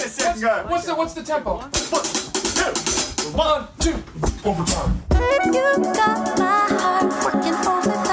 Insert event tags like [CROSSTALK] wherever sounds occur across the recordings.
What's the what's the tempo? One, two, one, two. Overtime. You got my heart working overtime.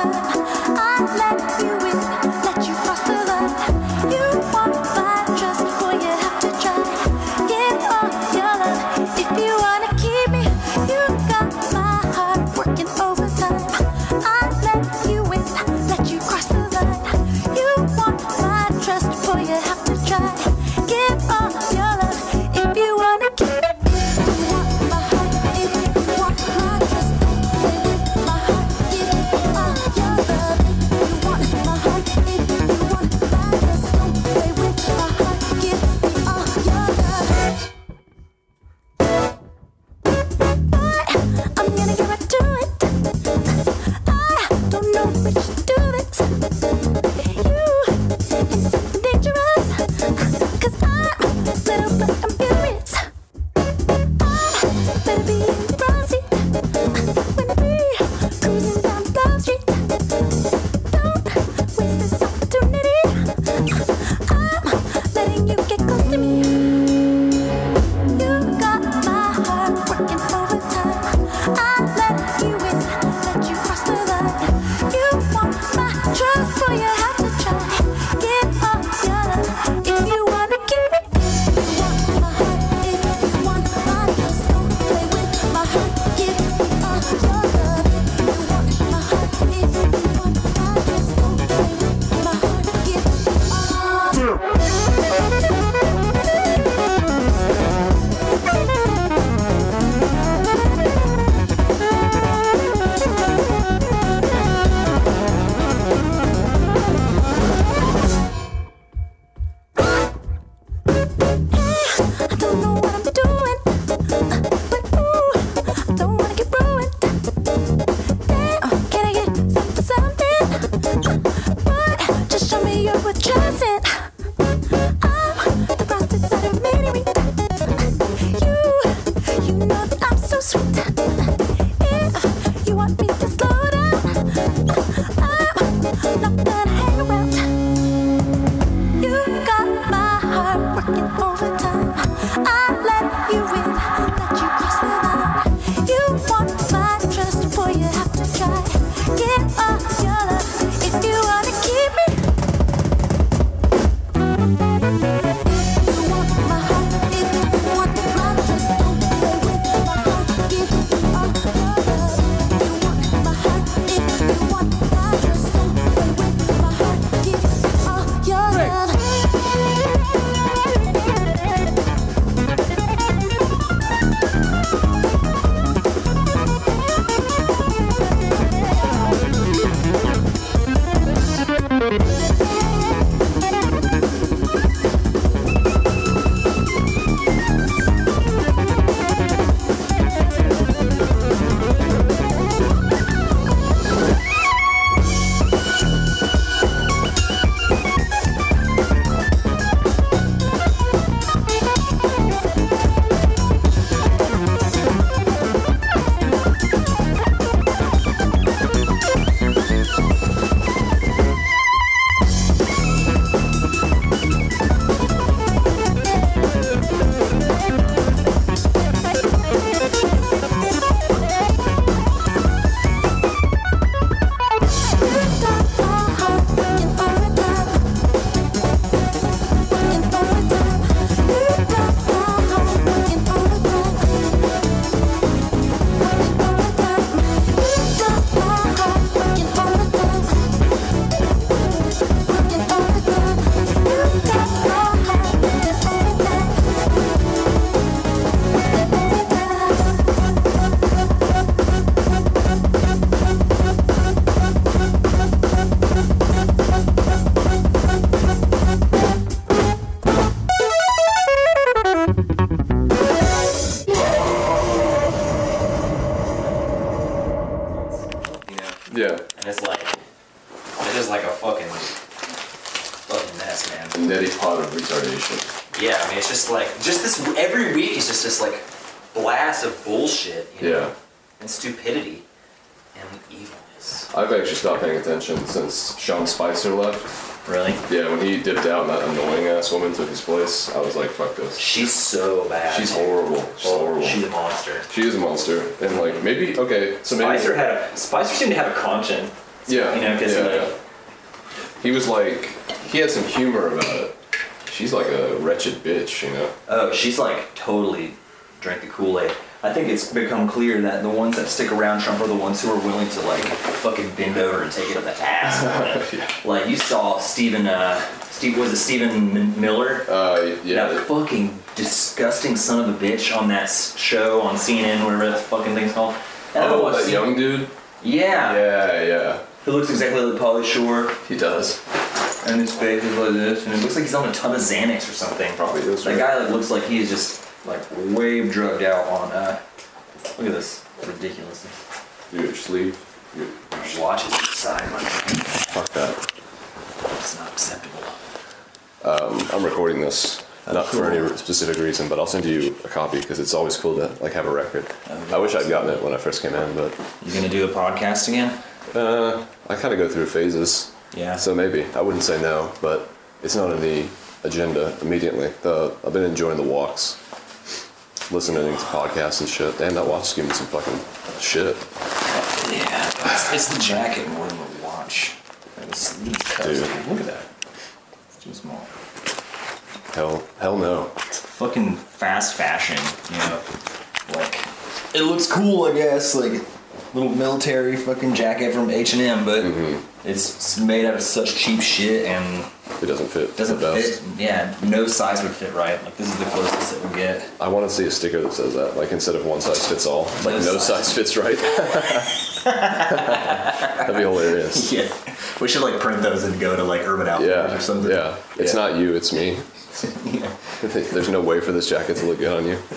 retardation. Yeah, I mean, it's just like just this every week is just this like blast of bullshit, you know, Yeah. and stupidity and evilness. I've actually stopped paying attention since Sean Spicer left. Really? Yeah, when he dipped out and that annoying ass woman took his place, I was like, fuck this. She's so bad. She's horrible. She's Oh, horrible. She's a monster. She is a monster. And like maybe okay, so maybe Spicer had a, Spicer seemed to have a conscience. yeah, you yeah, like- yeah. He was like he had some humor about it. She's like a wretched bitch, you know. Oh, she's like totally drank the Kool Aid. I think it's become clear that the ones that stick around Trump are the ones who are willing to like fucking bend over and take it up the ass. [LAUGHS] yeah. Like you saw Stephen, uh, Steve was it Stephen M- Miller? Uh yeah. That fucking disgusting son of a bitch on that show on CNN, whatever that fucking thing's called. Oh, that young dude? Yeah. Yeah, yeah. Who looks exactly like Pauly Shore, He does. And his face is like this, and it looks like he's on a ton of Xanax or something. Probably is, That right? guy like looks like he's just like way drugged out on. uh Look at this ridiculousness. Your sleeve. Your, watch is inside, my man. fuck that. It's not acceptable. I'm recording this not for any specific reason, but I'll send you a copy because it's always cool to like have a record. I wish I'd gotten it when I first came in, but You gonna do a podcast again? uh, I kind of go through phases. Yeah. So maybe I wouldn't say no, but it's not on the agenda immediately. The I've been enjoying the walks, listening to podcasts and shit. Damn, that watch is giving me some fucking shit. Yeah. It's, it's the jacket more than the watch. It's, Dude. Look at that. It's too small. Hell, hell no. fucking fast fashion, you know. Like it looks cool, I guess, like little military fucking jacket from H and M, but mm-hmm. it's made out of such cheap shit and It doesn't fit. doesn't fit. Yeah, no size would fit right. Like this is the closest it would get. I want to see a sticker that says that, like instead of one size fits all, like No no, size. size. fits right. [LAUGHS] That'd be hilarious. [LAUGHS] Yeah, we should like print those and go to like Urban Outfitters Yeah, or something. yeah. It's Yeah. not you, it's me. Yeah. There's no way for this jacket to look good on you. [LAUGHS]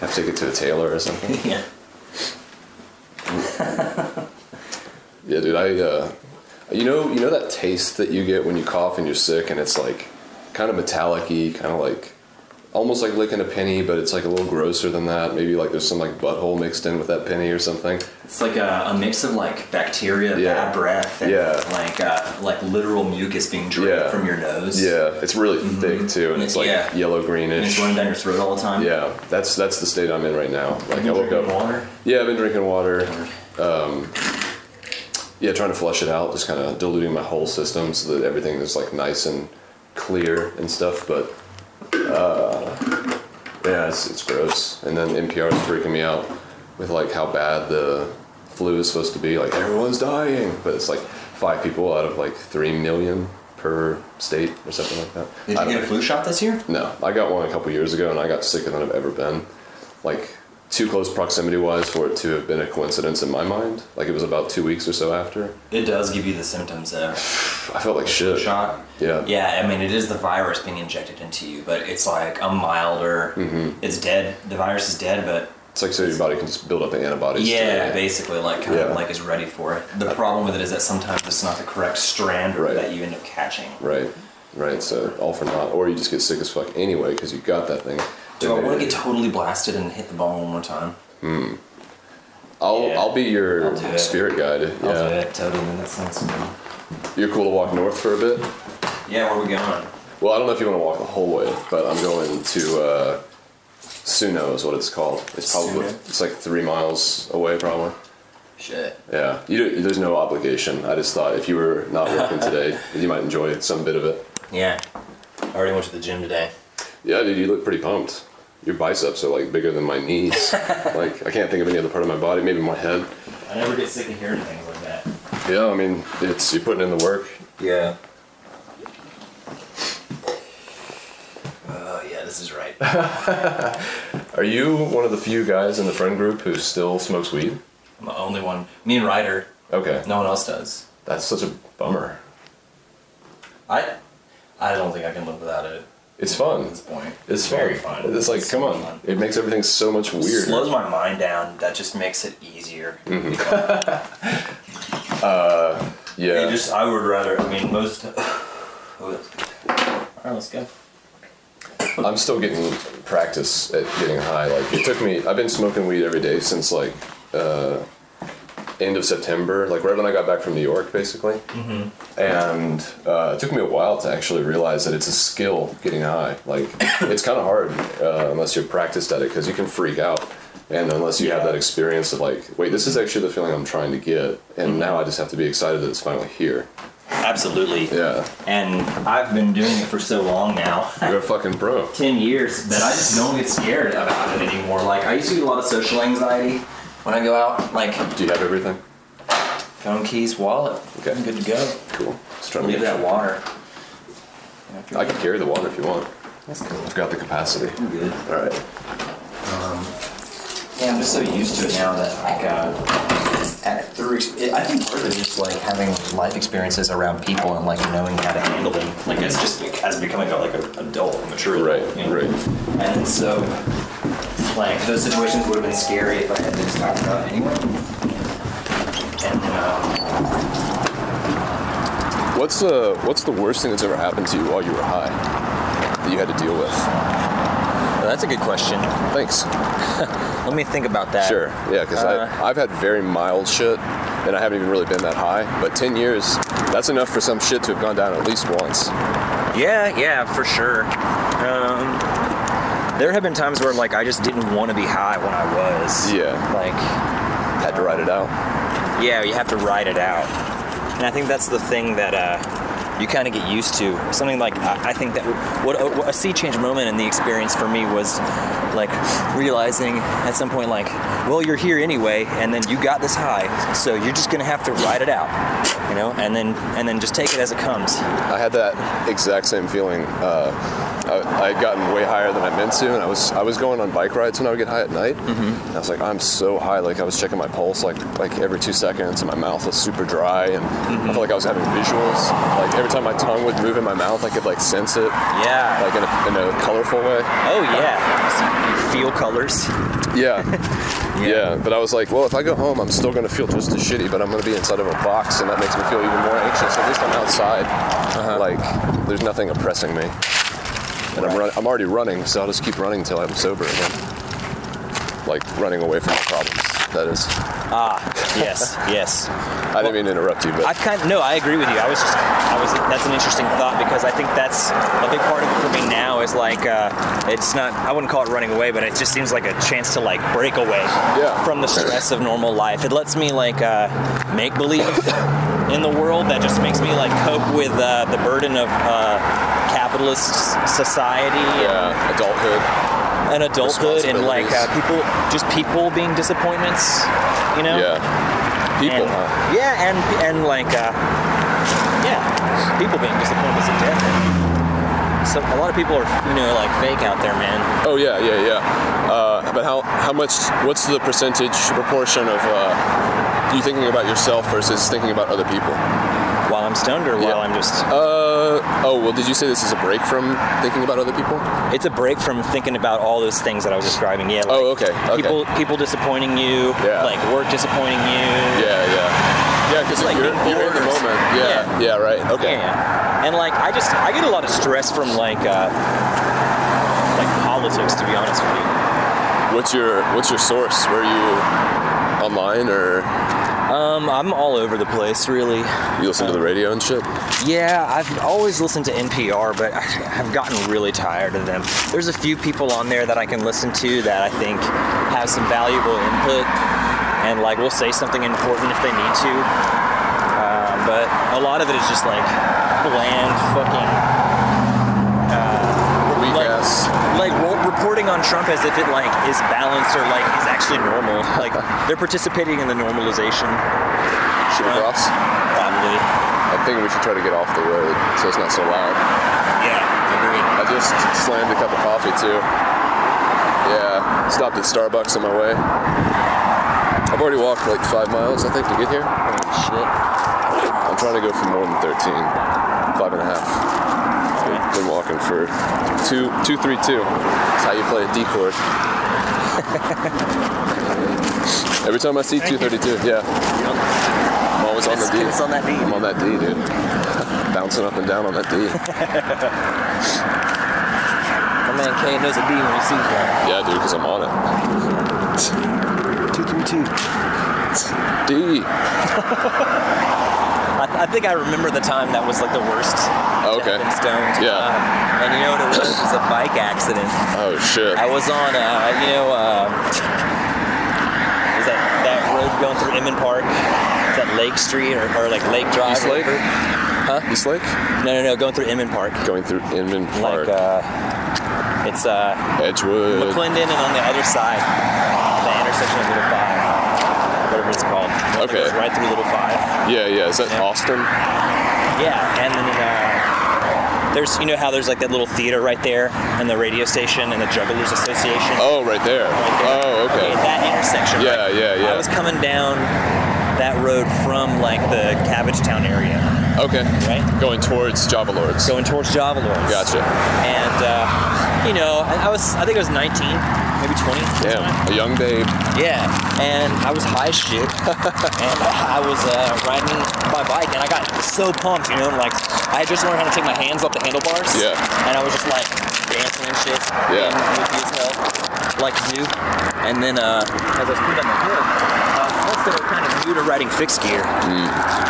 have to get it to a tailor or something. [LAUGHS] yeah. [LAUGHS] Yeah, dude. I, uh, you know, you know that taste that you get when you cough and you're sick, and it's like kind of metallic-y, kind of like almost like licking a penny, but it's like a little grosser than that. Maybe like there's some like butthole mixed in with that penny or something. It's like a, a mix of like bacteria, Yeah. bad breath, and Yeah. like uh, like literal mucus being drained Yeah. from your nose. Yeah, it's really thick too, and it's like Yeah. yellow And it's running down your throat all the time. Yeah, that's that's the state I'm in right now. Like I woke up. water. Yeah, I've been drinking water. Um, yeah, trying to flush it out, just kind of diluting my whole system so that everything is like nice and clear and stuff. But uh, yeah, it's, it's gross. And then NPR is freaking me out with like how bad the flu is supposed to be. Like everyone's dying, but it's like five people out of like three million per state or something like that. Did you get a flu shot this year? no, I got one a couple years ago, and I got sicker than I've ever been. Like too close proximity wise for it to have been a coincidence in my mind. Like it was about two weeks or so after. It does give you the symptoms there. I felt like shit. shot. Yeah. Yeah, I mean it is the virus being injected into you, but it's like a milder. Mm-hmm. It's dead. The virus is dead, but It's like so your body can just build up the antibodies. yeah, basically like kind Yeah. of like is ready for it. The problem with it is that sometimes it's not the correct strand Right. that you end up catching. Right. Right. So all for naught, or you just get sick as fuck anyway because you got that thing. Do I want to get totally blasted and hit the ball one more time? Hmm. I'll Yeah. I'll be your I'll spirit guide. I'll Yeah. do it. Totally. That sounds good. You're cool to walk north for a bit. Yeah, where are we going? Well, I don't know if you want to walk the whole way, but I'm going to uh, Suno is what it's called. It's probably Suno? it's like three miles away, probably. Shit. Yeah, you do, there's no obligation. I just thought if you were not working [LAUGHS] today, you might enjoy some bit of it. Yeah. I already went to the gym today. Yeah, dude, you look pretty pumped. Your biceps are like bigger than my knees. [LAUGHS] like I can't think of any other part of my body. Maybe my head. I never get sick of hearing things like that. Yeah, I mean, it's you're putting in the work. Yeah. Oh yeah, this is right. [LAUGHS] Are you one of the few guys in the friend group who still smokes weed? I'm the only one. Me and Ryder. Okay, No one else does. that's such a bummer. I. I don't think I can live without it It's fun. at this point. It's very fun. fun. It's like, It's come so on. fun. It makes everything so much weirder. It slows my mind down. That just makes it easier. [LAUGHS] yeah. You just. I would rather. I mean, most. [SIGHS] All right, let's go. I'm still getting practice at getting high. Like it took me. I've been smoking weed every day since like uh, end of September, like right when I got back from New York, basically. Mm-hmm. And uh, it took me a while to actually realize that it's a skill getting high. Like [COUGHS] it's kind of hard uh, unless you're practiced at it because you can freak out. And unless you have that experience of like, wait, this is actually the feeling I'm trying to get, and now I just have to be excited that it's finally here. Absolutely. Yeah, And I've been doing it for so long now. you're a fucking pro. [LAUGHS] 10 years that I just don't get scared about it anymore. Like, I used to get a lot of social anxiety when I go out. Like, Do you have everything? phone, keys, wallet. Okay. I'm good to go. Cool. Just trying to Leave make that water. I can carry the water if you want. That's cool. I've got the capacity. I'm good. All right. Yeah, I'm just so used to it now that, like, uh, at, through, ex- it, I think part of it is like having life experiences around people and like knowing how to handle them. Like, as just as becoming a, like an adult, a mature Right, you know? right. And so, like, those situations would have been scary if I had just talked about anyway. And then, uh, What's the What's the worst thing that's ever happened to you while you were high that you had to deal with? well, that's a good question. Thanks. [LAUGHS] Let me think about that. Sure. Yeah, because Uh, I've had very mild shit, and I haven't even really been that high. But ten years, that's enough for some shit to have gone down at least once. Yeah, yeah, for sure. Um, there have been times where like I just didn't want to be high when I was. Yeah. Like, Had to ride it out. yeah, you have to ride it out, and I think that's the thing that uh, you kind of get used to. Something like I, I think that what a, what a sea change moment in the experience for me was like realizing at some point like, well, you're here anyway, and then you got this high, so you're just gonna have to ride it out, you know, and then and then just take it as it comes. I had that exact same feeling. Uh, I, I had gotten way higher than I meant to, and I was I was going on bike rides when I would get high at night. Mm-hmm. And I was like, I'm so high. Like I was checking my pulse like like every two seconds, and my mouth was super dry, and I felt like I was having visuals. Like every time my tongue would move in my mouth, I could like sense it, Yeah. like in a, in a colorful way. Oh yeah. You feel colors. [LAUGHS] Yeah. yeah. But I was like, well, if I go home, I'm still going to feel just as shitty, but I'm going to be inside of a box, and that makes me feel even more anxious. At least I'm outside. Uh-huh. Like, there's nothing oppressing me. And I'm, run- I'm already running, so I'll just keep running until I'm sober again. Like, running away from my problems, that is. Ah, yes, [LAUGHS] yes. I didn't mean to interrupt you, but I kind of no, I agree with you. I was just, I was. That's an interesting thought because I think that's a big part of it for me now. Is like, uh, it's not. I wouldn't call it running away, but it just seems like a chance to like break away Yeah. from the stress of normal life. It lets me like uh, make believe [LAUGHS] in the world that just makes me like cope with uh, the burden of uh, capitalist society yeah, adulthood. And adulthood and like uh, people, just people being disappointments. You know. Yeah. People, and, huh? Yeah, and and like uh, yeah, people being disappointments in death. So a lot of people are you know like fake out there, man. Oh yeah, yeah, yeah. Uh, but how how much? What's the percentage proportion of uh, you thinking about yourself versus thinking about other people? While I'm stoned or while I'm just. Uh oh. Well, did you say this is a break from thinking about other people? It's a break from thinking about all those things that I was describing. Yeah. Like Oh, okay, okay. People people disappointing you. Yeah. Like work disappointing you. Yeah, yeah, yeah. Because like you're, you're in the moment. Yeah, yeah, right. Okay. Yeah. And like I just I get a lot of stress from like uh, like politics to be honest with you. What's your What's your source? Where are you online or Um, I'm all over the place, really. you listen to the radio and shit? Yeah, I've always listened to NPR, but I- I've gotten really tired of them. There's a few people on there that I can listen to that I think have some valuable input and like will say something important if they need to. Um, but a lot of it is just like bland fucking Weak like, ass. like reporting on Trump as if it like is balanced or like he's actually normal. Like [LAUGHS] they're participating in the normalization. Should we uh, cross? Probably. I'm thinking we should try to get off the road so it's not so loud. Yeah, agreed. I just slammed a cup of coffee too. Yeah, stopped at Starbucks on my way. I've already walked like five miles, I think, to get here. Shit. I'm trying to go for more than 13. Five and a half. Been walking for two, two, three, two. That's how you play a D chord. [LAUGHS] Every time I see 232, yeah, I'm always on the D. It's on that D. I'm on that D, dude. [LAUGHS] Bouncing up and down on that D. [LAUGHS] My man K knows a D when he sees one. Yeah, dude, because I'm on it. Two three two. D. I, think I remember the time that was like the worst. Oh, okay. I've been stoned. Yeah. Uh, and you know what it was? It was a bike accident. Oh shit. I was on, uh, you know, uh, is that that road going through Inman Park? Is that Lake Street or, or like Lake Drive? East or Lake? whatever? East Lake? No, no, no, going through Inman Park. Going through Inman Park. Like, uh, it's uh, Edgewood. McLendon, and on the other side, the intersection of Little Five, it's called. The one that Okay. right through Little Five. Yeah, yeah. Is that Yeah. Austin? Yeah, and then uh, there's, you know how there's like that little theater right there, and the radio station, and the Jugglers Association. Oh, right there. Right there. Oh, okay. that intersection. Yeah, right? yeah, yeah. I was coming down that road from like the Cabbagetown area, Okay. right? Going towards Java Lords. Going towards Java Lords. Gotcha. And uh, you know, I, I was, I think I was 19, maybe 20. at the time. Damn. A young babe. Yeah, and I was high as shit, [LAUGHS] and I was uh, riding my bike, and I got so pumped, you know, like I had just learned how to take my hands off the handlebars. Yeah. And I was just like dancing and shit. Yeah. And goofy as hell, like to do. And then uh, as I was putting on the hood, uh, also kind of new to riding fixed gear, Mm.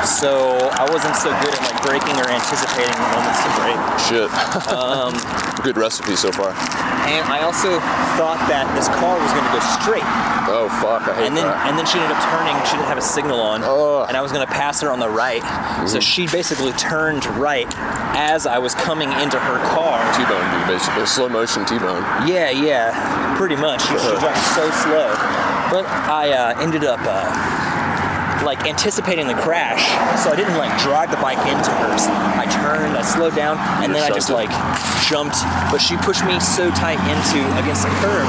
so I wasn't so good at like braking or anticipating moments to brake. Shit. Um, [LAUGHS] Good recipe so far. And I also thought that this car was going to go straight. Oh fuck, I hate and then that. and then she ended up turning. She didn't have a signal on, Ugh. and I was gonna pass her on the right. So she basically turned right as I was coming into her car. T-bone, dude, basically. Slow motion T-bone. Yeah, yeah, pretty much. She, she so slow, but I uh, ended up. Uh, like anticipating the crash, so I didn't like drag the bike into hers. I turned, I slowed down, and then I just like jumped. But she pushed me so tight into against the curb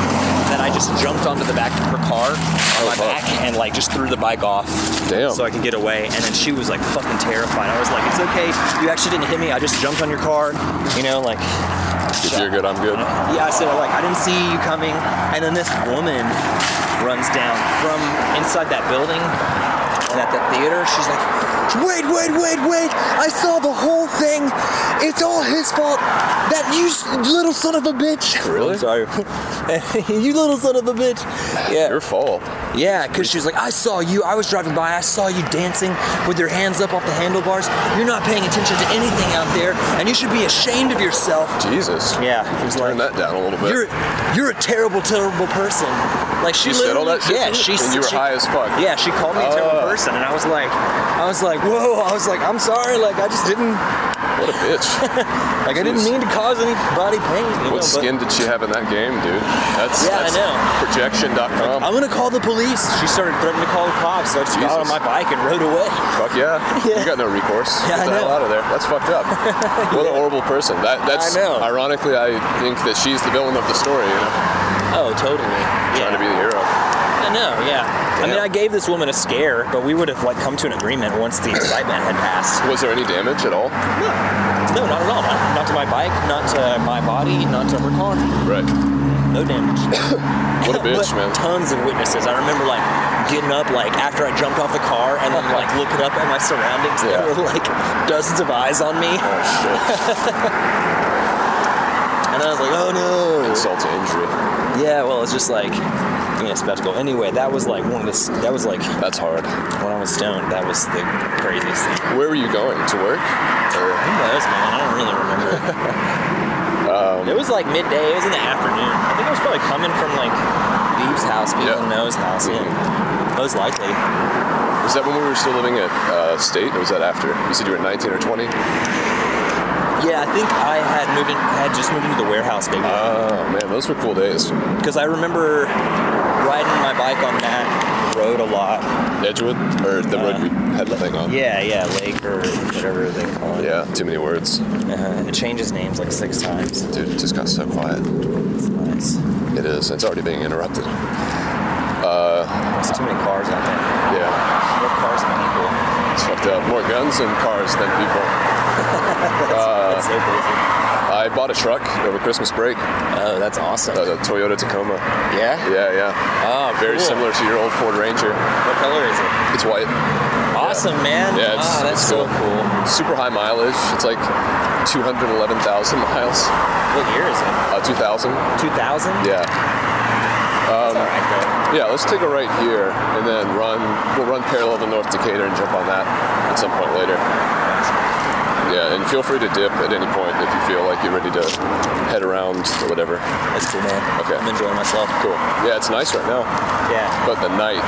that I just jumped onto the back of her car on my fuck. back and like just threw the bike off. Damn. So I could get away. And then she was like fucking terrified. I was like, it's okay. You actually didn't hit me. I just jumped on your car. You know, like. If you're good, I'm good. Yeah, I said like I didn't see you coming, and then this woman runs down from inside that building and at the theater. She's like, "Wait, wait, wait, wait! I saw the whole thing. It's all his fault. That you little son of a bitch." Really? I'm sorry. [LAUGHS] you little son of a bitch. Yeah. Your fault. Yeah, because she was like, I saw you. I was driving by. I saw you dancing with your hands up off the handlebars. You're not paying attention to anything out there, and you should be ashamed of yourself. Jesus. Yeah, He's Turn like, that down a little bit. you're you're a terrible, terrible person. Like she She said all that shit yeah, she And you were she- high as fuck? Yeah, she called me a terrible Oh. person, and I was like, I was like, whoa, I was like, I'm sorry, like I just didn't, what a bitch. [LAUGHS] like I didn't mean to cause anybody pain. You what know, but skin did she have in that game, dude? That's, Yeah, I know. projection.com. I'm gonna call the police. She started threatening to call the cops, so I just got on my bike and rode away. Fuck yeah. [LAUGHS] Yeah. You got no recourse. Yeah, Get the I hell know. out of there. That's fucked up. [LAUGHS] What a horrible person. That that's I know. ironically I think that she's the villain of the story, you know. Oh, totally. Trying to be the hero. I know, yeah. I mean, I gave this woman a scare, but we would have like come to an agreement once the excitement had passed. Was there any damage at all? No, no, not at all. Not, not to my bike, not to my body, not to her car. Right. No damage. [COUGHS] What a bitch, man. Tons of witnesses. I remember like getting up like after I jumped off the car and then like [LAUGHS] looking up at my surroundings. Yeah. There were like dozens of eyes on me, Oh shit. [LAUGHS] and I was like, oh no. Insult to injury. Yeah, well, it's just like being a spectacle. Anyway, that was like one of the. That was like That's hard. when I was stoned. That was the craziest thing. Where were you going? To work? Or Who knows, man? I don't really remember. Um, [LAUGHS] it was like midday. It was in the afternoon. I think I was probably coming from like Beeb's house, people Yeah. Noah's house. Yeah, most likely. was that when we were still living at uh, State, or was that after? You said you were 19 or 20? Yeah, I think I had moved in. I had just moved into the warehouse, maybe. Oh man, those were cool days. Because I remember riding my bike on that road a lot. Edgewood, or the road we had the thing on. Uh, Yeah, yeah, Lake or whatever they call it. Yeah, too many words. Uh, it changes names like six times. Dude, it just got so quiet. It's nice. It is. It's already being interrupted. There's too many cars out there. Yeah, More cars than people. it's fucked up. More guns and cars than people. [LAUGHS] That's so crazy. I bought a truck over Christmas break, Oh, that's awesome. a Toyota Tacoma. yeah? Yeah, yeah. Oh, Very cool. similar to your old Ford Ranger. What color is it? It's white. Awesome, man. Yeah, it's, Ah, that's it's so cool. cool. Super high mileage. It's like 211,000 miles. What year is it? Uh, 2000. 2000? Yeah. Right. Yeah, let's take a right here and then run. We'll run parallel to North Decatur and jump on that at some point later. Yeah, and feel free to dip at any point if you feel like you're ready to head around or whatever. That's cool, man. Okay. I'm enjoying myself. Cool. Yeah, it's nice right now, Yeah. but the night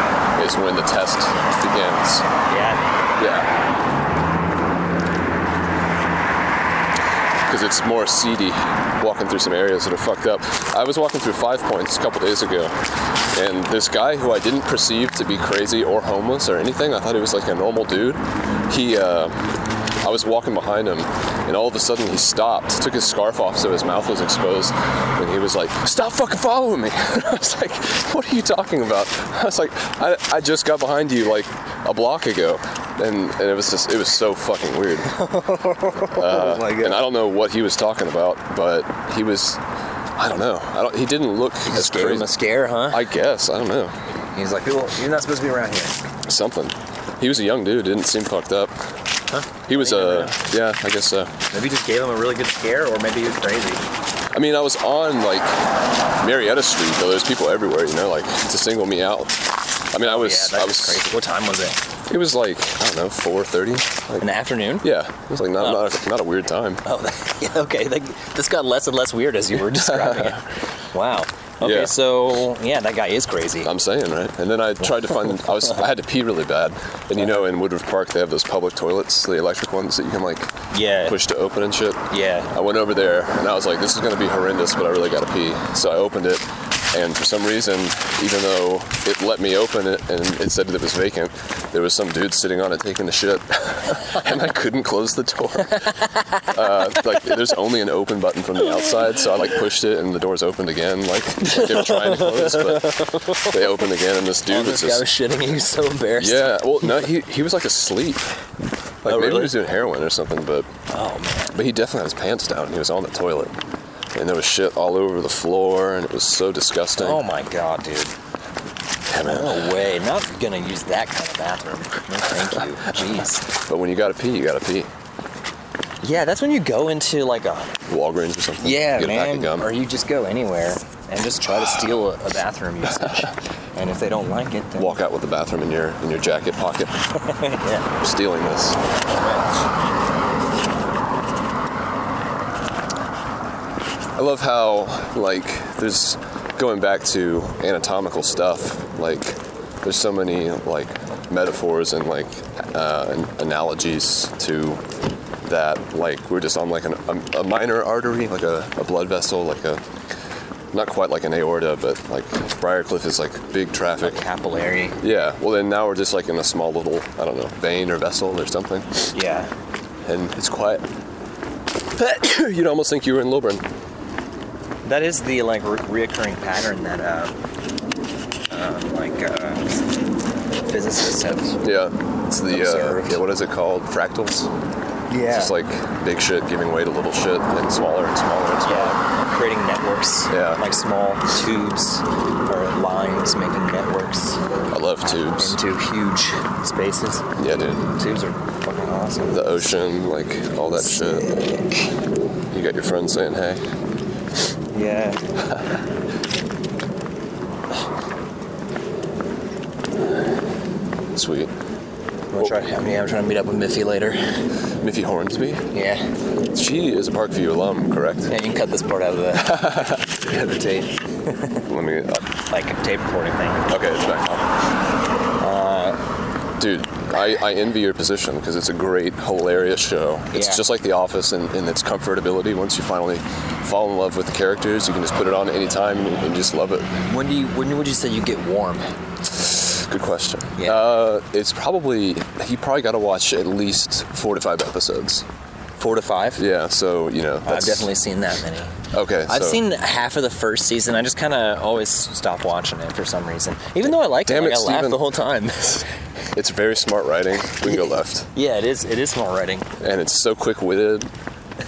is when the test begins. Yeah. Yeah. Because it's more seedy walking through some areas that are fucked up. I was walking through Five Points a couple days ago, and this guy who I didn't perceive to be crazy or homeless or anything, I thought he was like a normal dude. He, uh, I was walking behind him, and all of a sudden he stopped, took his scarf off so his mouth was exposed, and he was like, "Stop fucking following me!" [LAUGHS] I was like, "What are you talking about?" I was like, "I, I just got behind you like a block ago," and, and it was just, it was so fucking weird. [LAUGHS] oh my uh, And I don't know what he was talking about, but he was, I don't know. I don't. He didn't look as Just gave him a scare, huh? I guess I don't know. He's like, you're not supposed to be around here." Something. He was a young dude. Didn't seem fucked up. Huh? He was a uh, yeah, I guess so. Maybe you just gave him a really good scare, or maybe he was crazy. I mean, I was on like Marietta Street, though. There's people everywhere, you know, like to single me out. I mean, I was, yeah, I was. crazy. What time was it? It was like I don't know, 4:30. Like, In the afternoon? yeah, it was like not, Oh. not, a, not a weird time. Oh, yeah, [LAUGHS] okay. Like, this got less and less weird as you were [LAUGHS] describing it. [LAUGHS] Wow. Okay, Yeah. so yeah, that guy is crazy. I'm saying, right? And then I tried to find. I was. I had to pee really bad, and you know, in Woodruff Park they have those public toilets, the electric ones that you can like yeah. push to open and shit. Yeah. I went over there and I was like, this is gonna be horrendous, but I really gotta pee. So I opened it, and for some reason, even though it let me open it and it said that it was vacant, there was some dude sitting on it taking a shit, [LAUGHS] and I couldn't close the door. uh, like, there's only an open button from the outside, so I like pushed it and the doors opened again. Like they were trying to close, but they opened again, and this dude Oh, was this guy just was shitting. He was so embarrassed. yeah. Well, no, he he was like asleep. Like Oh, maybe really? he was doing heroin or something, but Oh man. but he definitely had his pants down. And he was on the toilet. And there was shit all over the floor, and it was so disgusting. Oh my god, dude. Yeah. No way. Not gonna use that kind of bathroom. No, thank you. Jeez. But when you gotta pee, you gotta pee. Yeah, that's when you go into like a Walgreens or something. yeah, Get a pack of man, gum. or you just go anywhere and just try to [SIGHS] steal a, a bathroom usage. and if they don't like it, then Walk out with the bathroom in your in your jacket pocket. [LAUGHS] yeah. I'm stealing this. I love how like there's going back to anatomical stuff. Like there's so many like metaphors and like uh, analogies to that. Like we're just on like an, a, a minor artery, like a, a blood vessel, like a not quite like an aorta, but like Briarcliff is like big traffic. Capillary. Yeah. Well, then now we're just like in a small little I don't know vein or vessel or something, Yeah. and it's quiet. [COUGHS] You'd almost think you were in Lilburn. That is the like re- reoccurring pattern that uh, um, like uh, physicists have. Yeah. It's the uh, yeah. What is it called? Fractals. Yeah. It's just like big shit giving way to little shit and smaller and smaller and smaller. yeah, creating networks. Yeah. Like small tubes or lines making networks I love tubes. into huge spaces. Yeah, dude. Tubes are fucking awesome. The ocean, like all that shit. You got your friends saying hey. Yeah. Sweet. We'll try, I mean, I'm trying to meet up with Miffy later. Miffy Hornsby. Yeah. She is a Parkview alum, correct? Yeah, you can cut this part out of the, [LAUGHS] the other tape, Let me. Uh, like a tape recording thing. okay, it's back on. Uh, Dude, I, I envy your position because it's a great, hilarious show. It's Yeah. just like The Office in, in its comfortability. Once you finally fall in love with the characters, you can just put it on anytime and, and just love it. When do you? When would you say you get warm? Good question. Yeah. Uh, it's probably you probably got to watch at least four to five episodes. Four to five. Yeah, so you know I've definitely seen that many. okay. I've so- seen half of the first season. I just kind of always stop watching it for some reason. Even though I liked Damn it, like, it, I laughed the whole time. [LAUGHS] It's very smart writing. We can go left, yeah, it is. It is smart writing. and it's so quick-witted,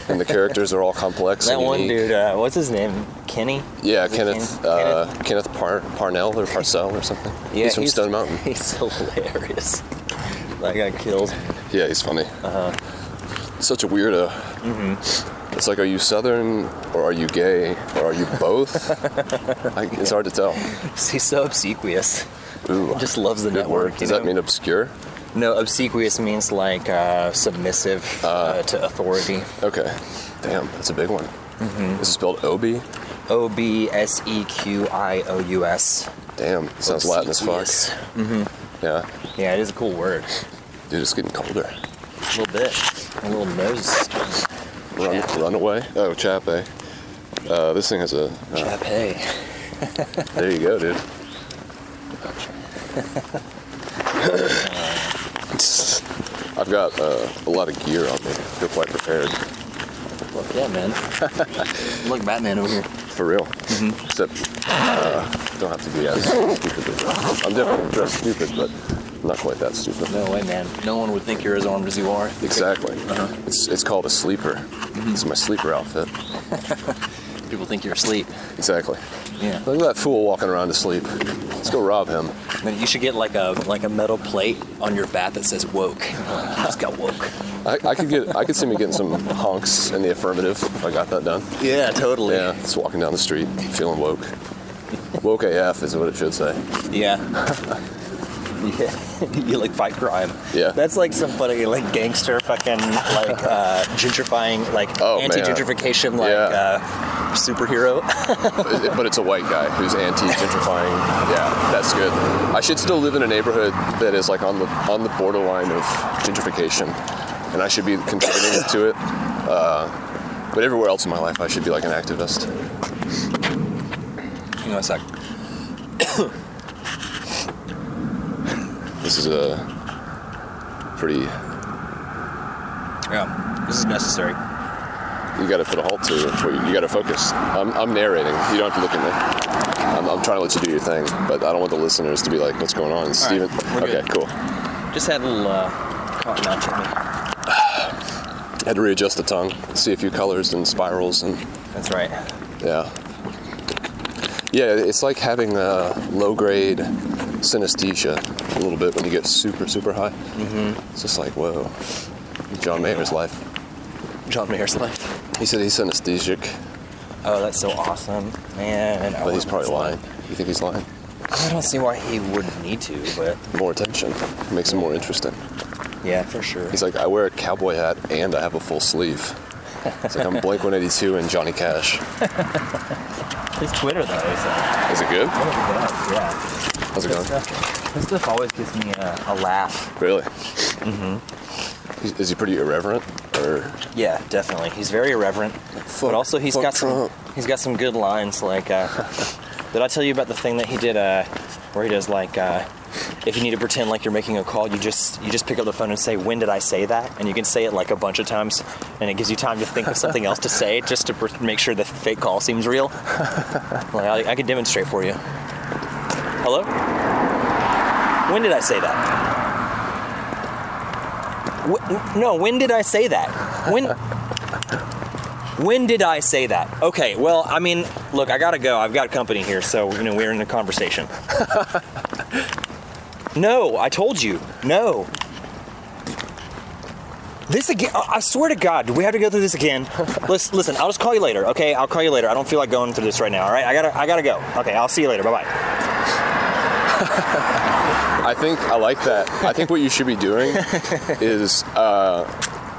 and the characters are all complex. That one dude, uh, what's his name? Kenny. Yeah, Is Kenneth. Ken- Uh, Kenneth Par- Parnell or Parcell or something. [LAUGHS] Yeah, he's from Stone Mountain. [LAUGHS] He's hilarious. That guy kills. Yeah, he's funny. Uh-huh. Such a weirdo. It's like, are you Southern or are you gay or are you both? [LAUGHS] I, it's hard to tell. He's so obsequious. Ooh, Just loves the good network. word. Does know? that mean obscure? No, obsequious means like uh, submissive uh, to authority. Okay. Damn, that's a big one. Mm-hmm. Is it spelled Obi? O B S E Q I O U S. Damn, sounds Latin as fuck. Mm-hmm. Yeah. Yeah, it is a cool word. Dude, it's getting colder. A little bit. A little nose. Run, away. Oh, Chape. Uh, this thing has a. Uh, Chap, hey. there you go, dude. [LAUGHS] I've got uh, a lot of gear on me. I feel quite prepared. Look, yeah, man. [LAUGHS] Look, Batman over here. For real. Mm-hmm. Except, uh, don't have to be as stupid. I'm definitely dressed stupid, but not quite that stupid. No way, man. No one would think you're as armed as you are. Exactly. Uh-huh. It's, it's called a sleeper. Mm-hmm. It's my sleeper outfit. [LAUGHS] People think you're asleep. Exactly. Yeah. Look at that fool walking around asleep. Let's go rob him. Man, you should get like a like a metal plate on your bat that says woke. [LAUGHS] You just got woke. I, I could get. I could see me getting some honks in the affirmative if I got that done. Yeah, totally. Yeah, just walking down the street, feeling woke. Woke AF is what it should say. Yeah. [LAUGHS] yeah. [LAUGHS] you like fight crime. Yeah. That's like some funny like gangster fucking like uh, gentrifying like Oh, anti-gentrification like Yeah. uh, superhero. But it's a white guy who's anti-gentrifying. [LAUGHS] Yeah, that's good. I should still live in a neighborhood that is like on the on the borderline of gentrification, and I should be contributing to it. Uh, but everywhere else in my life, I should be like an activist. Hang on a sec. This is a pretty. Yeah. This is necessary. You got to put a halt to it. You, you got to focus. I'm, I'm narrating. You don't have to look at me. I'm, I'm trying to let you do your thing, but I don't want the listeners to be like, "What's going on?" Steven. we're okay, cool. Just had a little uh, cotton me. [SIGHS] Had to readjust the tongue, see a few colors and spirals, and That's right. yeah, yeah. It's like having a low-grade synesthesia a little bit when you get super, super high. Mm-hmm. It's just like whoa. John Mayer's life. John Mayer's life. He said he's synesthesic, Oh, that's so awesome, man. But he's probably lying. You think he's lying? I don't see why he wouldn't need to, but More attention makes him more interesting. yeah, for sure. He's like, I wear a cowboy hat and I have a full sleeve. It's like I'm [LAUGHS] Blink 182 and Johnny Cash. [LAUGHS] His Twitter though is uh, Is it good? one of the best. Yeah. How's it going? His stuff always gives me a, a laugh. Really? Mm-hmm. Is he pretty irreverent, or Yeah, definitely. He's very irreverent, but also he's got some he's got some good lines. Like, uh, [LAUGHS] did I tell you about the thing that he did? Uh, where he does like, uh, if you need to pretend like you're making a call, you just you just pick up the phone and say, "When did I say that?" And you can say it like a bunch of times, and it gives you time to think of something else to say, just to make sure the fake call seems real. [LAUGHS] like, I, I could demonstrate for you. Hello. When did I say that? Wh- no, when did I say that? When [LAUGHS] When did I say that? Okay, well, I mean, look, I gotta go. I've got company here, so you know we're in a conversation. [LAUGHS] no, I told you. No. This again? I I swear to God, do we have to go through this again? [LAUGHS] Listen, listen. I'll just call you later. Okay, I'll call you later. I don't feel like going through this right now. All right, I gotta, I gotta go. Okay, I'll see you later. Bye bye. [LAUGHS] I think I like that. I think what you should be doing [LAUGHS] is, uh,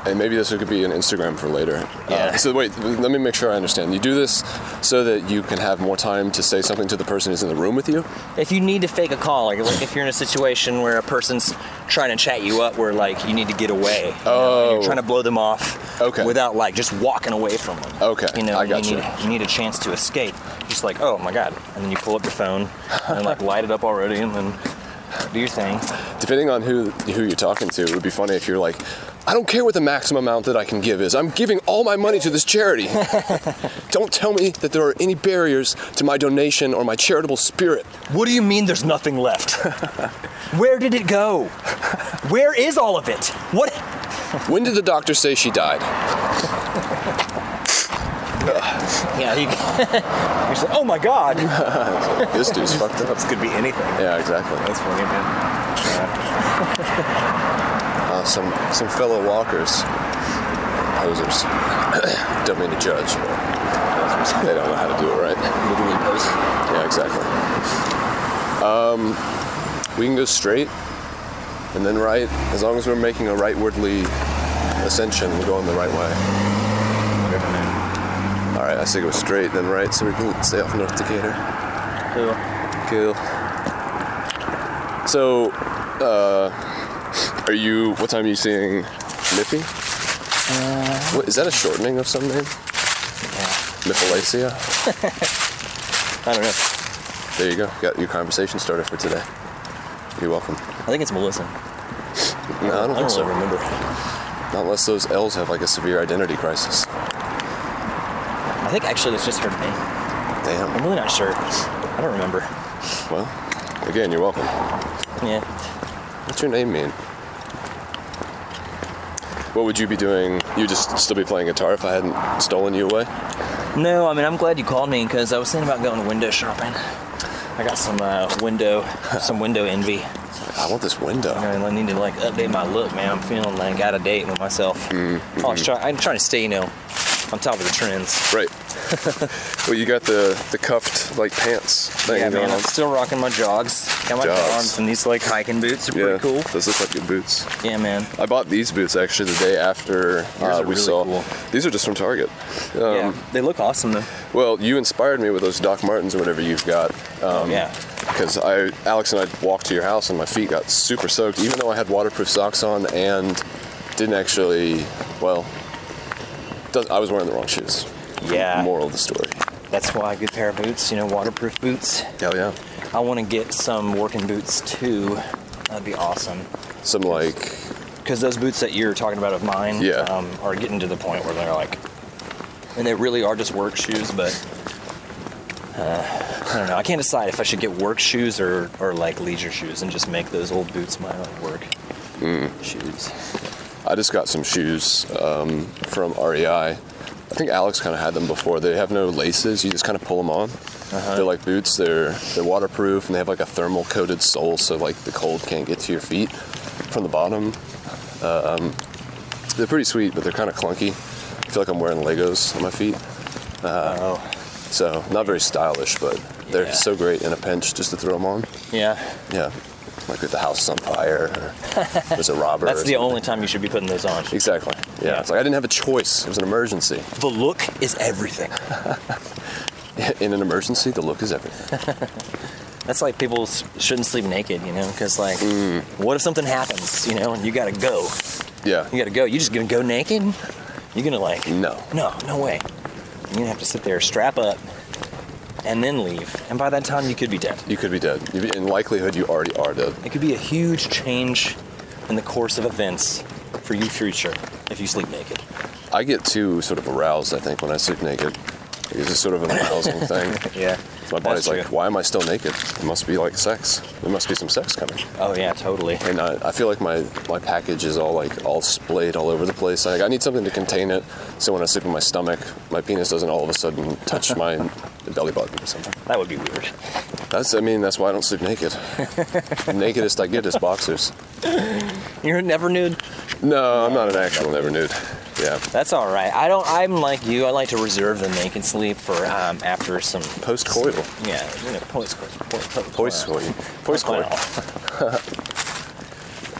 and maybe this could be an Instagram for later. Yeah. Uh, so wait, let me make sure I understand. You do this so that you can have more time to say something to the person who's in the room with you. If you need to fake a call, like, like if you're in a situation where a person's trying to chat you up, where like you need to get away, you know, and Oh. you're trying to blow them off, Okay. without like just walking away from them. Okay, you know, I you gotcha. need, you need a chance to escape. Just like, oh my god, and then you pull up your phone and like [LAUGHS] light it up already, and then do your thing. Depending on who who you're talking to, it would be funny if you're like, I don't care what the maximum amount that I can give is. I'm giving all my money to this charity. [LAUGHS] don't tell me that there are any barriers to my donation or my charitable spirit. What do you mean there's nothing left? [LAUGHS] Where did it go? Where is all of it? What? When did the doctor say she died? [LAUGHS] Yeah, you, you're like, oh my god. This dude's fucked up. This could be anything. Yeah, exactly. That's funny, man. Uh, some some fellow walkers. posers. [COUGHS] don't mean to judge, but they don't know how to do it right. Yeah, exactly. Um, we can go straight and then right. As long as we're making a rightwardly ascension, we're going the right way. All right, I say go straight, then right, so we can stay off North Decatur. Cool. Cool. So, uh, are you? What time are you seeing Nippy? Uh, what, is that a shortening of some name? Niphalacia? [LAUGHS] I don't know. There you go. Got your conversation starter for today. You're welcome. I think it's Melissa. No, I don't I don't so. really remember. Not unless those L's have like a severe identity crisis. I think actually it's just her name. Damn. I'm really not sure. I don't remember. Well, again, you're welcome. Yeah. What's your name mean? What would you be doing? You'd just still be playing guitar if I hadn't stolen you away? No, I mean I'm glad you called me because I was thinking about going window shopping. I got some uh, window, [LAUGHS] some window envy. I want this window. I need to like update my look, man. I'm feeling like out of date with myself. Mm-hmm. I was try- I'm trying to stay, you know, on top of the trends. Right. [LAUGHS] well, you got the the cuffed like pants thing Yeah, man. on. I'm still rocking my jogs. Got my Jogs. and these like hiking boots are yeah, pretty cool. Those look like good boots. Yeah, man. I bought these boots actually the day after uh, are we really saw. cool. These are just from Target. Um, yeah, they look awesome though. Well, you inspired me with those Doc Martens or whatever you've got. Um, yeah. Because I, Alex and I walked to your house and my feet got super soaked, even though I had waterproof socks on and didn't actually. Well, does, I was wearing the wrong shoes. Yeah. Moral of the story. That's why a good pair of boots, you know, waterproof boots. Hell yeah. I want to get some working boots too. That'd be awesome. Some like Because those boots that you're talking about of mine Yeah. um, are getting to the point where they're like, and they really are just work shoes, but uh, I don't know. I can't decide if I should get work shoes or, or like leisure shoes and just make those old boots my like, work Hmm. shoes. I just got some shoes um, from REI. I think Alex kind of had them before. They have no laces. You just kind of pull them on. They're like boots. They're they're waterproof and they have like a thermal coated sole, so like the cold can't get to your feet from the bottom. Um, they're pretty sweet, but they're kind of clunky. I feel like I'm wearing Legos on my feet. oh, So not very stylish, but they're Yeah. so great in a pinch just to throw them on. yeah. Yeah, like if the house is on fire or there's a robber. [LAUGHS] That's the only time you should be putting those on. Exactly. Yeah. Yeah. It's like I didn't have a choice. It was an emergency. The look is everything. [LAUGHS] In an emergency, the look is everything. [LAUGHS] That's like people shouldn't sleep naked, you know, because like, Mm. what if something happens, you know, and you gotta go? Yeah. You gotta go. You just gonna go naked? You're gonna like, No. no, no way. You're gonna have to sit there, strap up, and then leave. And by that time, you could be dead. You could be dead. In likelihood, you already are dead. It could be a huge change in the course of events for you future if you sleep naked. I get too sort of aroused, I think, when I sleep naked. It's just sort of an arousing [LAUGHS] thing. Yeah. My body's like, why am I still naked? It must be like sex. There must be some sex coming. Oh yeah, totally. And I, I feel like my, my package is all like all splayed all over the place. Like I need something to contain it, so when I sleep in my stomach, my penis doesn't all of a sudden touch [LAUGHS] my belly button or something. That would be weird. That's I mean that's why I don't sleep naked. [LAUGHS] Nakedest I get is boxers. You're never nude. No, I'm not an actual never nude. Yeah, That's all right. I don't. I'm like you. I like to reserve the naked sleep for um, after some post coital. Yeah, you know, post coital. Post coital. Post coital.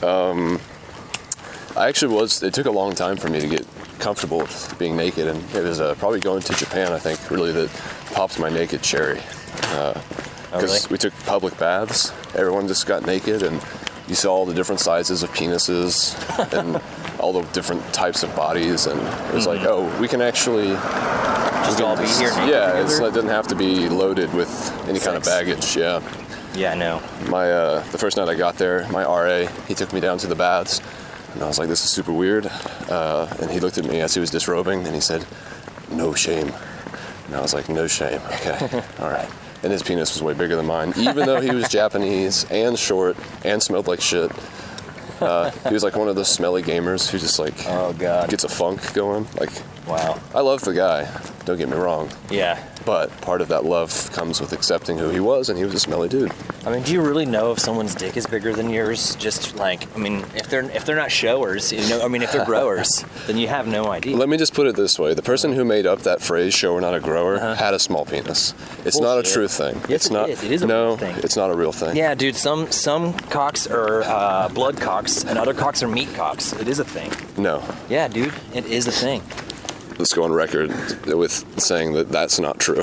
[LAUGHS] I actually was. It took a long time for me to get comfortable with being naked, and it was uh, probably going to Japan. I think really that popped my naked cherry because Oh, really? we took public baths. Everyone just got naked, and you saw all the different sizes of penises [LAUGHS] and all the different types of bodies, and it was like, oh, we can actually Just all be here yeah, it's, it doesn't have to be loaded with any kind of baggage. Yeah. Yeah, I know. My uh, the first night I got there, my RA he took me down to the baths, and I was like, "This is super weird." Uh, and he looked at me as he was disrobing, and he said, "No shame." And I was like, "No shame." Okay, [LAUGHS] all right. And his penis was way bigger than mine, even though he was Japanese and short and smelled like shit. Uh, he was like one of those smelly gamers who just like Oh god. gets a funk going. Like, Wow. I love the guy. Don't get me wrong, Yeah. but part of that love comes with accepting who he was, and he was a smelly dude. I mean, do you really know if someone's dick is bigger than yours? Just like, I mean, if they're if they're not showers, you know, I mean, if they're growers, [LAUGHS] then you have no idea. Let me just put it this way: the person who made up that phrase "shower, not a grower" had a small penis. It's not a Uh-huh. True thing. Yes, it's it not. is. It is a no, real thing. it's not a real thing. Yeah, dude. Some some cocks are uh, blood cocks, and other cocks are meat cocks. It is a thing. No. Yeah, dude. It is a thing. Let's go on record with saying that that's not true.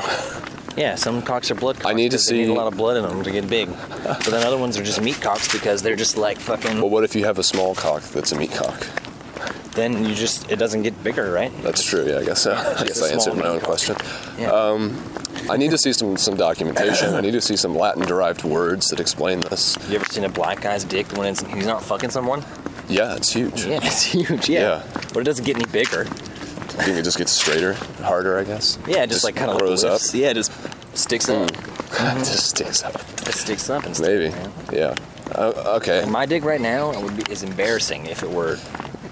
Yeah, some cocks are blood cocks. I need to they need see- a lot of blood in them to get big. But then other ones are just meat cocks because they're just like fucking. Well, what if you have a small cock that's a meat cock? Then you just it doesn't get bigger, right? That's true. Yeah, I guess so. [LAUGHS] I guess I answered my own cock. question. Yeah. Um, I need to see some some documentation. I need to see some Latin-derived words that explain this. you ever seen a black guy's dick when it's, he's not fucking someone? Yeah, it's huge. Yeah, it's [LAUGHS] huge. Yeah. Yeah. But it doesn't get any bigger. I think it just gets straighter, harder. I guess. Yeah, it just, like kind of grows up. Yeah, it just sticks up. [LAUGHS] it just sticks up. It sticks up and stuff. Maybe. man. Yeah. Uh, okay. And my dick right now would be is embarrassing if it were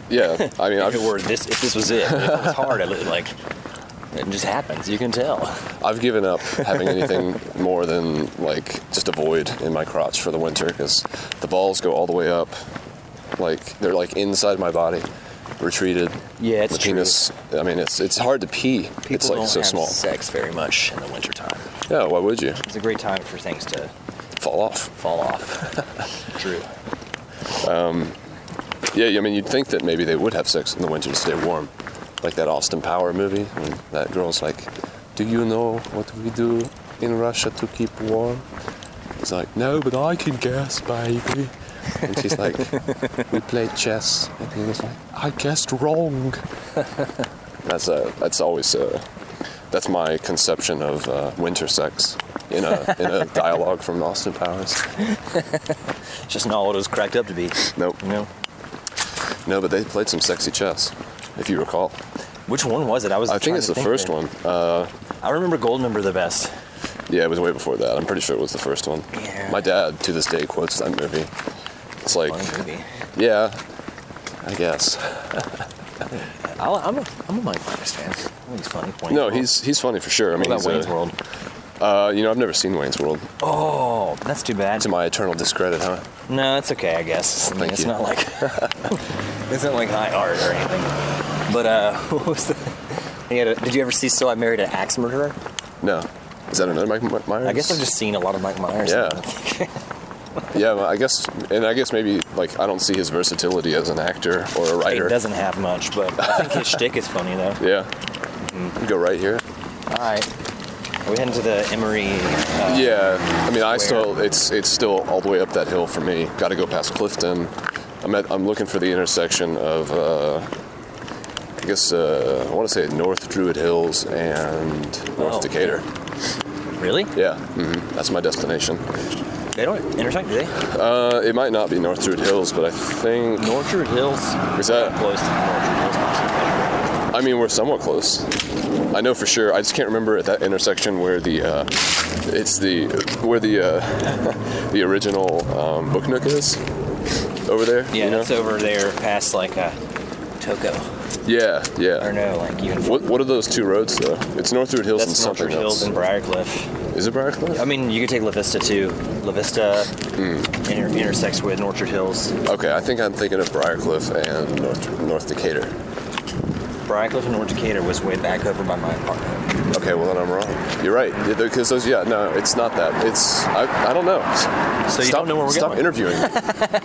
Yeah. I [LAUGHS] mean, if I've, it were this if this was it. If it was [LAUGHS] hard, it like it just happens. You can tell. I've given up having anything more than like just a void in my crotch for the winter because the balls go all the way up, like they're like inside my body, retreated. Yeah, it's the true. penis. I mean, it's it's hard to pee. People it's like don't so have small. sex very much in the wintertime. Yeah. Why would you It's a great time for things to fall off? fall off. [LAUGHS] True. Um, yeah. I mean, you'd think that maybe they would have sex in the winter to stay warm, like that Austin Power movie. When that girl's like, "Do you know what we do in Russia to keep warm?" He's like, "No, but I can guess, baby." And she's like, [LAUGHS] "We played chess," and he was like, "I guessed wrong." that's a that's always a, that's my conception of uh, winter sex in a in a dialogue from Austin Powers. Just not what it was cracked up to be. Nope. No. No, but they played some sexy chess, if you recall. Which one was it? I was. I think trying it's to the first there. one. Uh, I remember Goldmember the best. yeah, it was way before that. I'm pretty sure it was the first one. Yeah. My dad, to this day, quotes that movie. It's like, yeah, I guess. [LAUGHS] I'll, I'm a I'm a Mike Myers fan. I think he's funny. Wayne's No, World. he's he's funny for sure. I What mean, about Wayne's a- World? Uh, you know, I've never seen Wayne's World. Oh, that's too bad. To my eternal discredit, huh? No, it's okay, I guess. I mean, Thank it's you. not like [LAUGHS] [LAUGHS] it's not like high art or anything. But uh, what was the? A, did you ever see So I Married an Axe Murderer? No, is that another Mike Myers? I guess I've just seen a lot of Mike Myers. Yeah. [LAUGHS] Yeah, well, I guess, and I guess maybe like I don't see his versatility as an actor or a he writer. doesn't have much, but I think his shtick is funny though. [LAUGHS] Yeah. Go right here. All right, are we heading to the Emory? Uh, Yeah, I mean, I Square. still it's it's still all the way up that hill for me. Got to go past Clifton. I'm at, I'm looking for the intersection of uh, I guess uh, I want to say North Druid Hills and North Oh. Decatur. Really? Yeah, hmm that's my destination. They don't intersect, do they? Uh, it might not be North Druid Hills, but I think Northwood Hills. Is that- close to Northwood Hills? I mean we're somewhat close. I know for sure. I just can't remember at that intersection where the uh, it's the where the uh, [LAUGHS] the original um, Book Nook is over there. Yeah, you know? that's over there past like uh, Toco. Yeah, yeah. Or no, like even. What What are those two roads though? It's North Druid Hills and That's something Northwood Hills else. and Briarcliff. Is it Briarcliff? I mean, you could take La Vista too. La Vista Hmm. inter- intersects with Orchard Hills. Okay, I think I'm thinking of Briarcliff and North North Decatur. Briarcliff and North Decatur was way back over by my apartment. Okay, well then I'm wrong. You're right because those. Yeah, no, it's not that. It's I, I don't know. So you stop, don't know where we're going. stop going? interviewing.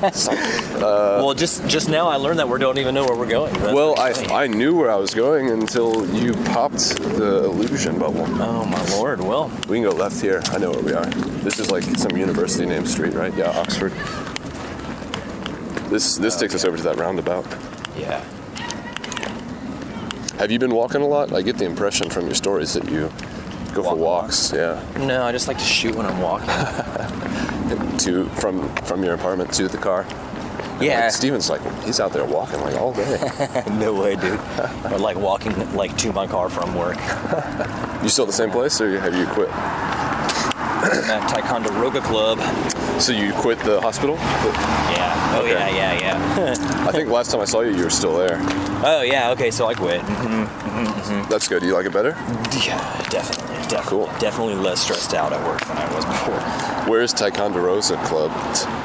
me. [LAUGHS] Stop. Uh, well, just just now I learned that we don't even know where we're going. That's Well, I funny. I knew where I was going until you popped the illusion bubble. Oh my lord! Well, We can go left here. I know where we are. This is like some university named street, right? Yeah, Oxford. This this takes us over to that roundabout. yeah. Have you been walking a lot? I get the impression from your stories that you go for Walk lot. walks. Yeah, No, I just like to shoot when I'm walking. [LAUGHS] to from from your apartment to the car. yeah. Like, Steven's like he's out there walking like all day. [LAUGHS] no way, dude. or like walking like to my car from work. you still at the same place, or have you quit? at Ticonderoga Club. So you quit the hospital? Yeah. Oh Okay. yeah, yeah, yeah. [LAUGHS] I think last time I saw you, you were still there. oh yeah. Okay, so I quit. Mm-hmm, mm-hmm, mm-hmm. That's good. Do you like it better? Yeah, definitely, definitely, Cool. definitely less stressed out at work than I was before. Where's Ticonderoga Club?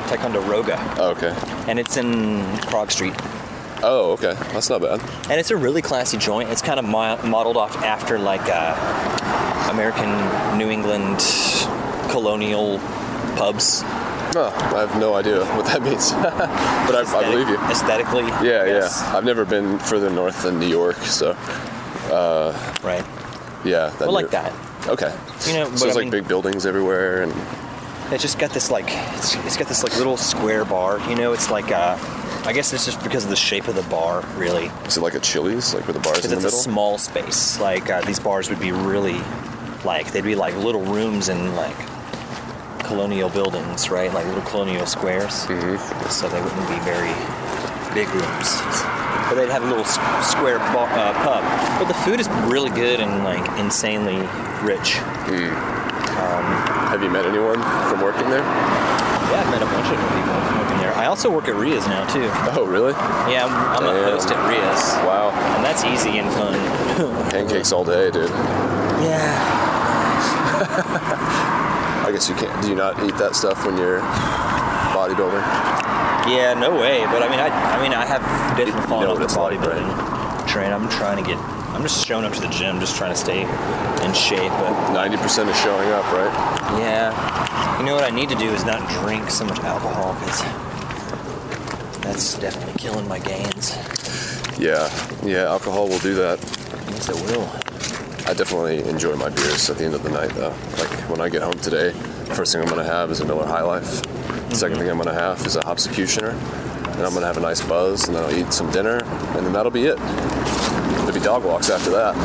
Ticonderoga, Oh, okay. and it's in Krog Street. Oh, okay. That's not bad. And it's a really classy joint. It's kind of mo- modeled off after like uh, American New England colonial pubs. Oh, I have no idea what that means, [LAUGHS] but I, I believe you. Aesthetically. Yeah, yes. yeah. I've never been further north than New York, so Right. yeah. Well, like that. Okay. You know, so but there's like mean- big buildings everywhere, and It's just got this like it's, it's got this like little square bar. You know, it's like uh, I guess it's just because of the shape of the bar, really. is it like a Chili's, like with the bars in Because the it's a small space. Like uh, these bars would be really like they'd be like little rooms and like colonial buildings, right? Like little colonial squares. Mm-hmm. So they wouldn't be very big rooms. But they'd have a little square bar, uh, pub. But the food is really good and like insanely rich. Have you met anyone from working there? Yeah, I've met a bunch of people from working there. I also work at Ria's now too. Oh, really? Yeah, I'm, I'm a host at Ria's, Wow. and that's easy and fun. Pancakes all day, dude. Yeah. [LAUGHS] I guess you can't. Do you not eat that stuff when you're bodybuilder? Yeah, no way. But I mean, I, I mean, I have definitely You fallen off the it's like, bodybuilding train. I'm trying to get. I'm just showing up to the gym, just trying to stay in shape. But 90% is showing up, right? yeah, you know what I need to do is not drink so much alcohol because that's definitely killing my gains. Yeah. Yeah, alcohol will do that. Yes, it will. I definitely enjoy my beers at the end of the night, though. Like when I get home today, first thing I'm gonna have is a Miller High Life. Second thing I'm gonna have is a Hopsecutioner. And I'm gonna have a nice buzz, and then I'll eat some dinner, and then that'll be it. There'll be dog walks after that.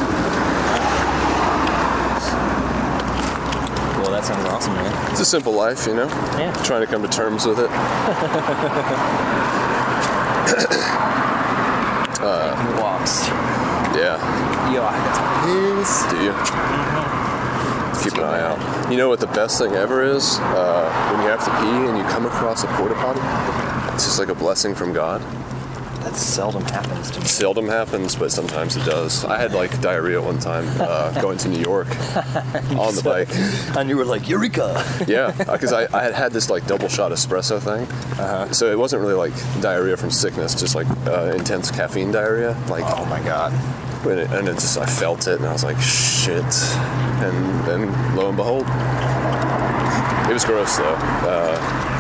Well, that sounds awesome, man. It's a simple life, you know? Yeah. Trying to come to terms with it. Taking [LAUGHS] uh, walks. Yeah. Yo, I got some piss. Do you? Keep an eye out. You know what the best thing ever is? Uh, when you have to pee and you come across a porta potty. It's just like a blessing from God. That seldom happens to me. Seldom happens, but sometimes it does. I had like diarrhea one time uh, [LAUGHS] going to New York [LAUGHS] on the bike. [LAUGHS] And you were like, Eureka! Yeah, because I, I had had this like double shot espresso thing. Uh-huh. So it wasn't really like diarrhea from sickness, just like uh, intense caffeine diarrhea. Like, Oh my god. and it, and it just I felt it, and I was like, shit. And then lo and behold, it was gross though. Uh,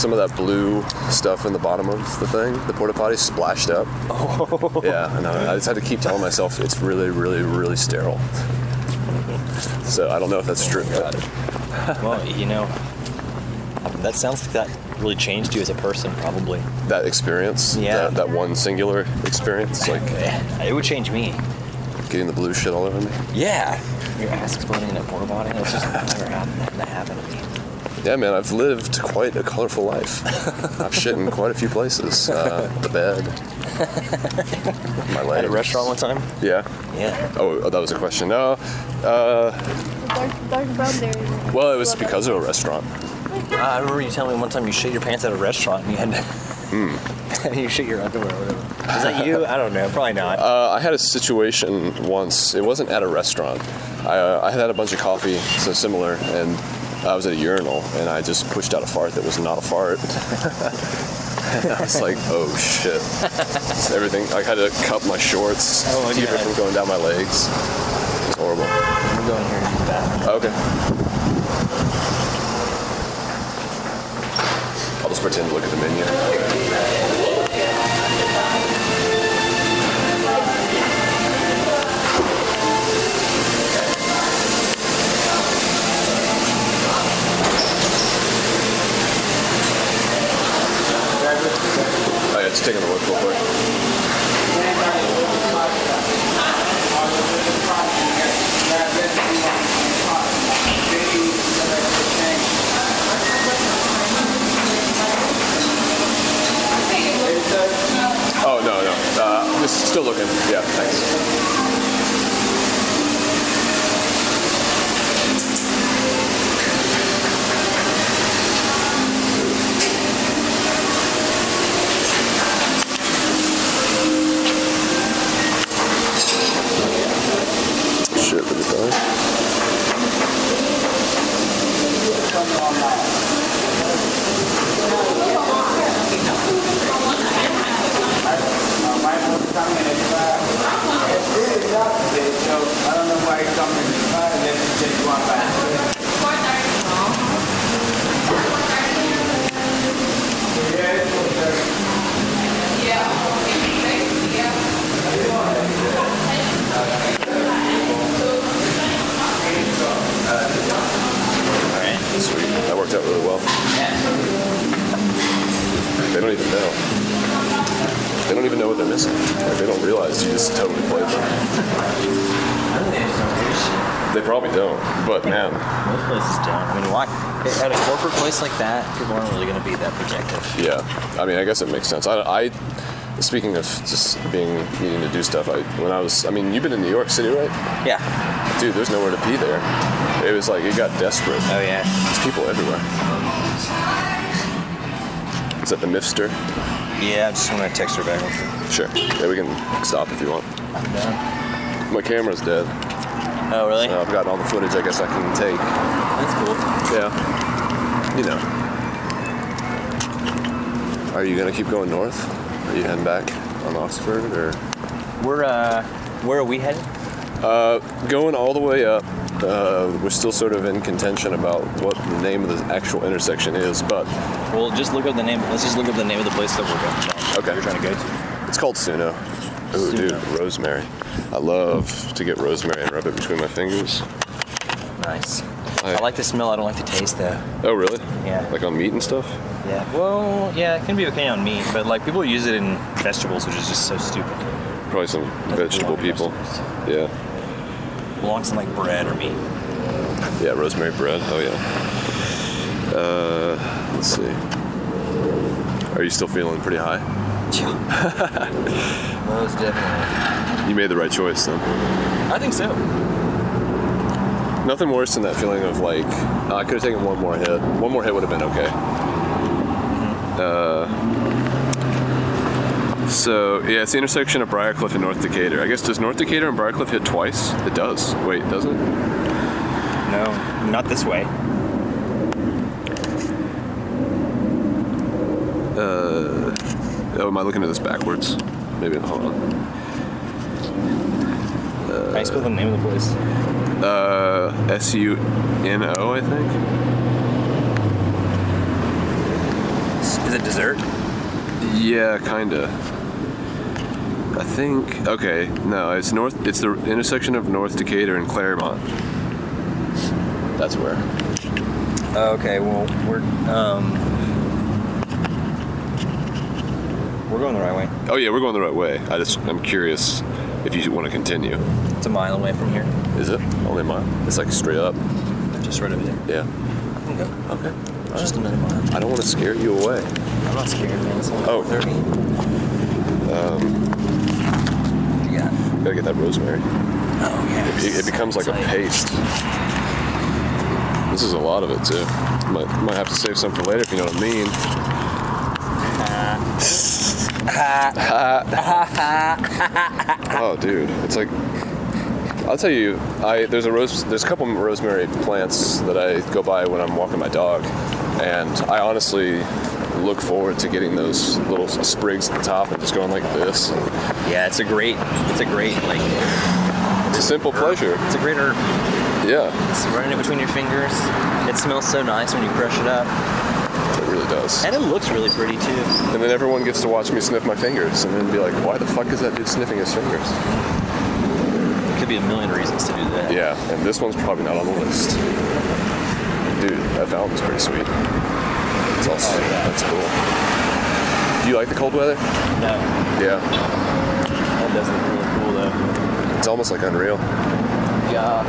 some of that blue stuff in the bottom of the thing, the porta potty, splashed up. Oh. Yeah, and I, I just had to keep telling myself it's really, really, really sterile. So I don't know if that's true. but- Well, you know, that sounds like that really changed you as a person, probably. that experience, Yeah. that, that one singular experience, [LAUGHS] like It would change me. getting the blue shit all over me. Yeah. Your ass exploding in a porta potty. That's just never happened. That happened to me. Yeah, man, I've lived quite a colorful life. [LAUGHS] I've shit in quite a few places. Uh, the bed, [LAUGHS] my legs. At a restaurant one time. Yeah. Yeah. Oh, oh, that was a question. No. Uh, Dark, dark brown there. well, it was because of a restaurant. I remember you telling me one time you shit your pants at a restaurant and you had to. Hmm. And [LAUGHS] you shit your underwear or whatever. Is that you? I don't know. Probably not. Uh, I had a situation once. It wasn't at a restaurant. I, uh, I had had a bunch of coffee, so similar, and I was at a urinal, and I just pushed out a fart that was not a fart. and [LAUGHS] I was like, oh shit. Everything, I had to cut my shorts Oh, to keep it from going down my legs. It's horrible. I'm going here to use the bathroom. Okay. I'll just pretend to look at the menu. Just taking a look real quick. Oh no no, uh, still looking. Yeah, thanks. Sweet. That worked out really well. They don't even know. They don't even know what they're missing. Like, they don't realize you just totally played them. They probably don't, but man, Most places don't. I mean, why? At a corporate place like that, people aren't really going to be that protective. yeah. I mean, I guess it makes sense. I, I speaking of just being needing to do stuff, I when I was, I mean, you've been in New York City, right? Yeah. Dude, there's nowhere to pee there. It was like it got desperate. Oh yeah. There's people everywhere. Is that the Mifster? Yeah, I just want to text her back. Sure. Yeah, we can stop if you want. I'm done. My camera's dead. Oh really? So I've got all the footage I guess I can take. That's cool. Yeah. You know. Are you gonna keep going north? Are you heading back on Oxford or We're uh, where are we headed? Uh, going all the way up? Uh, we're still sort of in contention about what the name of the actual intersection is, but Well, just look up the name. Let's just look up the name of the place that we're going. Okay. You're trying to go to. it's called Suno. Ooh, dude, rosemary. I love to get rosemary and rub it between my fingers. Nice. I- I like the smell. I don't like the taste though. Oh, really? Yeah. Like on meat and stuff? Yeah. Well, yeah, it can be okay on meat, but like people use it in vegetables, which is just so stupid. Probably some vegetable people. vegetables. Yeah. Belongs in like bread or meat. Yeah, rosemary bread. Oh yeah. Uh, let's see. Are you still feeling pretty high? [LAUGHS] Most definitely. You made the right choice then. I think so. Nothing worse than that feeling of like "Oh, I could have taken one more hit. One more hit would have been okay. Uh, so yeah, it's the intersection of Briarcliff and North Decatur. I guess does North Decatur and Briarcliff hit twice? It does. Wait, does it? No, not this way. Oh, am I looking at this backwards? Maybe. Hold on. Can I spell the name of the place? Uh, S U N O, I think. Is it dessert? Yeah, kinda. I think. Okay, no, it's north. It's the intersection of North Decatur and Clairmont. That's where. Okay, well we're um we're going the right way. Oh yeah, we're going the right way. I just I'm curious if you want to continue. It's a mile away from here. Is it only a mile? It's like straight up. Just right over there. Yeah. Okay. Okay. Just a minute mile. I don't want to scare you away. I'm not scared, man. It's only Oh. 30. Um Yeah. Gotta get that rosemary. Oh yeah. It, it becomes like a paste. This is a lot of it too. Might might have to save some for later if you know what I mean. oh, dude, it's like I'll tell you. I there's a rose. There's a couple rosemary plants that I go by when I'm walking my dog, and I honestly look forward to getting those little sprigs at the top and just going like this. Yeah, it's a great it's a great like It's a simple pleasure. it's a great herb. Yeah, It's running it between your fingers. It smells so nice when you crush it up. it really does. And it looks really pretty too. And then everyone gets to watch me sniff my fingers and then be like, why the fuck is that dude sniffing his fingers? There could be a million reasons to do that. Yeah, and this one's probably not on the list. Dude, that fountain's pretty sweet. It's also, that's cool. Do you like the cold weather? No, Yeah. that does look really cool though. It's almost like unreal. Yeah.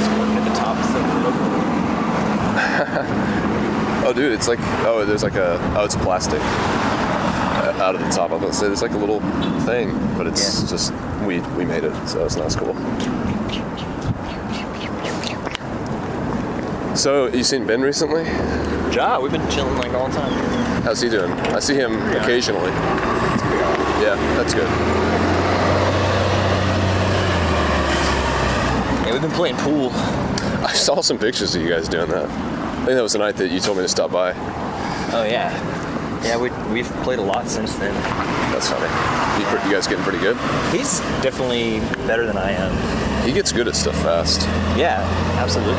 It's working at the top so [LAUGHS] Oh, dude, it's like, oh, there's like a, oh, it's plastic uh, out of the top. I was about to say, there's like a little thing, but it's Yeah. just, we, we made it, so it's not as cool. So, you seen Ben recently? Ja, we've been chilling like all the time. How's he doing? I see him occasionally. Yeah, that's good. Yeah, we've been playing pool. I saw some pictures of you guys doing that. I think that was the night that you told me to stop by. Oh yeah. Yeah, we we've played a lot since then. That's funny. You, you guys getting pretty good? He's definitely better than I am. He gets good at stuff fast. Yeah, absolutely.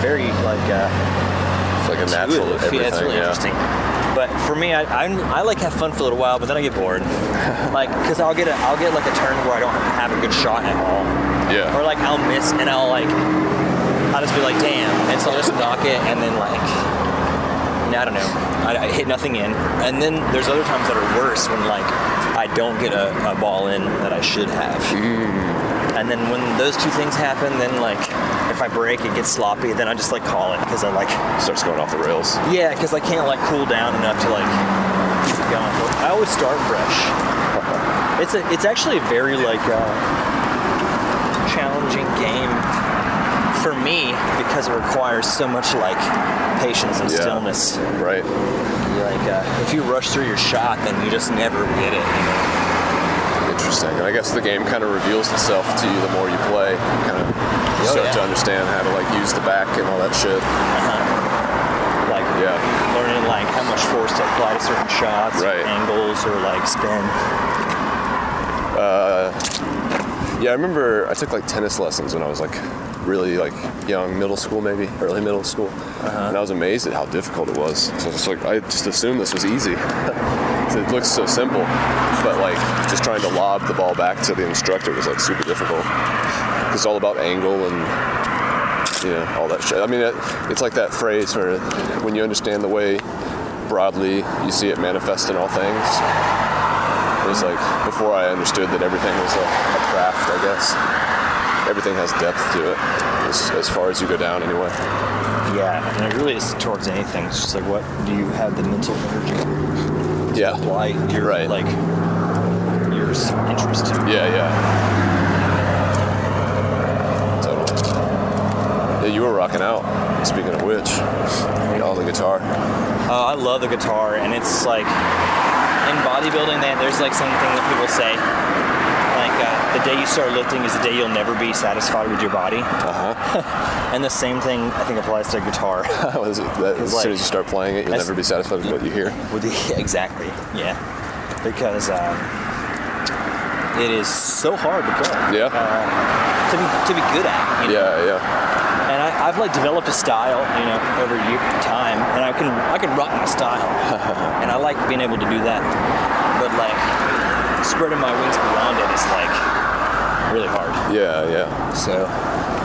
Very like uh, like a natural at everything. Yeah, it's really yeah. interesting. But for me, I, I I like have fun for a little while, but then I get bored. [LAUGHS] like, cause I'll get a I'll get like a turn where I don't have a good shot at all, Yeah. or like I'll miss and I'll like I'll just be like damn, and so I'll just knock it and then like I don't know, I, I hit nothing in, and then there's other times that are worse when like I don't get a, a ball in that I should have. Mm. And then when those two things happen, then like if I break, it gets sloppy. Then I just like call it because I like Starts going off the rails. yeah, because I can't like cool down enough to like keep it going. I always start fresh. It's a it's actually a very like uh, challenging game for me because it requires so much like patience and Yeah. stillness. Right. Like uh, if you rush through your shot, then you just never get it. You know? Interesting. And I guess the game kind of reveals itself to you the more you play. You kind of Oh, start yeah. to understand how to like use the back and all that shit. Uh-huh. Like Yeah. learning like how much force to apply to certain shots, Right. angles, or like spin. Uh, yeah, I remember I took like tennis lessons when I was like really like young, middle school maybe, early middle school, uh-huh. and I was amazed at how difficult it was. So it's like I just assumed this was easy. [LAUGHS] it looks so simple, but like just trying to lob the ball back to the instructor was like super difficult. It's all about angle and you know all that shit. I mean, it, it's like that phrase where when you understand the way broadly you see it manifest in all things. It was like before I understood that everything was a craft, I guess. Everything has depth to it, as, as far as you go down, anyway. Yeah, and it really is towards anything. It's just like what do you have the mental energy Yeah. apply your Right. like your interest to? Yeah, yeah. Totally. Yeah, you were rocking out. Speaking of which, on the guitar. Uh, I love the guitar, and it's like in bodybuilding, they, there's like something that people say, uh, the day you start lifting is the day you'll never be satisfied with your body. Uh huh. [LAUGHS] And the same thing I think applies to guitar. [LAUGHS] as soon like- as you start playing it, you'll never be satisfied with what you hear. With the, [LAUGHS] exactly, yeah, because um, it is so hard to play. Yeah. Uh, to be to be good at. You know? Yeah, yeah. And I, I've like developed a style, you know, over time, and I can I can rock my style, and I like being able to do that. But like spreading my wings beyond it is like really hard. Yeah, yeah. So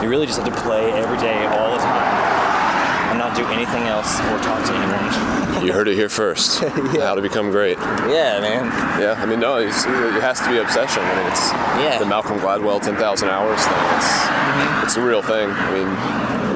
you really just have to play every day, all the time, and not do anything else or talk to anyone. You heard it here first. [LAUGHS] How to become great. yeah, man. Yeah, I mean, no, it's, it has to be obsession. I mean, it's Yeah. the Malcolm Gladwell 10,000 hours thing. It's, Mm-hmm. it's a real thing. I mean,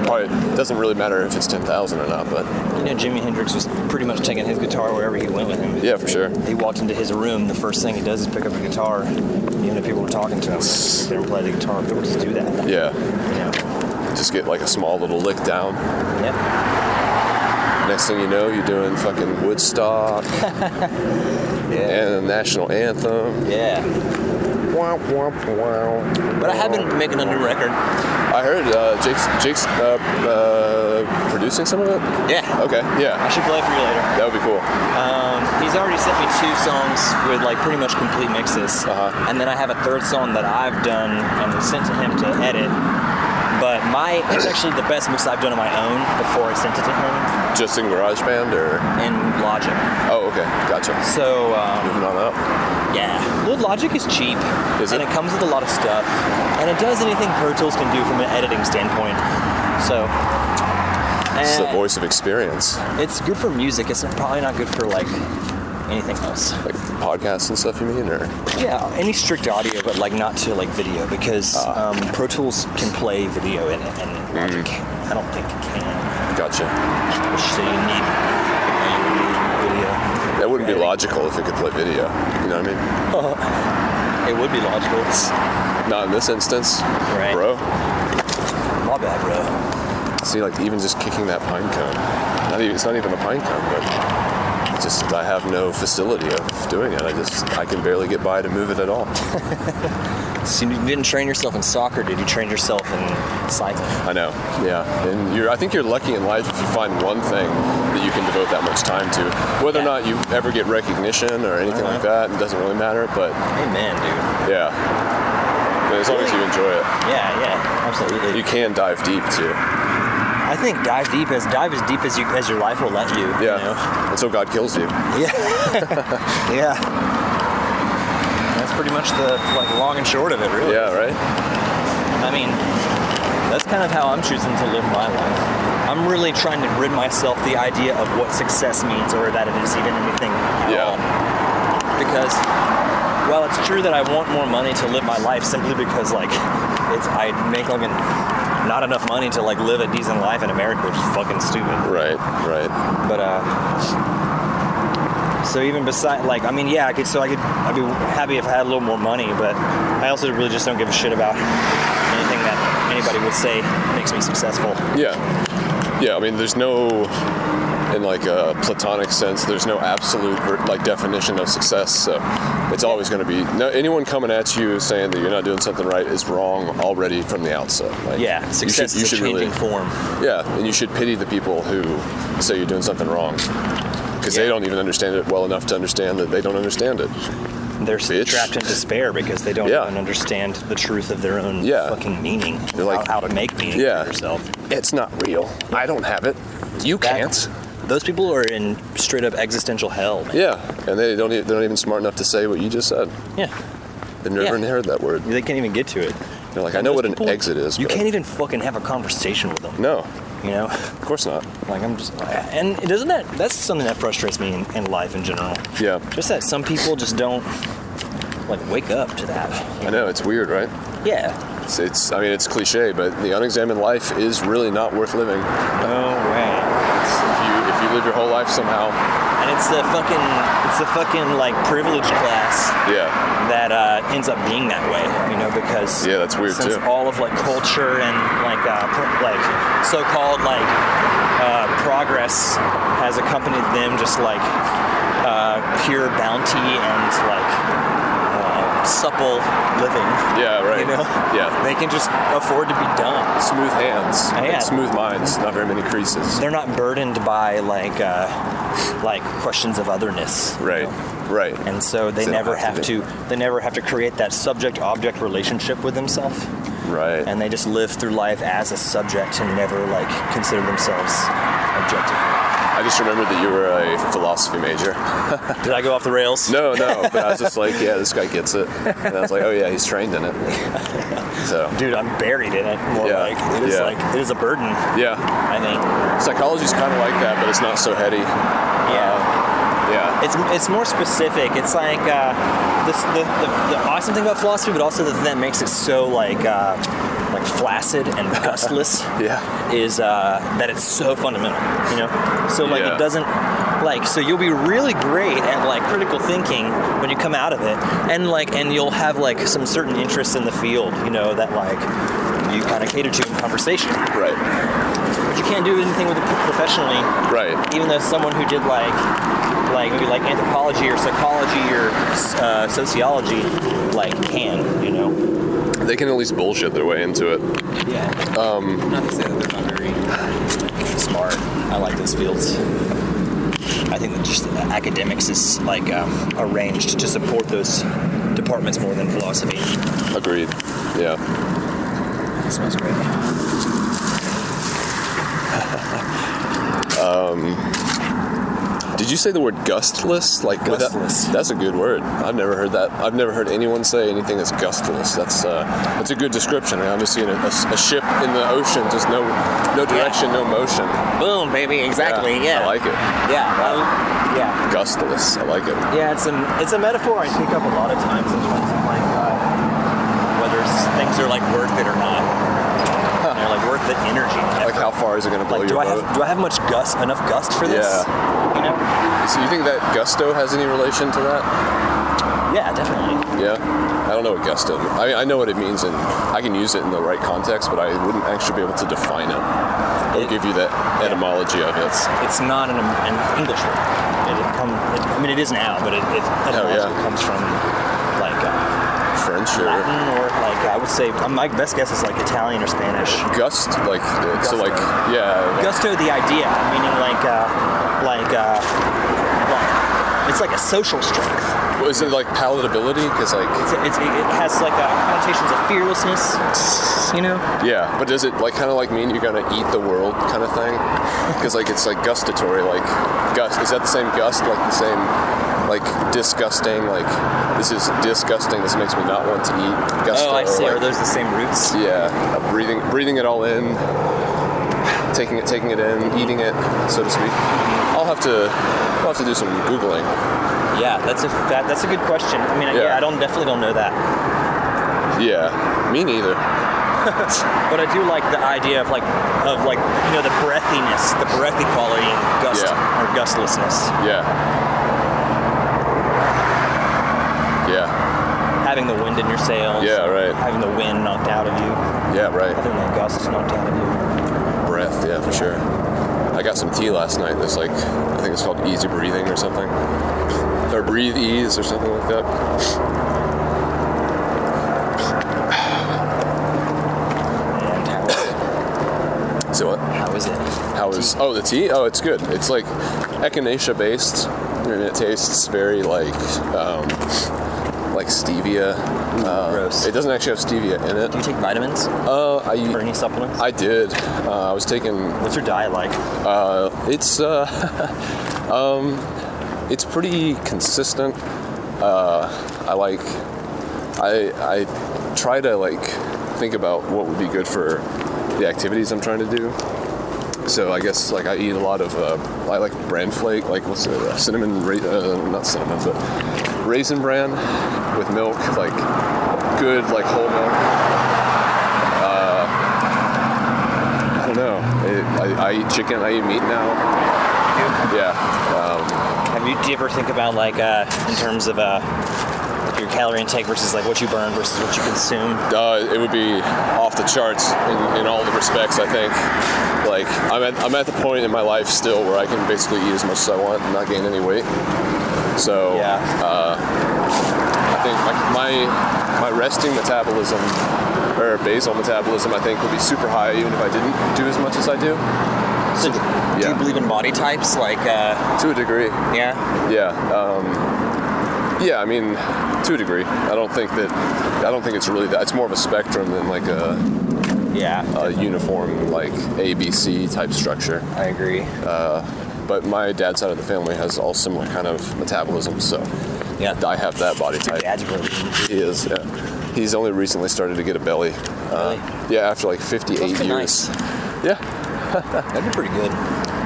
probably it doesn't really matter if it's 10,000 or not, but You know, Jimi Hendrix was pretty much taking his guitar wherever he went with him. yeah, for sure. He walked into his room. The first thing he does is pick up a guitar, even if people were talking to him. There and play the guitar. People just do that. Yeah, You know. just get like a small little lick down. Yep. Next thing you know, you're doing fucking Woodstock [LAUGHS] Yeah. and the national anthem. Yeah. But I have been making a new record. I heard uh, Jake's, Jake's uh, uh, producing some of it. Yeah. Okay, Yeah. I should play it for you later. that would be cool. Um, he's already sent me two songs with like pretty much complete mixes, Uh-huh. and then I have a third song that I've done and sent to him to edit. But my it's actually the best mix I've done on my own before I sent it to him Just in GarageBand or? in Logic. Oh, okay, gotcha. So um, Moving on up. Yeah, well, Logic is cheap, Is and it? it comes with a lot of stuff, and it does anything Pro Tools can do from an editing standpoint. So. It's the eh, voice of experience. It's good for music. It's probably not good for like anything else. Like podcasts and stuff, you mean? Or Yeah, any strict audio, but like not to like video because Ah. um, Pro Tools can play video in it, and Logic Mm. I don't think it can. gotcha. So you need, you need video. That wouldn't be logical if it could play video. You know what I mean? [LAUGHS] It would be logical. Not in this instance, Right. bro. My bad, bro. See, like even just kicking that pine cone. Not even, it's not even a pine cone, but just I have no facility of doing it. I just I can barely get by to move it at all. [LAUGHS] So you didn't train yourself in soccer, did you train yourself in cycling? I know. Yeah, and you're. I think you're lucky in life if you find one thing that you can devote that much time to. Whether or not you ever get recognition or anything like Uh-huh. that, it doesn't really matter. But Amen, dude. yeah, But as long as you enjoy it, Yeah, yeah, absolutely. you can dive deep too. I think dive deep as dive as deep as you as your life will let you. Yeah. You know? Until God kills you. Yeah. [LAUGHS] yeah. That's pretty much the like long and short of it, really. Yeah, right? I mean, that's kind of how I'm choosing to live my life. I'm really trying to rid myself the idea of what success means or that it is even anything at Yeah. all. Because well, it's true that I want more money to live my life simply because like it's I make like an, not enough money to like live a decent life in America, which is fucking stupid. Right, right. But uh so even beside like I mean yeah, I could so I could I'd be happy if I had a little more money, but I also really just don't give a shit about anything that anybody would say makes me successful. Yeah. Yeah, I mean, there's no, in like a platonic sense, there's no absolute like definition of success. So it's always going to be no, anyone coming at you saying that you're not doing something right is wrong already from the outset. Like, Yeah, you success should, you is a changing really, form. yeah, and you should pity the people who say you're doing something wrong because they don't even understand it well enough to understand that they don't understand it. They're Bitch. trapped in despair because they don't Yeah. even understand the truth of their own Yeah. fucking meaning. They're like- how, how to make meaning Yeah. for yourself. It's not real. I don't have it. You That- can't. Those people are in straight up existential hell, man. Yeah, and they don't. e- They're not even smart enough to say what you just said. Yeah. They've never Yeah. heard that word. They can't even get to it. They're like, I know what an people- exit is. You can't even fucking have a conversation with them. No, You know? of course not. Like I'm just, and doesn't that that's something that frustrates me in, in life in general. Yeah, Just that some people just don't like wake up to that. I know it's weird, right? Yeah. It's, it's. I mean, it's cliche, but the unexamined life is really not worth living. No way. If you live your whole life somehow, And it's the fucking it's the fucking like privileged class yeah, that uh, ends up being that way. You know because Yeah, that's weird, since too. all of like culture and like uh, pr- like so-called like uh, progress has accompanied them just like uh, pure bounty and like supple living. yeah, right. You know? Yeah, They can just afford to be dumb. smooth hands, Yeah. smooth minds, not very many creases. They're not burdened by like uh, like questions of otherness. you Right, know? right. And so they They never have have to to they never have to create that subject-object relationship with themselves. right. And they just live through life as a subject and never like consider themselves objective. I just remembered that you were a philosophy major. [LAUGHS] Did I go off the rails? No, no, but I was just like, yeah, this guy gets it. And I was like, oh yeah, he's trained in it. So Dude, I'm buried in it. More Yeah, like it is yeah. like it is a burden, yeah, I think. psychology's kind of like that, but it's not so heady. Yeah. Yeah, It's, it's more specific. It's like uh, this, the, the, the awesome thing about philosophy, but also the thing that makes it so like uh, like flaccid and [LAUGHS] gustless yeah, is uh, that it's so fundamental. You know, so like Yeah. it doesn't like so you'll be really great at like critical thinking when you come out of it, and like and you'll have like some certain interests in the field. You know that like you kind of cater to in conversation, right, but you can't do anything with it professionally right. even though someone who did like like maybe like anthropology or psychology or uh, sociology like can you know They can at least bullshit their way into it. yeah um not to say that they're not very smart i like those fields i think that just uh, academics is like um, arranged to support those departments more than philosophy Agreed. Yeah. it smells great [LAUGHS] Did you say the word gustless? Like with that- Gustless. that's a good word. I've never heard that. I've never heard anyone say anything that's gustless. That's uh, that's a good description. I'm just seeing a, a- a ship in the ocean, just no no direction, no motion. boom baby exactly yeah, I like it. yeah I- yeah Gustless. I like it. Yeah, it's a it's a metaphor I pick up a lot of times in terms of like uh, whether things are like worth it or not. You know, like worth the energy. and Like how far is it going to blow Like, do your I boat? have do I have much gust enough gust for this? Yeah. You know? So you think that gusto has any relation to that? Yeah, definitely. Yeah. I don't know what gusto. I, I know what it means, and I can use it in the right context, but I wouldn't actually be able to define it or It- give you that etymology of it. It's it's not an, an English word. It, it come, it, I mean, it is now, but it, it etymologically yeah. comes from like French or Latin or like I would say um, my best guess is like Italian or Spanish. gust, like uh, so, like yeah, Gusto, the idea, meaning like, uh, like, uh, it's like a social strength. is it like palatability? Because like, It's, it's, it has like uh, connotations of fearlessness, you know? yeah, but does it like kind of like mean you're gonna eat the world kind of thing? Because like it's like gustatory, like gust. Is that the same gust? Like the same, like disgusting? Like this is disgusting. This makes me not want to eat. Gusto, Oh, I see. like- Are those the same roots? Yeah, uh, breathing, breathing it all in, taking it, taking it in, eating it, so to speak. I'll have to, I'll have to do some googling. Yeah, that's a that, that's a good question. I mean, yeah. Yeah. I don't definitely don't know that, Yeah, me neither. [LAUGHS] but I do like the idea of like of like you know the breathiness, the breathy quality in gust Yeah. or gustlessness. Yeah. Yeah. Having the wind in your sails. Yeah, right. Having the wind knocked out of you. Yeah, right. Having the gust knocked out of you. Breath, yeah, for sure. I got some tea last night. That's like, I think it's called easy breathing or something, or breathe ease or something like that. And how is it? So what? How is it? How is? Oh, the tea. Oh, it's good. It's like echinacea based, and it tastes very like, um, like stevia. Uh, gross. It doesn't actually have stevia in it. Do you take vitamins Uh, or I any supplements? I did. Uh, I was taking What's your diet like? Uh, it's uh, [LAUGHS] um, it's pretty consistent. Uh, I like, I I try to like think about what would be good for the activities I'm trying to do. So I guess like I eat a lot of uh, I like bran flake, like what's it, uh, cinnamon, ra- uh, not cinnamon, but raisin bran with milk, like good like whole milk. Uh, I don't know. It, I, I eat chicken. I eat meat now. Yeah. Um, Have you, do you ever think about like uh, in terms of uh, like your calorie intake versus like what you burn versus what you consume? uh, it would be off the charts in, in all the respects. I think. Like I'm at I'm at the point in my life still where I can basically eat as much as I want and not gain any weight. So Yeah. I think like my my resting metabolism or basal metabolism I think would be super high even if I didn't do as much as I do. So, do Yeah. you believe in body types? Like, uh, To a degree. yeah. Yeah. Um, yeah, I mean, to a degree. I don't think that. I don't think it's really that. It's more of a spectrum than like a, Yeah. a uniform like ABC type structure. I agree. But my dad's side of the family has all similar kind of metabolism, so Yeah. I have that body type. Dad's really He is. Yeah. He's only recently started to get a belly. Really? Yeah, after like 58 Must've years. nice. Yeah. [LAUGHS] That'd be pretty good.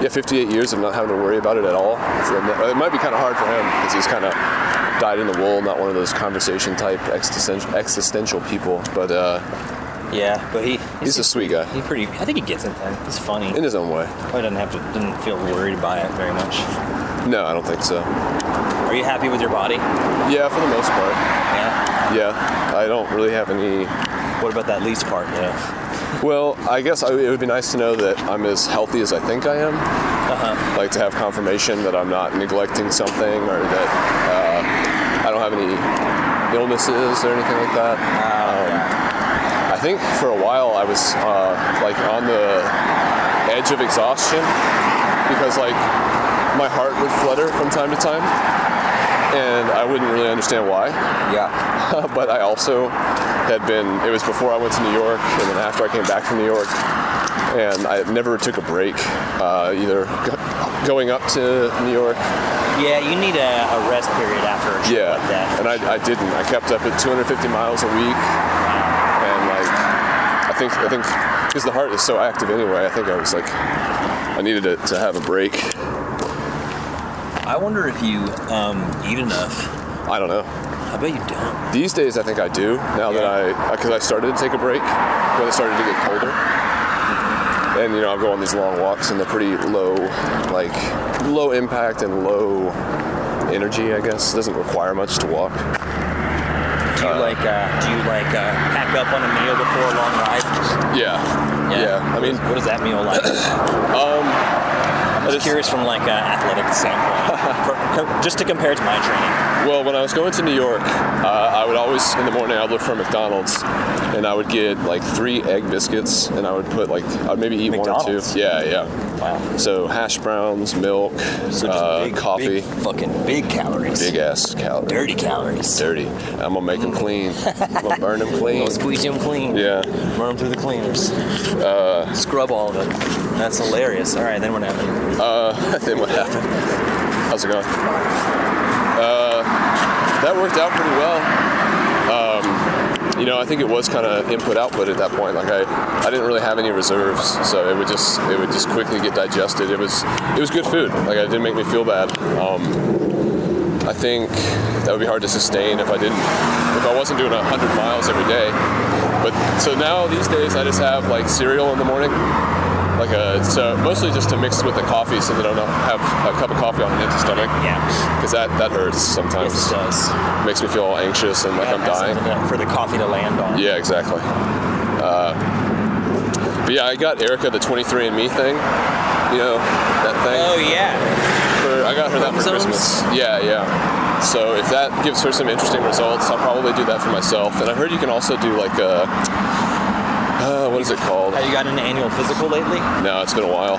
Yeah, 58 years of not having to worry about it at all. So it might be kind of hard for him because he's kind of dyed in the wool, not one of those conversation type existential, existential people. But uh, Yeah, but he he's a sweet guy he pretty. I think he gets it then. He's funny. in his own way. Probably doesn't have to. Didn't feel worried by it very much. No, I don't think so. Are you happy with your body? Yeah, for the most part. Yeah. Yeah, I don't really have any. What about that least part? though? [LAUGHS] Well, I guess I, it would be nice to know that I'm as healthy as I think I am. Uh-huh. Like to have confirmation that I'm not neglecting something or that uh, I don't have any illnesses or anything like that. Um, I think for a while I was uh, like on the edge of exhaustion because like my heart would flutter from time to time, and I wouldn't really understand why. Yeah. [LAUGHS] but I also had been, it was before I went to New York and then after I came back from New York. And I never took a break, uh, either go- going up to New York. Yeah, you need a, a rest period after a trip Yeah. like that. And I, I didn't. I kept up at 250 miles a week. And like, I think, I think, because the heart is so active anyway, I think I was like, I needed it to have a break. I wonder if you um, eat enough. I don't know. I bet you don't. These days, I think I do. Now that I, because I started to take a break when it started to get colder, and you know, I'll go on these long walks, and they're pretty low, like low impact and low energy. I guess doesn't require much to walk. Do you like uh, do you like uh, pack up on a meal before a long ride? Yeah, yeah. I mean, what is that meal like? [COUGHS] I'm just just- curious from like an athletic standpoint, [LAUGHS] for, just to compare to my training. Well, when I was going to New York, uh, I would always in the morning I'd look for McDonald's, and I would get like three egg biscuits, and I would put like I'd maybe eat McDonald's? one or two. Yeah, yeah. Wow. So hash browns, milk, So uh, big, coffee, big, fucking big calories. big ass calories. dirty calories. Dirty. I'm gonna make them clean. [LAUGHS] I'm gonna burn them clean. We'll squeeze them clean. Yeah. Run them through the cleaners. Uh, Scrub all of it. That's hilarious. All right, then what happened? Uh, [LAUGHS] then what happened? How's it going? Uh, that worked out pretty well. You know, I think it was kind of input output at that point. Like I, I didn't really have any reserves, so it would just it would just quickly get digested. It was it was good food. Like it didn't make me feel bad. Um, I think that would be hard to sustain if I didn't if I wasn't doing hundred miles every day. But so now these days I just have like cereal in the morning like a so mostly just to mix with the coffee so that I don't have a cup of coffee on an empty stomach Yeah. because that that hurts sometimes. Yes, it does. Makes me feel all anxious and like I'm dying. For the coffee to land on. Yeah, exactly. Uh, but yeah, I got Erica the 23andMe thing. You know that thing. Oh yeah. For, I got her that for? Christmas. Yeah, yeah. So if that gives her some interesting results, I'll probably do that for myself. And I heard you can also do like a uh, what is it called? Have you got an annual physical lately? No, it's been a while.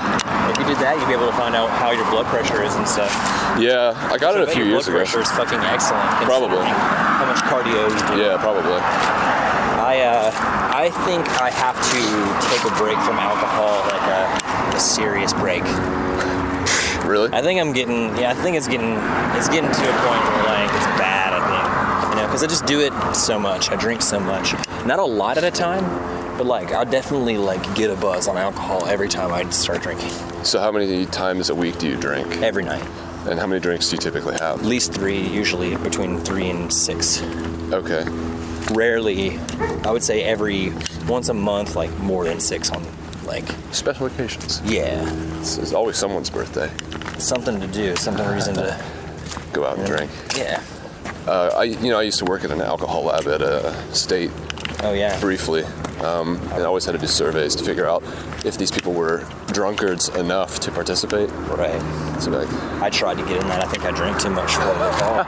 If you did that, you'd be able to find out how your blood pressure is and stuff. Yeah, I got it a few your years blood ago. pressure is fucking excellent. Probably. How much cardio you do. Yeah, probably. I uh, I think I have to take a break from alcohol, like a, a serious break. Really? I think I'm getting, yeah, I think it's getting, it's getting to a point where like it's bad. I think, you know, because I just do it so much. I drink so much, not a lot at a time, but like I'll definitely like get a buzz on alcohol every time I start drinking. So how many times a week do you drink? Every night, And how many drinks do you typically have? at least three, usually between three and six. Okay. Rarely, I would say every once a month, like more than six on, like Special occasions. yeah, It's, it's always someone's birthday. something to do, something reason to, Go out and drink. yeah. Uh, I, you know, I used to work at an alcohol lab at a state Oh yeah. briefly, um, and I always had to do surveys to figure out if these people were drunkards enough to participate. Right. So like, I tried to get in that. I think I drank too much for alcohol.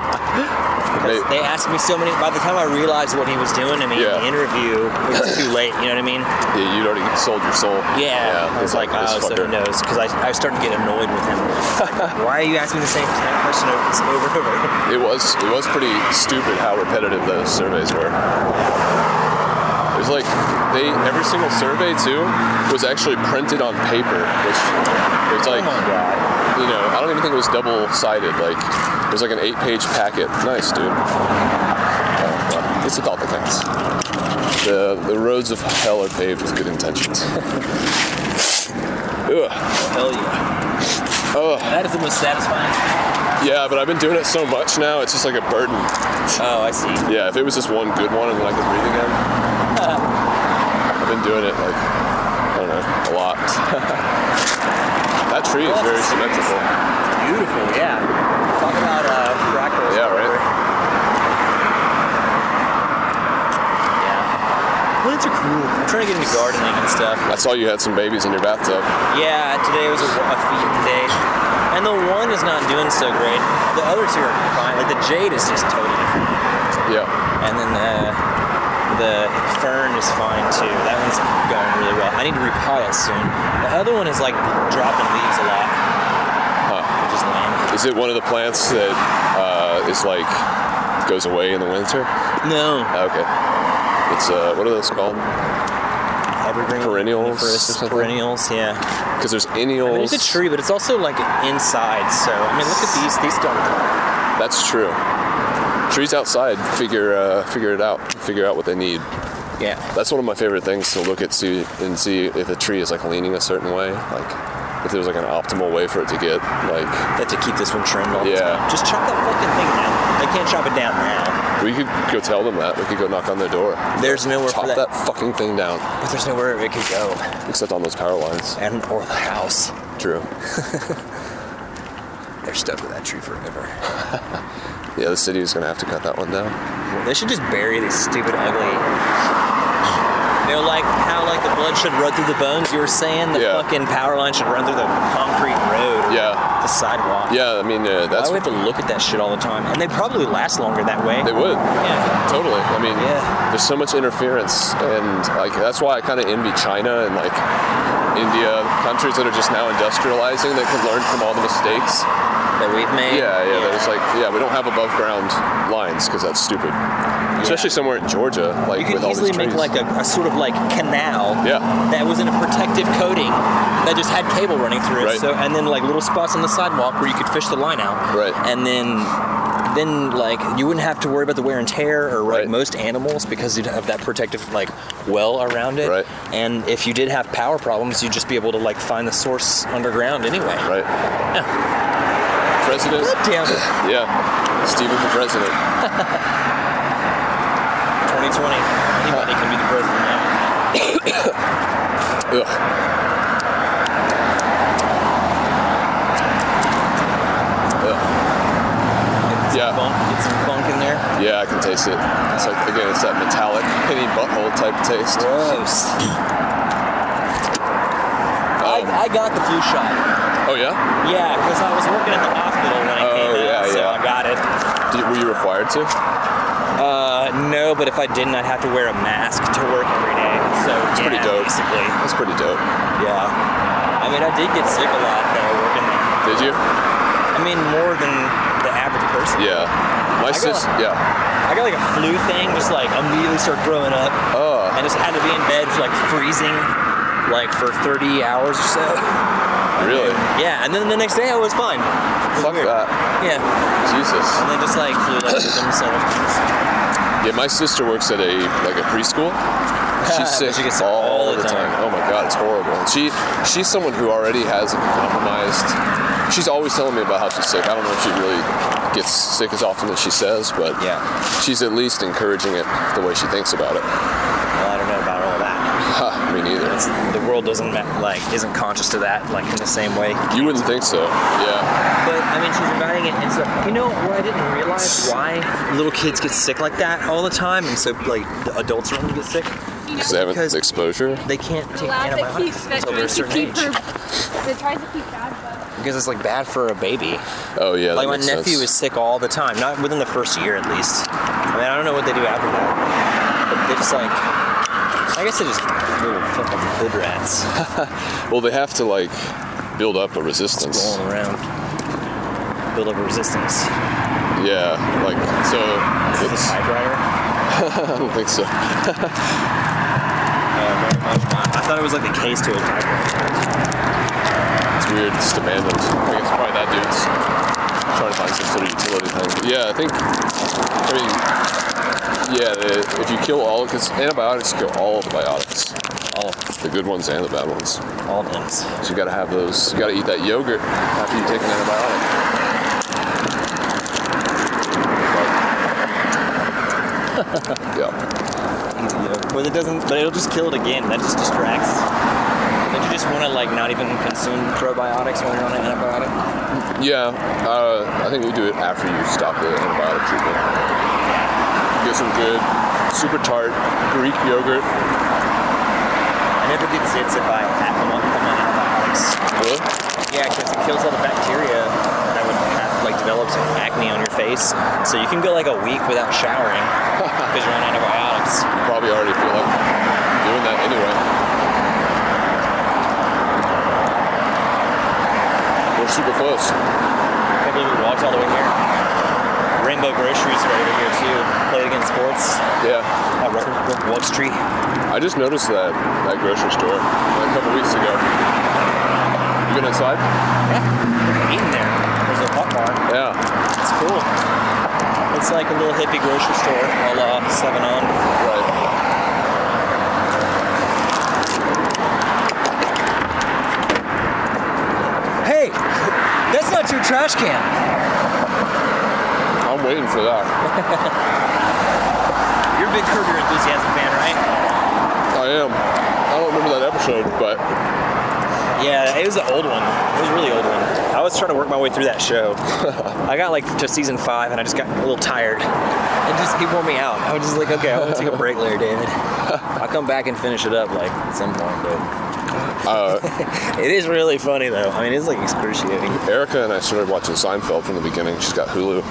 They- [LAUGHS] they asked me so many. By the time I realized what he was doing to me Yeah. in the interview, it was [LAUGHS] too late. You know what I mean? yeah, you'd already sold your soul. Yeah. I was it's like, this oh, so who knows? Because I, I started to get annoyed with him. [LAUGHS] Why are you asking the same question over over and over? It was it was pretty stupid how repetitive those surveys were. Was like they every single survey too was actually printed on paper, which it's like Oh you know I don't even think it was double sided. Like it was like an eight page packet. Nice, dude. Oh, well, it's the things. The the roads of hell are paved with good intentions. [LAUGHS] Ugh. Hell yeah. Ugh. That is the most satisfying. Yeah, but I've been doing it so much now, it's just like a burden. Oh, I see. Yeah, if it was just one good one and then I could breathe again. I've been doing it like I don't know, a lot. [LAUGHS] that tree is Well, very it's symmetrical. Beautiful. Yeah. Talk about uh, fractals. Yeah, right. Yeah. Plants are cool. I'm trying to get into gardening and stuff. I saw you had some babies in your bathtub. Yeah, today was a, a feeding day. And the one is not doing so great. The other two are fine. Like the jade is just totally different. Yeah. And then the, the fern is fine too. That one's going really well. I need to repot it soon. The other one is like dropping leaves a lot, Huh. which is lame. Is it one of the plants that uh, is like goes away in the winter? No. Okay. It's uh, what are those called? Evergreen. Perennials or? Perennials, yeah. Because there's I mean, annuals. it's a tree, but it's also like inside. So I mean, look at these. These don't. That's true. Trees outside figure uh, figure it out. Figure out what they need. Yeah. That's one of my favorite things to look at see and see if a tree is like leaning a certain way, like if there's like an optimal way for it to get like. That to keep this one trimmed all the Yeah. time. Just chop that fucking thing down. They can't chop it down now. We could go tell them that. We could go knock on their door. There's nowhere Chop that. that. fucking thing down, But there's nowhere it could go. except on those power lines. And or the house. True. [LAUGHS] They're stuck with that tree forever. [LAUGHS] Yeah, the city is gonna have to cut that one down. They should just bury these stupid, ugly You know, like how like the blood should run through the bones. You were saying the Yeah. fucking power line should run through the concrete road. Yeah. The sidewalk. Yeah, I mean uh, Why that's do we have to look at that shit all the time? And they probably last longer that way. they would. yeah. Totally. I mean, Yeah. there's so much interference, and like that's why I kind of envy China and like India, countries that are just now industrializing that can learn from all the mistakes. That we've made. Yeah, yeah. There's like, yeah, we don't have above ground lines because that's stupid. Especially somewhere in Georgia, like You could with all easily these make trees. like a, a sort of like canal Yeah. that was in a protective coating that just had cable running through it. Right. So and then like little spots on the sidewalk where you could fish the line out. Right. And then then like you wouldn't have to worry about the wear and tear or like Right. most animals because you'd have that protective like well around it. Right. And if you did have power problems, you'd just be able to like find the source underground anyway. right. President. God damn it. Yeah. Stephen for president. 2020. Anybody can be the president now. [COUGHS] Ugh. Ugh. Yeah. Funk, get some funk in there. Yeah, I can taste it. It's like again, it's that metallic penny butthole type taste. Gross. Um, I, I got the flu shot. Oh yeah? Yeah, because I was working at the hospital when I Oh, came out, yeah, so yeah. I got it. Did, were you required to? Uh, no, but if I didn't, I'd have to wear a mask to work every day. So it's pretty dope. Basically, That's pretty dope. yeah. I mean, I did get sick a lot though working there. Did you? I mean, more than the average person. Yeah. My sis. Yeah. I got like a flu thing, just like immediately start throwing up. Oh. And just had to be in bed for like freezing, like for 30 hours or so. Really? Yeah, and then the next day I was fine. Was Fuck weird. that. Yeah, Jesus. and then just like flew like symptoms. So Yeah, my sister works at a like a preschool. She's [LAUGHS] sick, She gets all, all the the time. time. Oh my god, it's horrible. And she she's someone who already has a compromised. She's always telling me about how she's sick. I don't know if she really gets sick as often as she says, but Yeah. she's at least encouraging it the way she thinks about it. well, I don't know about all that. Ha, me neither. It's, the world doesn't ma- like isn't conscious to that like in the same way. You wouldn't think so. Yeah. But I mean, she's inviting it, and so you know what I didn't realize why little kids get sick like that all the time, and so like the adults around them get sick. Because they haven't Because- exposure. They can't take lab that antibiotics keeps that until they're a certain age her that tries to keep bad because it's like bad for a baby. Oh yeah. Like that my makes nephew sense. is sick all the time, not within the first year at least. I mean, I don't know what they do after that, but they just like, I guess they just little fucking hood rats [LAUGHS] Well, they have to like build up a resistance. rolling around, build up a resistance. Yeah. Like so. Is this a typewriter? [LAUGHS] I don't think so. Uh, very much not. I thought it was like the case to a typewriter. It's weird. It's demanded. I think it's probably that dude's trying to find some sort of utility thing. But yeah, I think. I mean, yeah. The, if you kill all, because antibiotics kill all of the biotics, All, the good ones and the bad ones. all things. So you got to have those. You got to eat that yogurt after you take an antibiotic. [LAUGHS] yeah. But it doesn't. But it'll just kill it again. That just distracts. Don't you just want to like not even consume probiotics when you're on an antibiotic? Yeah. Uh, I think we do it after you stop the antibiotic treatment. Get some good, super tart Greek yogurt. I never get zits if I have them on, them on antibiotics. Really? Yeah, because it kills all the bacteria that would have like develop some acne on your face. So you can go like a week without showering [LAUGHS] because you're on antibiotics. You Probably already feel like doing that anyway. We're super close. Can't believe we walked all the way here. Rainbow Groceries right over here too. Played against sports Yeah. at Ru- Wall Street. I just noticed that that grocery store a couple weeks ago. You been inside? Yeah, eating there. There's a hot bar. Yeah. It's cool. It's like a little hippie grocery store, a la 7 On. Right. Hey, that's not your trash can. I'm waiting for that. [LAUGHS] You're a big Curb Your Enthusiasm fan, right? I am. I don't remember that episode, but Yeah, it was the old one. It was a really old one. I was trying to work my way through that show. [LAUGHS] I got like to season five, and I just got a little tired. It just he wore me out. I was just like, okay, I want to take a break later, David. I'll come back and finish it up like at some point, but uh, [LAUGHS] it is really funny though. I mean, it's like excruciating. Erica and I started watching Seinfeld from the beginning. She's got Hulu,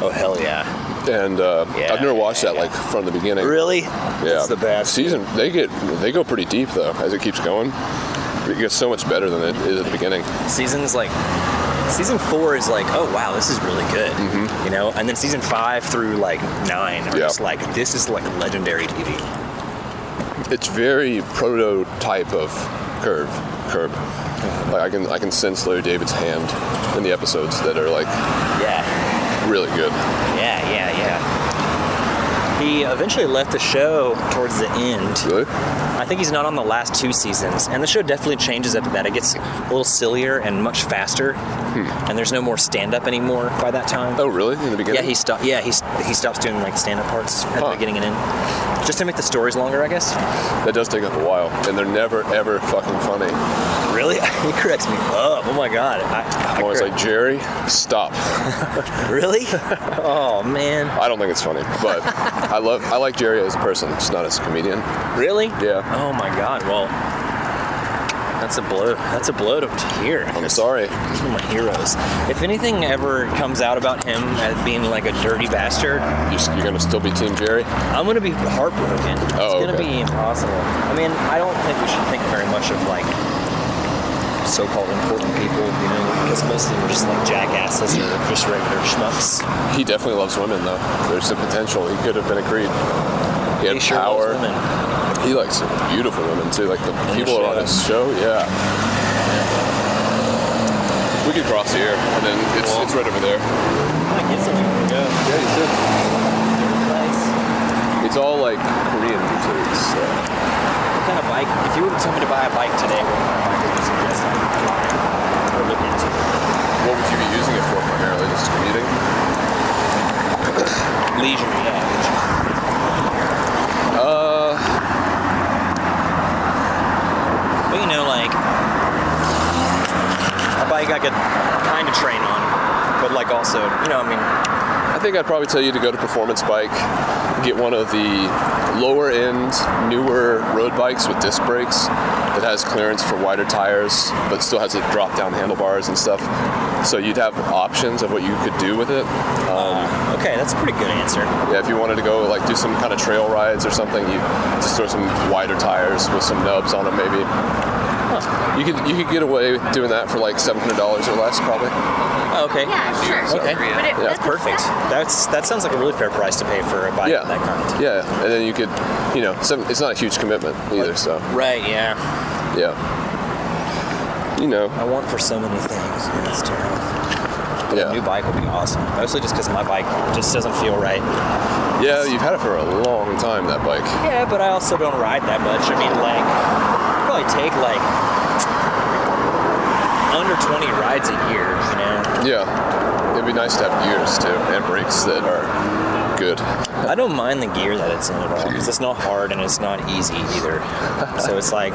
Oh hell yeah! And uh, Yeah, I've never watched yeah, that like from the beginning. Really? Yeah, It's the best. season. They get they go pretty deep though as it keeps going. It gets so much better than it is at the beginning. seasons like season four is like oh wow this is really good you know and then season five through like nine are Mm-hmm. Yeah. just like this is like a legendary tv It's very prototype of Curve. Curb. Like I can I can sense Larry David's hand in the episodes that are like yeah really good. yeah yeah he eventually left the show towards the end. Really? i think he's not on the last two seasons. And the show definitely changes after that. It gets a little sillier and much faster. Hmm. And there's no more stand-up anymore by that time. Oh really? In the beginning? yeah he stopped yeah he, he stops doing like stand-up parts at the beginning and end. Just to make the stories longer i guess. That does take up a while, and they're never ever fucking funny. Really? [LAUGHS] he cracks me up. Oh my god. I, I I'm always crack- like Jerry, stop. [LAUGHS] [LAUGHS] really? oh man. I don't think it's funny, but I love I like Jerry as a person, just not as a comedian. Really? Yeah. Oh my god. Well, that's a blow. That's a blow to hear. I'm sorry. He's one of my heroes. If anything ever comes out about him as being like a dirty bastard, You're, you're gonna still be Team Jerry? I'm gonna be heartbroken. it's Oh, gonna okay. be impossible. I mean, I don't think we should think very much of like so-called important people, you know, because most of them are just like jackasses or just regular schmucks. He definitely loves women, though. There's the potential. He could have been a creed. He had He sure power. He likes beautiful women too. Like the people on his show. Yeah. We could cross here, and then it's it's right over there. I get something to go. Yeah, you should. Nice. It's all like Korean music. So. What kind of bike? If you were to tell me to buy a bike today, what kind of bike would you suggest I buy look into? What would you be using it for primarily? Just commuting? Leisure, yeah. Leisure. Uh, But you know, like a bike I could kind of train on, but like also, you know, I mean, I think I'd probably tell you to go to Performance Bike, get one of the lower end, newer road bikes with disc brakes that has clearance for wider tires, but still has the drop down handlebars and stuff. So you'd have options of what you could do with it. Um, okay, that's a pretty good answer. Yeah, if you wanted to go like do some kind of trail rides or something, you just throw some wider tires with some nubs on them, maybe. You could you could get away with doing that for like seven hundred dollars or less, probably. Okay. Yeah, sure. Okay. But it, Yeah. That's perfect. That's that sounds like a really fair price to pay for a bike Yeah, of that kind. yeah, and then you could, you know, seven, it's not a huge commitment either. So Right. Yeah. Yeah, you know, I want for so many things. Yeah, it's terrible. A new bike would be awesome. Mostly just because my bike just doesn't feel right. yeah. You've had it for a long time. That bike. Yeah, but I also don't ride that much. I mean, like, I probably take like under 20 rides a year, you know? Yeah, it'd be nice to have gears too and brakes that are good. I don't mind the gear that it's in at all because it's not hard and it's not easy either. So it's like,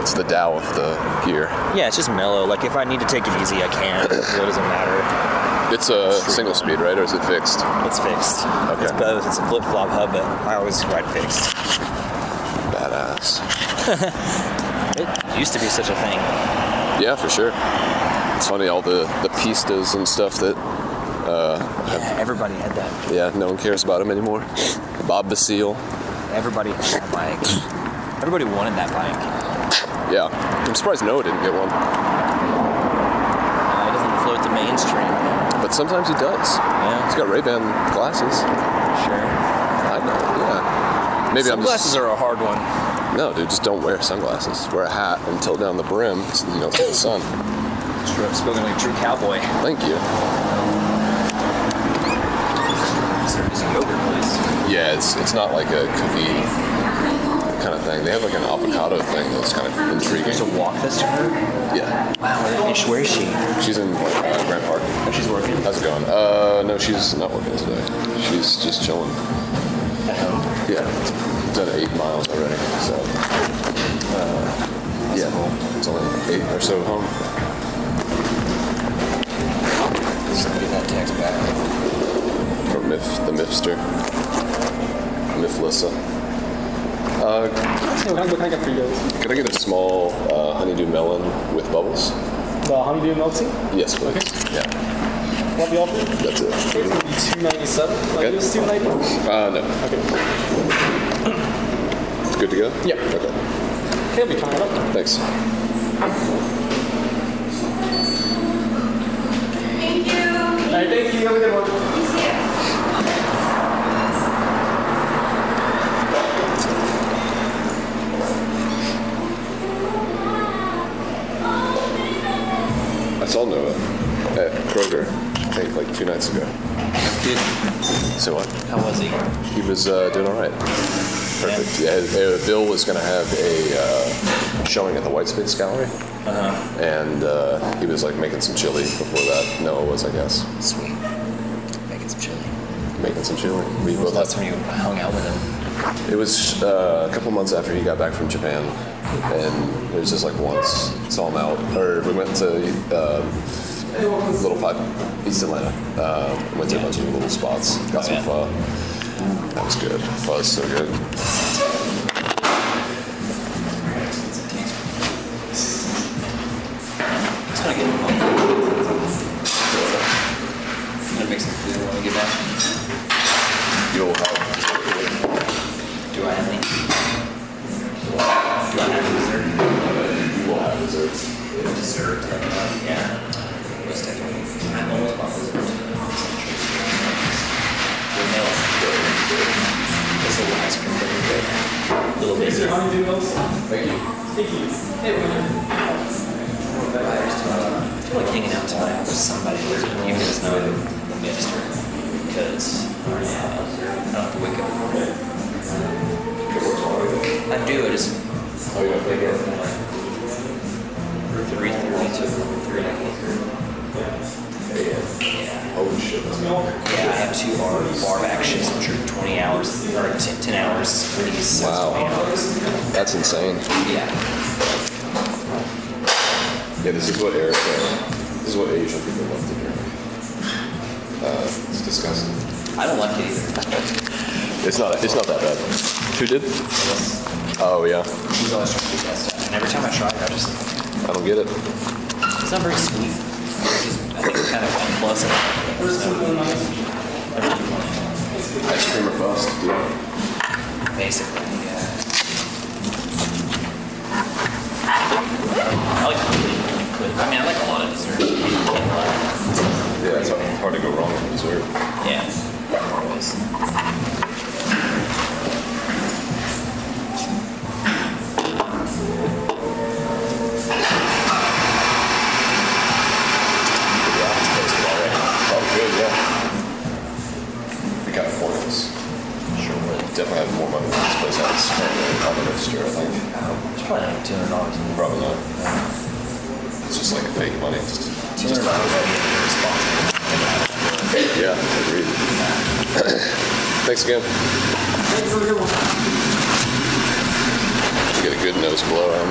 It's the Tao of the gear. yeah, it's just mellow. Like, if I need to take it easy, I can. It doesn't matter. It's a single speed, right, or is it fixed? It's fixed. Okay. It's both. It's a flip flop hub, but I always ride fixed. Badass. [LAUGHS] It used to be such a thing. Yeah, for sure. It's funny all the the pistas and stuff that Yeah, everybody had that. yeah no one cares about him anymore. Bob Basile. Everybody had that bike. Everybody wanted that bike. Yeah, I'm surprised Noah didn't get one, Uh, it doesn't float the mainstream. but sometimes he does. Yeah, He's got Ray Ban glasses. sure. I know. Yeah. Maybe Sunglasses I'm are a hard one. no, dude. Just don't wear sunglasses. Wear a hat and tilt down the brim so you don't see the sun. True. Spoken like a true cowboy. Thank you. It's a yogurt place. Yeah, it's it's not like a cookie kind of thing. They have like an avocado thing that's kind of intriguing. There's a walk that's to her. Yeah, Wow, where is, where is she? she's in uh, Grant Park. Oh, she's working How's it going? Uh, no, she's not working today. She's just chilling. at home. Yeah, done eight miles already. So, uh, Yeah, it's only eight or so home. Get that text back. From Mif, the Mifster. Miflissa. Uh, can I get for you guys? could I get a small uh, honeydew melon with bubbles? The honeydew milk tea? Yes, please. Okay. Yeah, What the offer? that's it. It's gonna be two ninety seven. Like Okay. it was two ninety. Uh, no. Okay. It's good to go? Yeah. Okay. He'll be trying it up. Thanks. Thank you. All right, thank you. Have a good one. Noah at Kroger, I think like two nights ago. Good. So what? How was he? He was uh, doing all right. Perfect. Yeah, uh, Bill was going to have a uh, showing at the White Space Gallery, Uh-huh. and uh, he was like making some chili before that. Noah was, I guess, Sweet. Making some chili. making some chili. We When was both the last time you hung out with him? It was uh, a couple months after he got back from Japan, and it was just like once saw him out, or we went to uh, Little Five, East Atlanta. Uh, went to a bunch of little spots, got Oh, some yeah. pho. That was good. Pho was so good. Thanks again. Get a good nose blow on.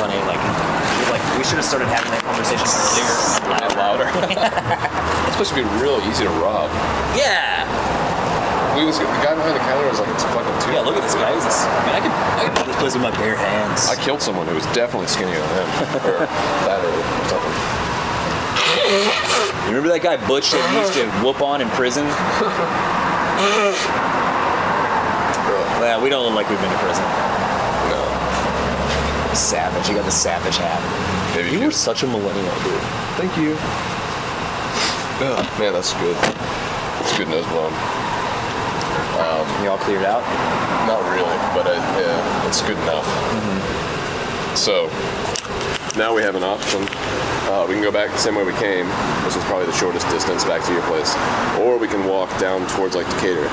Funny, like, like we should have started having that conversation earlier. [LAUGHS] louder. it's supposed to be real easy to rob. Yeah. We was, the guy behind the counter was like, it's fucking too. Yeah. Look at this guy. He's a, I mean, I could, I could do this place with my bare hands. I killed someone who was definitely skinnier than him. or that or something. [LAUGHS] You remember that guy Butch that used to [LAUGHS] whoop on in prison? Yeah, we don't look like we've been to prison. No. Savage. You got the savage hat. Maybe You were such a millennial, dude. Thank you. Ugh, man, that's good. It's good nose blowing. Um, you all cleared out? Not really, but I, yeah, it's good enough. Mm-hmm. So now we have an option. Uh, we can go back the same way we came, which is probably the shortest distance back to your place, or we can walk down towards like Decatur,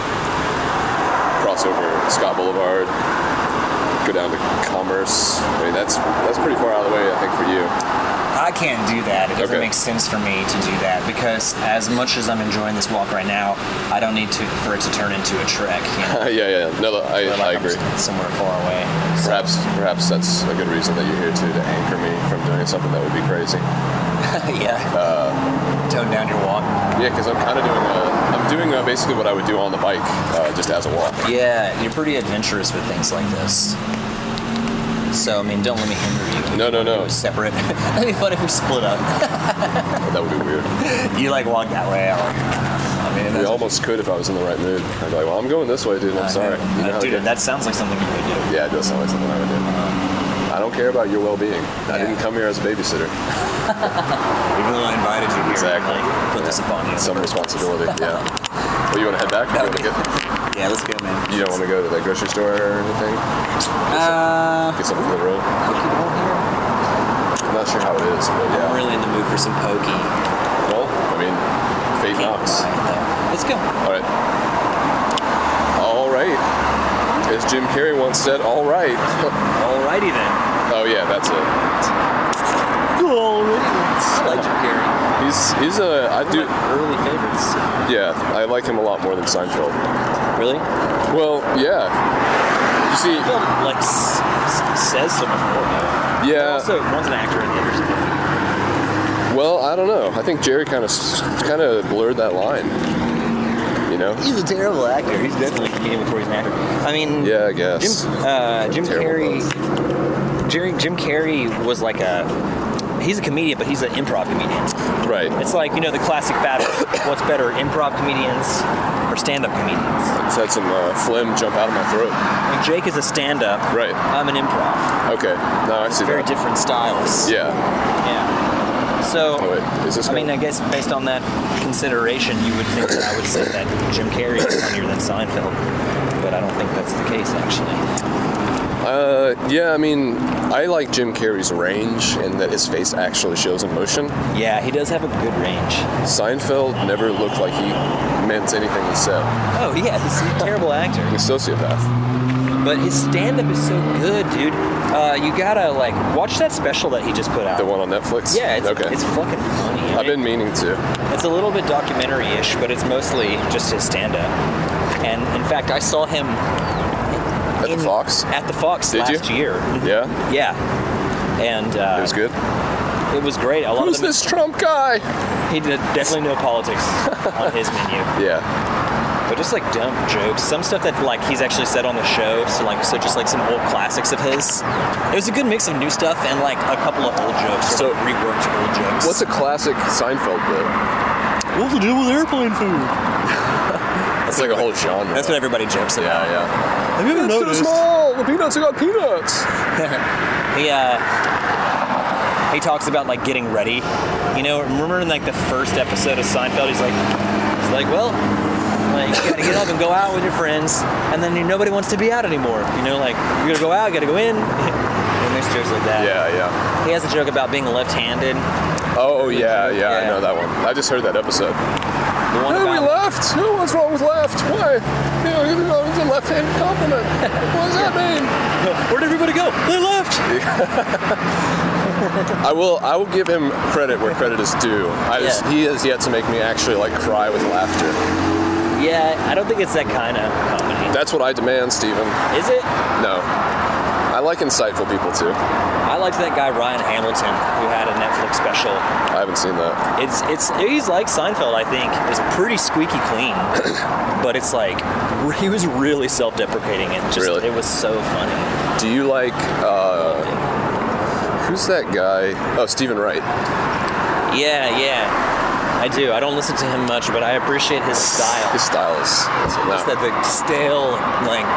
cross over Scott Boulevard, go down to Commerce. I mean, that's that's pretty far out of the way, I think, for you. I can't do that. It doesn't Okay. make sense for me to do that because as much as I'm enjoying this walk right now, I don't need to for it to turn into a trek. You [LAUGHS] know, yeah, yeah. No, I, I like I'm agree. Somewhere far away. Perhaps, perhaps that's a good reason that you're here too to anchor me from doing something that would be crazy. [LAUGHS] yeah. Tone down your walk. Yeah, because I'm kind of doing a, I'm doing uh basically what I would do on the bike, uh, just as a walk. Yeah, you're pretty adventurous with things like this. So I mean, don't let me hinder you. No, no, no. Separate. [LAUGHS] That'd be fun if we split up. [LAUGHS] That would be weird. you like walk that way. I mean, We almost could if I was in the right mood. I'd be like, well, I'm going this way, dude. I'm sorry. You know dude, that sounds like something you would do. Yeah, it does sound like something I would do. Uh-huh. I don't care about your well-being. I didn't come here as a babysitter. [LAUGHS] Even though I invited you here, Exactly. like, put this upon you. Some responsibility. Yeah. Well, you want to head back? Get, Yeah, let's go, man. you don't want to go to the grocery store or anything? Uh, Get something for the road? Pokeball here? I'm not sure how it is, but I'm really in the mood for some pokey. Well, I mean, fate Can't knocks. buy it, though. Let's go. All right. All right. As Jim Carrey once said, all right. [LAUGHS] all righty then. oh, yeah, that's it. I like Jim Carrey. He's, he's a, I do, Early favorites. yeah, I like him a lot more than Seinfeld. Really? Well, yeah. You see, Seinfeld like s- s- says so much more. Though. yeah. Also, one's an actor and the other's Well, I don't know. I think Jerry kind of kind of blurred that line. You know? He's a terrible actor. He's definitely a comedian before he's an actor. I mean, Yeah, I guess. Jim, uh, Jim Carrey. Jerry, Jim Carrey was like a. He's a comedian, but he's an improv comedian. Right. It's like you know the classic battle. What's better, improv comedians or stand-up comedians? Just had some uh, phlegm jump out of my throat. Jake is a stand-up. Right. I'm an improv. Okay. No, I see Very that. different styles. Yeah. Yeah. So. Oh, wait. Is this I mean, I guess based on that consideration, you would think that I would say that Jim Carrey is funnier than Seinfeld, but I don't think that's the case actually. Uh, yeah, I mean, I like Jim Carrey's range in that his face actually shows emotion. Yeah, he does have a good range. Seinfeld never looked like he meant anything he said. Oh yeah, he's a terrible actor, He's a sociopath. but his stand-up is so good, dude. Uh, you gotta like watch that special that he just put out. The one on Netflix? Yeah, it's, okay. it's fucking funny. I've been meaning to. It's a little bit documentary-ish, but it's mostly just his stand-up. And in fact, I saw him At the Fox? At the Fox Did you? last year. Yeah? Yeah. And uh, It was good? It was great. A lot Who's of them, this Trump guy? He did definitely no politics on his menu, [LAUGHS] Yeah. but just like dumb jokes. Some stuff that like he's actually said on the show. So like so just like some old classics of his. It was a good mix of new stuff and like a couple of old jokes. So- So reworked old jokes. What's a classic Seinfeld bit? what's the deal with airplane food? [LAUGHS] That's like a whole genre. That's what everybody jokes about. Yeah, yeah. Have you ever It's too noticed? small. The peanuts have got peanuts. [LAUGHS] He uh he talks about like getting ready. You know, remember in like the first episode of Seinfeld, he's like he's like, well, like you gotta get up and go out with your friends, and then nobody wants to be out anymore. You know, like you gotta go out, you gotta go in. [LAUGHS] and there's jokes like that. Yeah, yeah. He has a joke about being left-handed. Oh, yeah, yeah, I know that one. I just heard that episode. The one Hey, we left. Oh, what's wrong with left? Why? You know, you know, it's a left-handed compliment. [LAUGHS] what does that mean? where'd everybody go? They left. [LAUGHS] I will. I will give him credit where credit is due. I just, he has yet to make me actually like cry with laughter. Yeah, I don't think it's that kind of comedy. That's what I demand, Steven. Is it? No. I like insightful people too. I liked that guy Ryan Hamilton who had a Netflix special. I haven't seen that. It's it's he's like Seinfeld, I think. It's pretty squeaky clean, [COUGHS] but it's like [LAUGHS] he was really self-deprecating and just Really? it was so funny. Do you like uh, who's that guy? Oh, Steven Wright. Yeah, yeah, I do. I don't listen to him much, but I appreciate his style. His style is It's that the stale like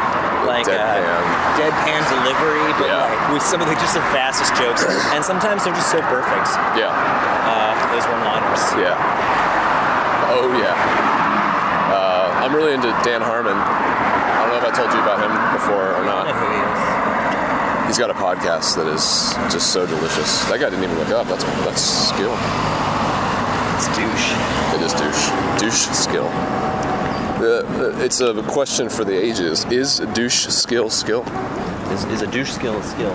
like Deadpan. Uh, deadpan delivery, but Yeah. like with some of the just the fastest jokes, and sometimes they're just so perfect. yeah, Uh, those one-liners. yeah. Oh yeah. Uh, I'm really into Dan Harmon. I don't know if I told you about him before or not. who he is. He's got a podcast that is just so delicious. That guy didn't even look up. That's that's skill. It's douche. It is douche. Douche skill. Uh, it's a question for the ages. Is douche skill skill? Is, is a douche skill a skill?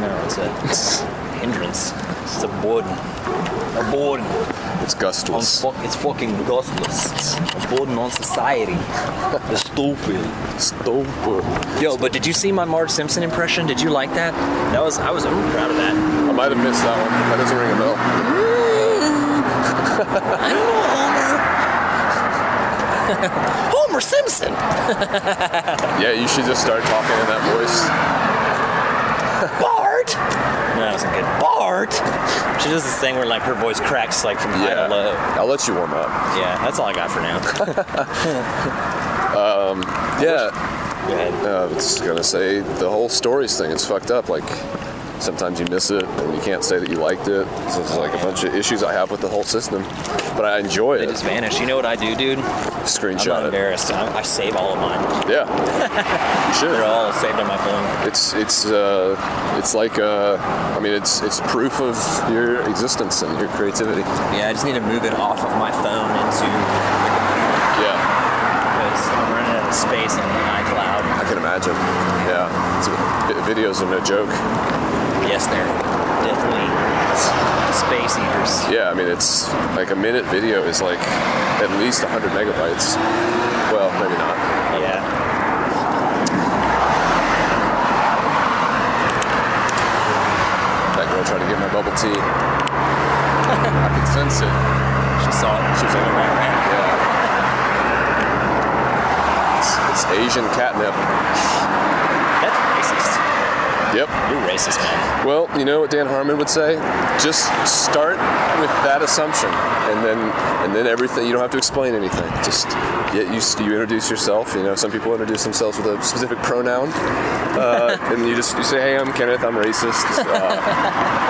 No, it's a [LAUGHS] hindrance. It's a burden. A burden. It's On gustless. fu- it's fucking gustless. It's a burden on society. It's stupid. Stupid. Yo, but did you see my Marge Simpson impression? Did you like that? That was I was I'm proud of that. I might have missed that one. That doesn't ring a bell. I don't know, Homer [LAUGHS] Simpson. [LAUGHS] Yeah, you should just start talking in that voice. [LAUGHS] Bart. No, that wasn't good. Bart. She does this thing where like her voice cracks like from high to low. I'll let you warm up. Yeah, that's all I got for now. Yeah, Go ahead. uh, I was gonna say the whole stories thing. It's fucked up. Like sometimes you miss it and you can't say that you liked it. So there's like a bunch of issues I have with the whole system, but I enjoy They it. just vanish. You know what I do, dude? I'm not Screenshot it. embarrassed. I, save all of mine. Yeah, [LAUGHS] you should. They're all saved on my phone. It's it's uh, it's like uh, I mean it's it's proof of your existence and your creativity. Yeah, I just need to move it off of my phone into Yeah, because I'm running out of space on iCloud. I can imagine. Yeah, it's, videos are no joke. Yes, they're definitely space eaters. Yeah, I mean it's like a minute video is like at least 100 megabytes. Well, maybe not. Yeah. That girl tried to get my bubble tea. I could sense it. She saw it. She was like, right, right. Yeah. It's, it's Asian catnip. That's racist. Yep. You're racist, man. Well, you know what Dan Harmon would say? Just start with that assumption, and then and then everything. You don't have to explain anything. Just you you introduce yourself. You know, some people introduce themselves with a specific pronoun, uh, and you just you say, "Hey, I'm Kenneth. I'm racist." Uh,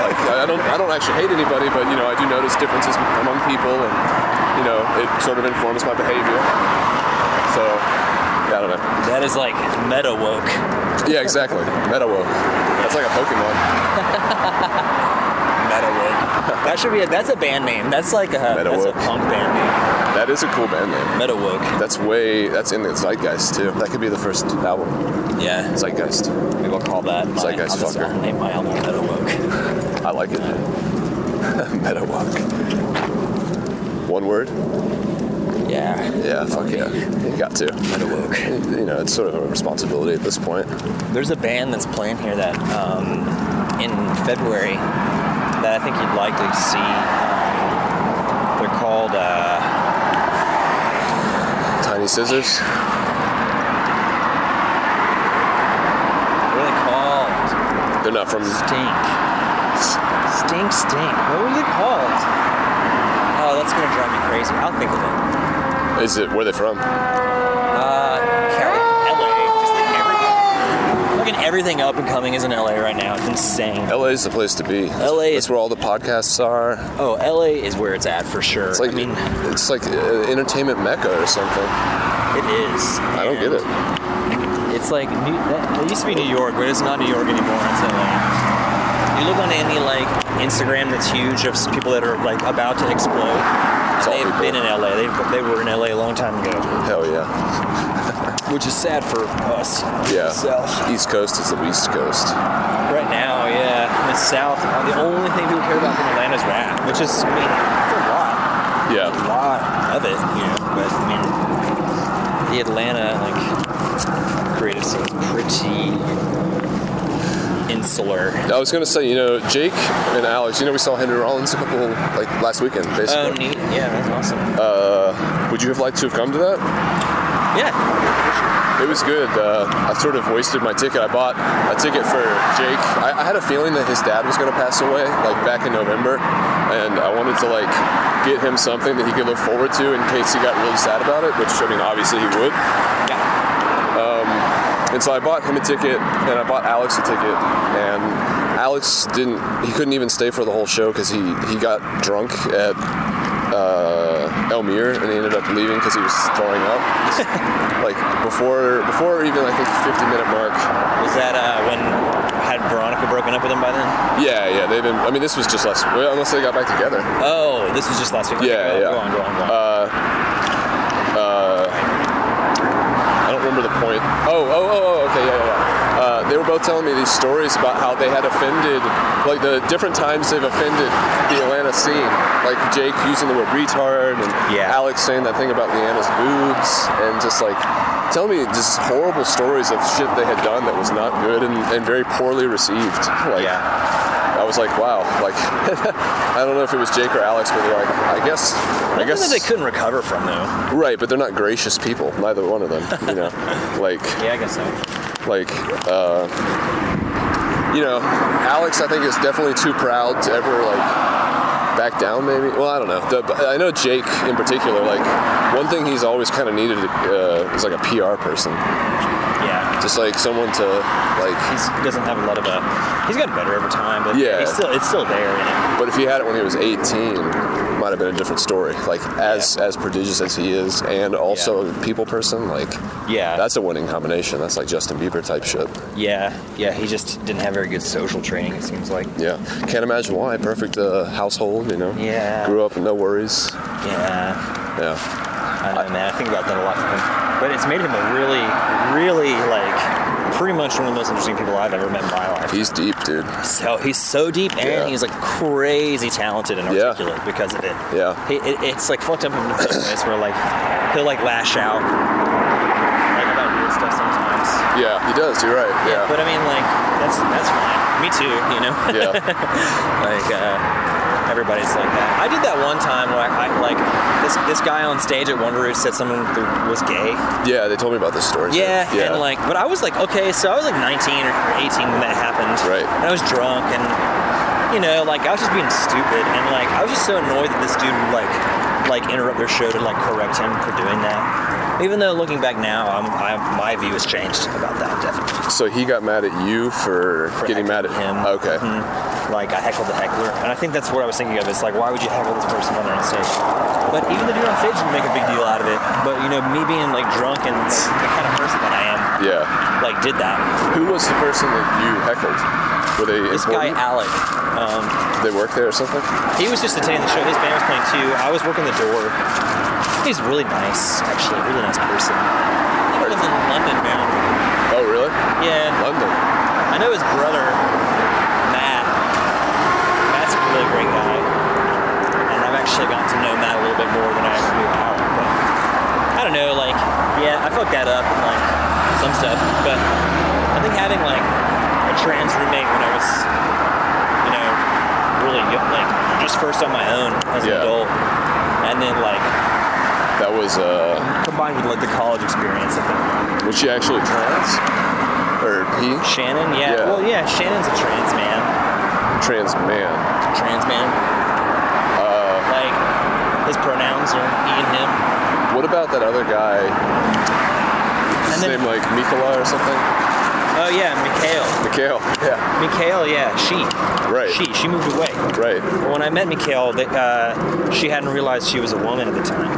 like I don't I don't actually hate anybody, but you know, I do notice differences among people, and you know, it sort of informs my behavior. So. yeah, I don't know. That is like meta woke. Yeah, exactly. Meta woke. That's like a Pokemon. [LAUGHS] Meta woke. That should be a, that's a band name. That's like a that's a punk band name. That is a cool band name. Meta woke. That's way. That's in the zeitgeist too. That could be the first album. Yeah. Zeitgeist. Maybe I'll call that. My, Zeitgeist I'll fucker. I'll name my album Meta woke. I like it. [LAUGHS] Meta woke. One word. Yeah. Yeah. Fuck yeah. You got to. Meta woke. You know, it's sort of a responsibility at this point. There's a band that's playing here that um, in February that I think you'd likely see. Um, they're called. Uh, Tiny scissors. what are they called? They're not from. Stink. Stink, stink. What were they called? Oh, that's gonna drive me crazy. I'll think of it. Is it where they from? Uh, LA. Just like everything. Fucking everything up and coming is in LA right now. It's insane. LA is the place to be. LA is- where all the podcasts are. Oh, LA is where it's at for sure. It's like I mean, it's like uh, entertainment mecca or something. it is. I don't get it. It's like New, that, it used to be New York, but it's not New York anymore. It's LA. You look on any like Instagram that's huge of s- people that are like about to explode. It's They've people. been in LA. They they were in LA a long time ago, Hell yeah. [LAUGHS] which is sad for us. Yeah. South. East Coast is the East Coast. Right now, yeah, in the South, the only thing people care about from Atlanta is rap, which is, I mean, it's a lot, Yeah. a lot of it, you know. But I mean, the Atlanta like creative scene is pretty insular. I was gonna say, you know, Jake and Alex. You know, we saw Henry Rollins a couple like last weekend, basically. Oh, neat. Yeah, that's awesome. Uh, would you have liked to have come to that? yeah. It was good. Uh, I sort of wasted my ticket. I bought a ticket for Jake. I, I had a feeling that his dad was going to pass away, like back in November, and I wanted to like get him something that he could look forward to in case he got really sad about it. Which I mean, obviously he would. And so I bought him a ticket, and I bought Alex a ticket, and Alex didn't. He couldn't even stay for the whole show because he he got drunk at uh, El Myr, and he ended up leaving because he was throwing up. [LAUGHS] like before before even I think the 50 minute mark. Was that uh, when had Veronica broken up with him by then? Yeah, yeah, they've been. I mean, this was just last. Well, unless they got back together. Oh, this was just last week. Okay, Yeah, go, yeah. Go on, go on, go on. I don't remember the point. Oh, oh, oh, oh okay, yeah, yeah, yeah. uh, they were both telling me these stories about how they had offended, like the different times they've offended the Atlanta scene. Like Jake using the word retard, and Yeah. Alex saying that thing about Leanna's boobs, and just like tell me just horrible stories of shit they had done that was not good and, and very poorly received. Like, Yeah. I was like, wow. Like, [LAUGHS] I don't know if it was Jake or Alex, but they're like, I guess, I guess that they couldn't recover from though. Right, but they're not gracious people. Neither one of them. You know, [LAUGHS] like Yeah, I guess so. like uh, you know, Alex I think is definitely too proud to ever like back down. Maybe. Well, I don't know. The, I know Jake in particular. Like one thing he's always kind of needed uh, is like a PR person, Yeah. Just like someone to like. He's, he doesn't have a lot of a. He's gotten better over time, but Yeah. he's still it's still there. But if he had it when he was 18, might have been a different story. Like as as prodigious as he is, and also a people person. Like Yeah. that's a winning combination. That's like Justin Bieber type shit. yeah, yeah. He just didn't have very good social training. It seems like. Yeah, can't imagine why. Perfect uh, household, you know. Yeah. Grew up with no worries. Yeah. Yeah. I know, man. I think about that a lot for him. But it's made him a really, really like pretty much one of the most interesting people I've ever met in my life. He's deep, dude. So he's so deep and Yeah. he's like crazy talented and Yeah. articulate because of it. Yeah. He, it, it's like fucked up in different ways where like he'll like lash out like about weird stuff sometimes. Yeah, he does. You're right. Yeah. But I mean like that's that's fine. Me too, you know. yeah. [LAUGHS] like uh, everybody's like that. I did that one time where I, I like this this guy on stage at WonderRoot said someone that was gay. Yeah, they told me about this story. too. Yeah, Yeah. and like, but I was like, okay, so I was like 19 or 18 when that happened. Right. And I was drunk, and you know, like I was just being stupid, and like I was just so annoyed that this dude would like, like interrupt their show to like correct him for doing that. Even though looking back now, I'm, I, my view has changed about that definitely. so he got mad at you for, For getting mad at him. Okay. Mhm. Like I heckled the heckler, and I think that's what I was thinking of. It's like, why would you heckle this person when they're on stage? But even the dude on stage didn't make a big deal out of it. But you know, me being like drunk and like, the kind of person that I am, Yeah. like did that. Who was the person that you heckled? Were they This guy? Alec, um, They work there or something? he was just attending the show. His band was playing too. I was working the door. He's really nice, actually, really nice person. He lives in London now. Oh, really? Yeah, London. I know his brother, Matt. Matt's a really great guy, and I've actually gotten to know Matt a little bit more than I knew Alec. But I don't know, like, yeah, I fucked that up and like some stuff. But I think having like a trans roommate when I was, you know, really young, like just first on my own as an adult, and then like That was, uh, combined with like the college experience, I think. was she actually trans? Or he? Shannon, yeah. Yeah. Well, yeah, Shannon's a trans man. Trans man. trans man. His pronouns are he and him. what about that other guy? His And then- name like Mikola or something? Oh yeah, Mikhail. Mikhail. Yeah. Mikhail, yeah, she. Right. She. She moved away. Right. But when I met Mikhail, they, uh, she hadn't realized she was a woman at the time.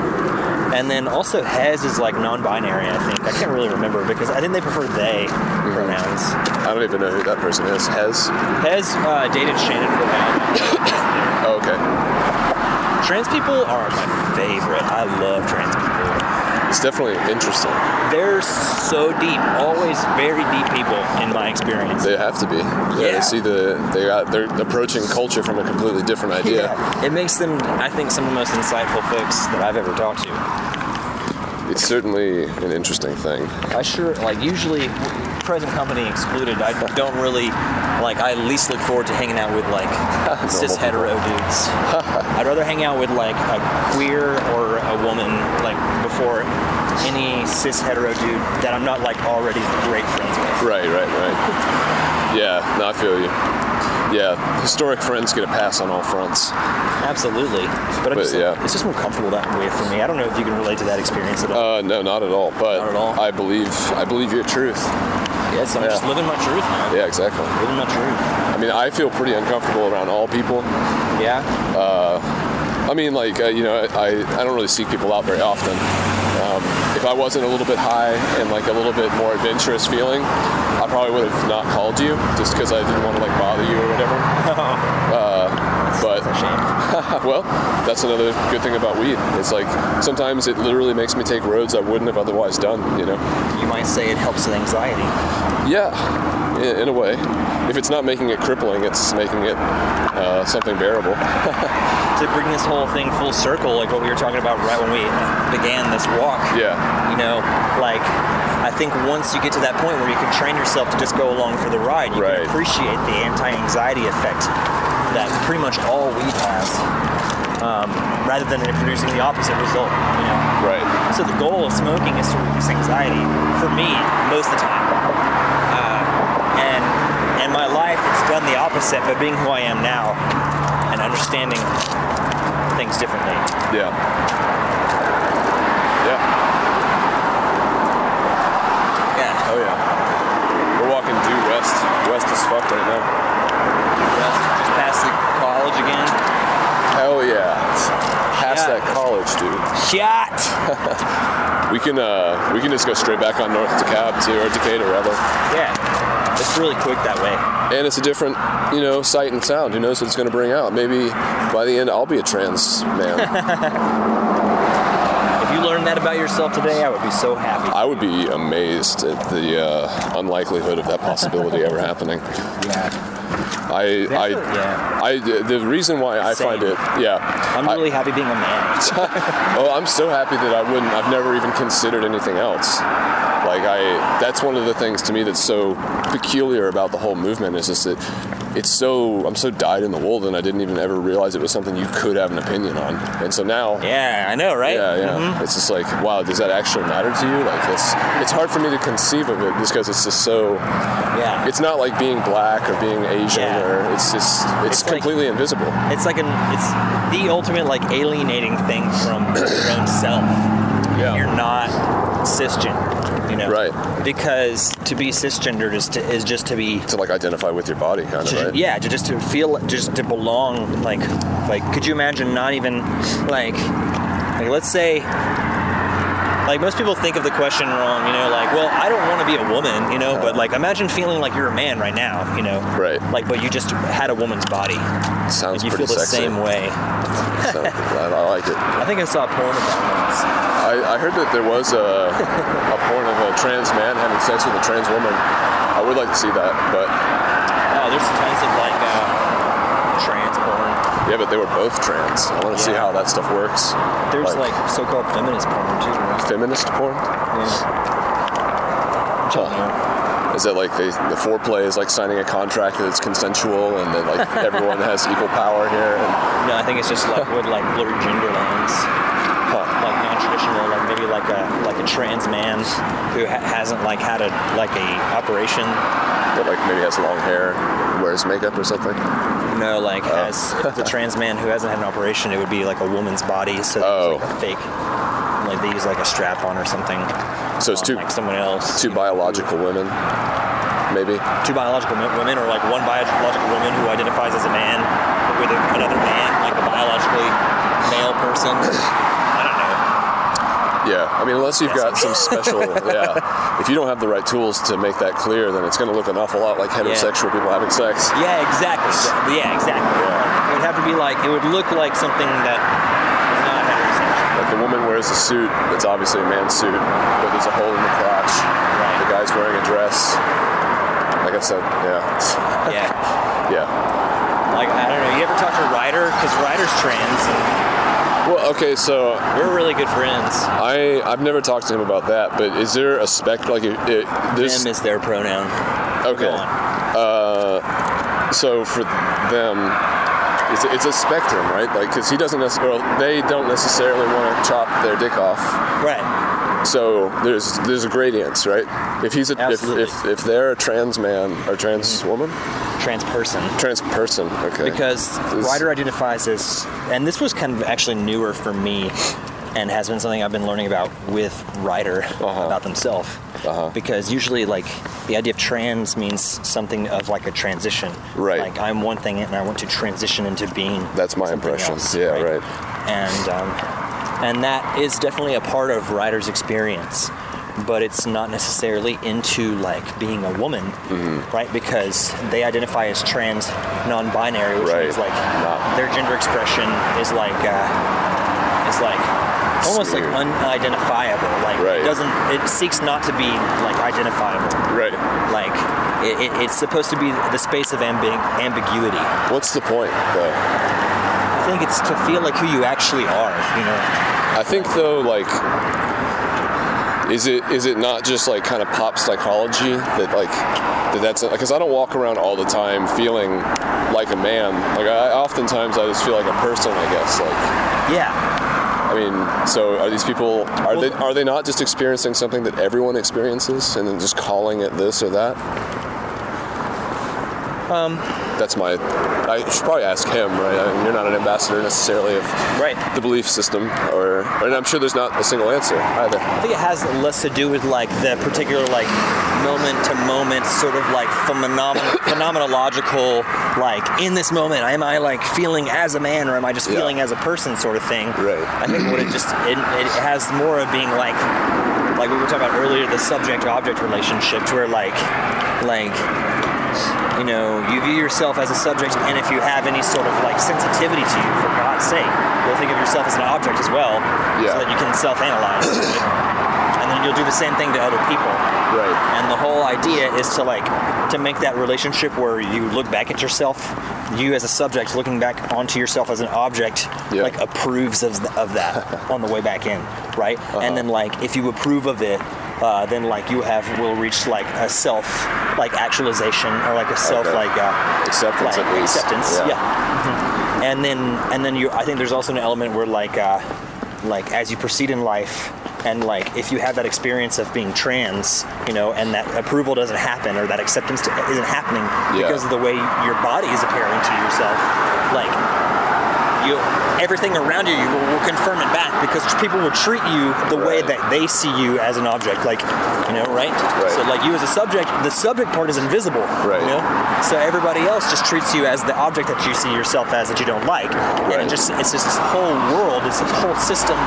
And then also Hez is like non-binary, I think. I can't really remember because I think they prefer they Mm-hmm. pronouns. I don't even know who that person is. Hez? Hez uh, dated Shannon for a while. [COUGHS] Oh, okay. Trans people are my favorite. I love trans people. It's definitely interesting. They're so deep, always very deep people in my experience. They have to be. Yeah. Yeah. They see the they got they're approaching culture from a completely different [LAUGHS] idea. Yeah. It makes them, I think, some of the most insightful folks that I've ever talked to. It's certainly an interesting thing. I sure, like, usually, present company excluded, I don't really, like, I least look forward to hanging out with, like, [LAUGHS] cis hetero dudes. [LAUGHS] I'd rather hang out with, like, a queer or a woman, like, before any cis hetero dude that I'm not, like, already great friends with. Right, right, right. Yeah, no, I feel you. Yeah, historic friends get a pass on all fronts. Absolutely. But, But, just, yeah. it's just more comfortable that way for me. I don't know if you can relate to that experience at all. Uh, no, not at all. But Not at all? I believe I believe your truth. Yes, I'm yeah. just living my truth, man. Yeah, exactly. Living my truth. I mean, I feel pretty uncomfortable around all people. Yeah. I mean, like, uh, you know, I, I don't really see people out very often. Um, if I wasn't a little bit high and like a little bit more adventurous feeling, I probably would have not called you just because I didn't want to like bother you or whatever. [LAUGHS] Uh, But That's a shame. [LAUGHS] well, that's another good thing about weed. It's like sometimes it literally makes me take roads I wouldn't have otherwise done. You know? You might say it helps with anxiety. Yeah, in, in a way. If it's not making it crippling, it's making it uh, something bearable. [LAUGHS] To bring this whole thing full circle, like what we were talking about right when we began this walk. Yeah. You know, like I think once you get to that point where you can train yourself to just go along for the ride, you Right. can appreciate the anti-anxiety effect that pretty much all weed has, um, rather than it producing the opposite result. You know. Right. So the goal of smoking is to reduce anxiety for me most of the time. Uh, and in my life, it's done the opposite. But being who I am now and understanding things differently, Yeah. Yeah. yeah, Oh yeah. We're walking due west. West as fuck right now. Past the college again. Hell yeah. Past that college, dude. Shot. [LAUGHS] We can uh we can just go straight back on North DeKalb to or Decatur rather. Yeah, it's really quick that way. And it's a different, you know, sight and sound. Who knows what it's gonna bring out? Maybe by the end I'll be a trans man. [LAUGHS] If you learned that about yourself today, I would be so happy. I would be amazed at the uh, unlikelihood of that possibility ever happening. Yeah. I, I, yeah. I, the reason why I Same. find it, yeah, I'm I- really happy being a man. [LAUGHS] Oh, I'm so happy that I wouldn't. I've never even considered anything else. Like I, that's one of the things to me that's so peculiar about the whole movement is just that it's so I'm so dyed in the wool that I didn't even ever realize it was something you could have an opinion on. And so now, Yeah, I know, right? yeah, yeah, Mhm. it's just like, wow, does that actually matter to you? Like it's it's hard for me to conceive of it just because it's just so. Yeah. It's not like being black or being Asian Yeah. or it's just it's, It's like- completely invisible. It's like an it's the ultimate like alienating thing from your own self. Yeah. You're not cisgender, you know. Right. Because to be cisgendered is to, is just to be To like identify with your body, kind of, right? yeah, to just to feel just to belong like like could you imagine not even like like let's say like most people think of the question wrong, you know, like, well, I don't want to be a woman, you know, but like imagine feeling like you're a man right now, you know. Right. Like but you just had a woman's body. Sounds and you pretty feel the sexy. same way. So, I, I like it. [LAUGHS] I think I saw a porn of that once. I, I heard that there was a, [LAUGHS] a porn of a trans man having sex with a trans woman. I would like to see that, but Oh, there's tons of like uh, trans. Yeah, but they were both trans. I want to see how that stuff works. There's like, so-called feminist porn too. Right? feminist porn. Yeah. Is it like they, the foreplay is like signing a contract that's consensual, and then like [LAUGHS] everyone has equal power here? And, No, I think it's just like with like blurred gender lines. huh. like non-traditional, like maybe like a like a trans man who ha- hasn't like had a like a operation. But like maybe has long hair, wears makeup or something. No, like Oh. has the trans man who hasn't had an operation. It would be like a woman's body, so Oh. like fake. Like they use like a strap on or something. So it's two like someone else. two biological women, maybe. two biological women, or like one biological woman who identifies as a man with another man, like a biologically male person. I don't know. Yeah, I mean, unless you've got some special, [LAUGHS] yeah. If you don't have the right tools to make that clear, then it's going to look an awful lot like heterosexual people having sex. Yeah, exactly. Yeah, exactly. Yeah. It would have to be like it would look like something that is not heterosexual. Like the woman wears a suit that's obviously a man's suit, but there's a hole in the crotch. Right. The guy's wearing a dress. Like I said, yeah, Yeah. [LAUGHS] yeah. Like I don't know. You ever talk to Ryder? Because Ryder's trans. And Well, okay, so we're really good friends. I I've never talked to him about that, but is there a spec like it, it there's Them is their pronoun. okay. Uh, so for them, it's a, it's a spectrum, right? Like, because he doesn't necessarily, they don't necessarily want to chop their dick off. Right. So there's there's a gradients, right? If he's a if, Absolutely. if if they're a trans man or trans woman, Trans person. trans person, okay. Because Is- Ryder identifies as, and this was kind of actually newer for me, and has been something I've been learning about with Ryder Uh-huh. about themselves. Uh-huh. Because usually, like, the idea of trans means something of like a transition. Right. Like, I'm one thing and I want to transition into being. That's my impression. else, Yeah, right. And um, and that is definitely a part of Ryder's experience. But it's not necessarily into like being a woman, right? Because they identify as trans, non-binary, which Right. means like Not- their gender expression is like uh, is like almost like unidentifiable. Like Right. it doesn't it seeks not to be like identifiable. Right. Like it, it, it's supposed to be the space of ambi- ambiguity. What's the point, though? I think it's to feel like who you actually are. You know. I think though, like, is it is it not just like kind of pop psychology that like that that's because I don't walk around all the time feeling like a man. Like I oftentimes I just feel like a person. I guess. Like Yeah. I mean, so are these people are they are they not just experiencing something that everyone experiences and then just calling it this or that? Um. That's my. I should probably ask him, right? I mean, you're not an ambassador necessarily of Right. the belief system, or and I'm sure there's not a single answer either. I think it has less to do with like the particular like moment to moment sort of like phenomen- [COUGHS] phenomenological like in this moment am I like feeling as a man or am I just Yeah. feeling as a person sort of thing. Right. I think what it just it, it has more of being like like we were talking about earlier the subject object relationship to where like like you know, you view yourself as a subject, and if you have any sort of like sensitivity to you, for God's sake, you'll think of yourself as an object as well, Yeah. so that you can self-analyze, and then you'll do the same thing to other people. Right. And the whole idea is to like to make that relationship where you look back at yourself, you as a subject looking back onto yourself as an object, Yeah. like approves of, of that [LAUGHS] on the way back in, right? And then like if you approve of it, uh, then like you have will reach like a self like actualization or like a self Okay. like uh, Acceptance like acceptance, Yeah. yeah. Mhm. And then and then you I think there's also an element where like uh, like as you proceed in life and like if you have that experience of being trans, you know, and that approval doesn't happen or that acceptance isn't happening Yeah. because of the way your body is appearing to yourself, like you everything around you, you will, will confirm it back because people will treat you the way that they see you as an object, like you know, right? Right. So like you as a subject, the subject part is invisible, Right. You know, so everybody else just treats you as the object that you see yourself as that you don't like, and Right. it just it's just this whole world, it's this whole system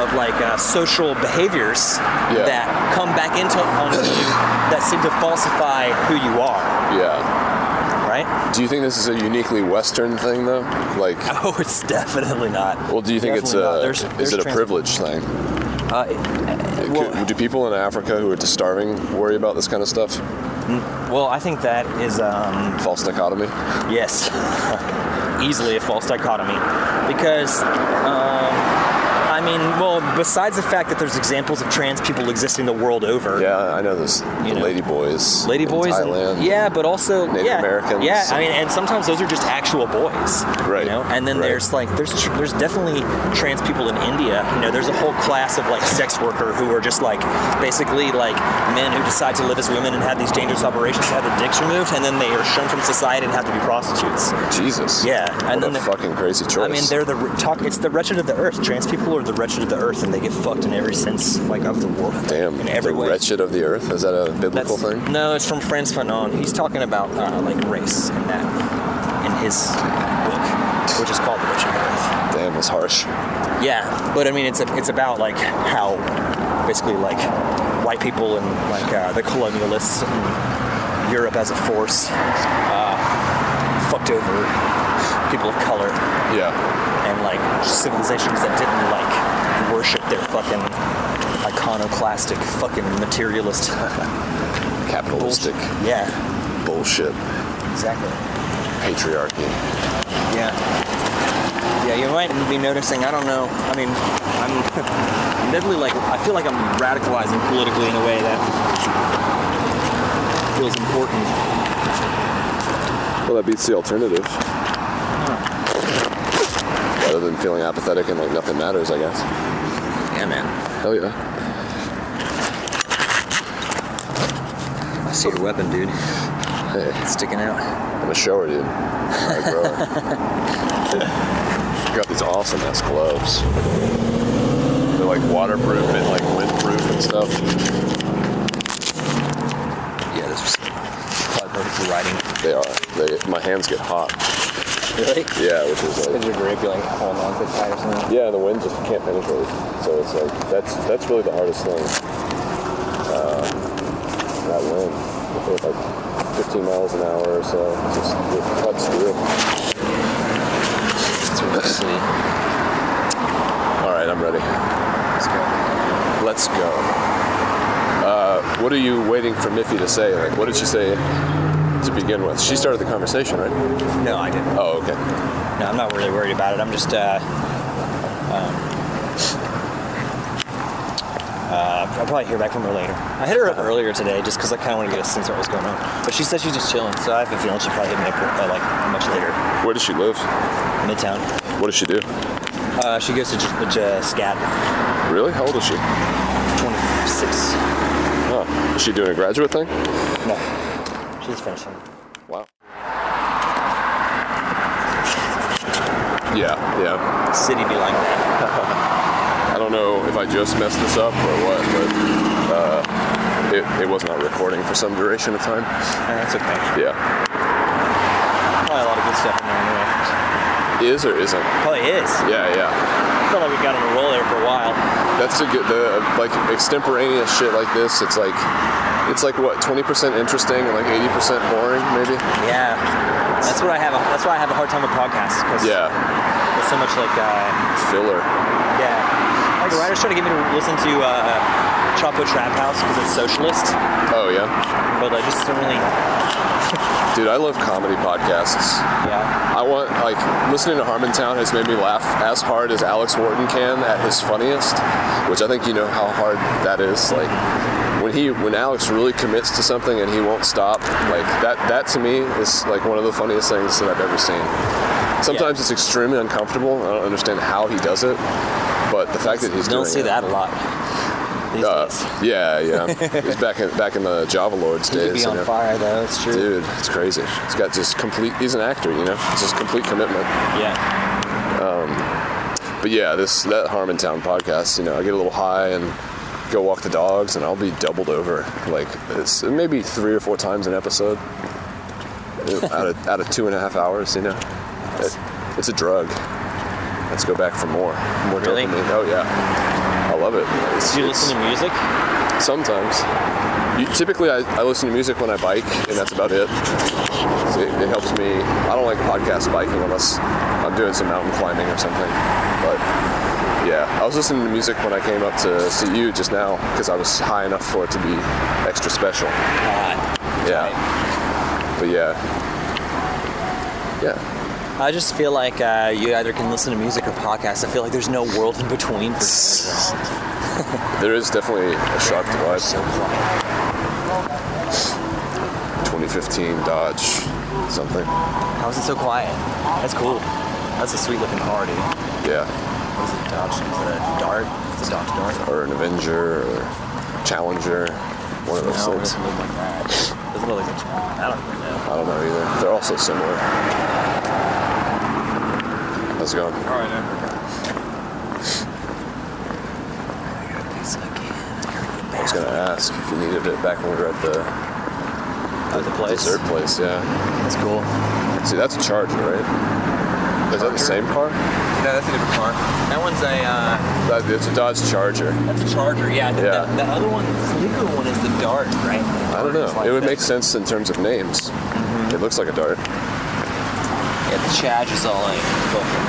of like uh, social behaviors Yeah. that come back into onto you that seem to falsify who you are, Yeah. Right? Do you think this is a uniquely Western thing, though? Like, [LAUGHS] Oh, it's definitely not. well, do you think it's a. There's- is there's it a trans- privilege thing? Uh, it- well, Could- do people in Africa who are starving worry about this kind of stuff? well, I think that is um, False dichotomy. Yes. [LAUGHS] Easily a false dichotomy. Because, um, I mean, well, besides the fact that there's examples of trans people existing the world over. Yeah, I know this. You the know. lady boys. Lady in boys, and- Thailand. yeah, but also Native yeah, Americans. Yeah, I mean, and sometimes those are just actual boys, Right, You know, and then right. there's like there's tr- there's definitely trans people in India. You know, there's a whole class of like sex worker who are just like basically like men who decide to live as women and have these dangerous operations to have their dicks removed, and then they are shunned from society and have to be prostitutes. Jesus. Yeah, What and a then the- fucking crazy choice. I mean, they're the talk. It's the wretched of the earth. Trans people are the wretched of the earth, and they get fucked in every sense, like of the world. damn in every the way. wretched of the earth. Is that a biblical That's, thing? No, it's from Frantz Fanon. He's talking about uh, like race and that in his book, which is called The Wretched of the Earth. Damn, it's harsh. Yeah, but I mean, it's a, it's about like how basically like white people and like uh, the colonialists in Europe as a force uh, fucked over people of color Yeah. And like civilizations that didn't like worship their fucking iconoclastic fucking materialist [LAUGHS] Capitalistic bullshit. Yeah, bullshit. exactly. Patriarchy. Yeah. Yeah, you might be noticing, I don't know. I mean, I'm, [LAUGHS] I'm definitely like, I feel like I'm radicalizing politically in a way that feels important. Well, that beats the alternative. Rather than feeling apathetic and like nothing matters, I guess. Yeah, man. Hell yeah. I see your weapon, dude. Hey, It's sticking out. I'm a shower dude. I'm a grower. Got these awesome ass gloves. They're like waterproof and like windproof and stuff. Yeah, this is probably perfect for riding. They are. They, my hands get hot. Really? Yeah, which is like your grip, you like hold on to it tight or something? yeah, the wind just can't penetrate. So it's like that's that's really the hardest thing. that wind. With like 15 miles an hour or so. It's just it cuts through. It's really sweet. All right, I'm ready. Let's go. Let's go. Uh, what are you waiting for Miffy to say? Like, what did she say to begin with? She started the conversation, right? No, I didn't. Oh, okay. No, I'm not really worried about it. I'm just, uh, um, uh, I'll probably hear back from her later. I hit her up earlier today just because I kind of want to get a sense of what was going on. But she said she's just chilling, so I have a feeling she'll probably hit me up uh, like much later. Where does she live? Midtown. What does she do? Uh, she goes to J- J- SCAD, Really? How old is she? 26. Oh, is she doing a graduate thing? No, she's finishing. Wow. [LAUGHS] Yeah, yeah. City be like that. [LAUGHS] I don't know if I just messed this up or what, but uh, it, it was not recording for some duration of time. Uh, that's okay. Yeah. Probably a lot of good stuff in there anyway. Is or isn't? Probably is. Yeah, yeah. I felt like we got on a roll there for a while. That's a good the like extemporaneous shit like this. It's like it's like what 20% interesting and like 80% boring maybe. Yeah. That's what I have. A, that's why I have a hard time with podcasts. 'cause Yeah, It's so much like, uh, filler. yeah. Like the writer's trying to get me to listen to uh, Chapo Trap House because it's socialist, Oh yeah, but I just don't really. [LAUGHS] dude, I love comedy podcasts. Yeah. I want like listening to Harmontown has made me laugh as hard as Alex Wharton can at his funniest, which I think you know how hard that is. Like when he when Alex really commits to something and he won't stop, like that that to me is like one of the funniest things that I've ever seen. Sometimes it's extremely uncomfortable. I don't understand how he does it, but the fact that he's don't doing see it, that a lot. Uh, yeah, yeah. [LAUGHS] He's back in back in the Java Lords He days. be you on know. fire though. It's true. Dude, it's crazy. He's got just complete. He's an actor, you know. It's just complete commitment. Yeah. But yeah, this that Harmontown podcast, you know, I get a little high and go walk the dogs, and I'll be doubled over like it's maybe three or four times an episode [LAUGHS] out of out of two and a half hours. You know, it, it's a drug. Let's go back for more, more Really? dopamine. Oh yeah, I love it. It's, Do you listen to music? Sometimes. You, typically, I, I listen to music when I bike, and that's about it. So it. It helps me. I don't like podcast biking unless I'm doing some mountain climbing or something. But yeah, I was listening to music when I came up to see you just now because I was high enough for it to be extra special. Uh, Yeah. But yeah. Yeah. I just feel like uh, you either can listen to music or podcasts. I feel like there's no world in between. [LAUGHS] There is definitely a sharp divide. so quiet. 2015 Dodge something. How is it so quiet? That's cool. That's a sweet looking car, dude. Yeah. What is it, Dodge? Is it a Dart? It's a Dodge Dart. Or an Avenger or Challenger. One of those No, it things. doesn't look like that. Doesn't look like a I don't even know. I don't know either. They're all so similar. How's it going? All right, I was gonna ask if you needed it back when we were at the At the place. dessert place. Yeah. That's cool. See, that's a Charger, right? Is that the same car? No, that's a different car. That one's a uh, That, it's a Dodge Charger. that's a Charger. Yeah. The, Yeah. The, the other one, the bigger one, is the Dart, right? I don't know. Like It would this. make sense in terms of names. Mm-hmm. It looks like a Dart. Yeah, the Chadge is all like fucking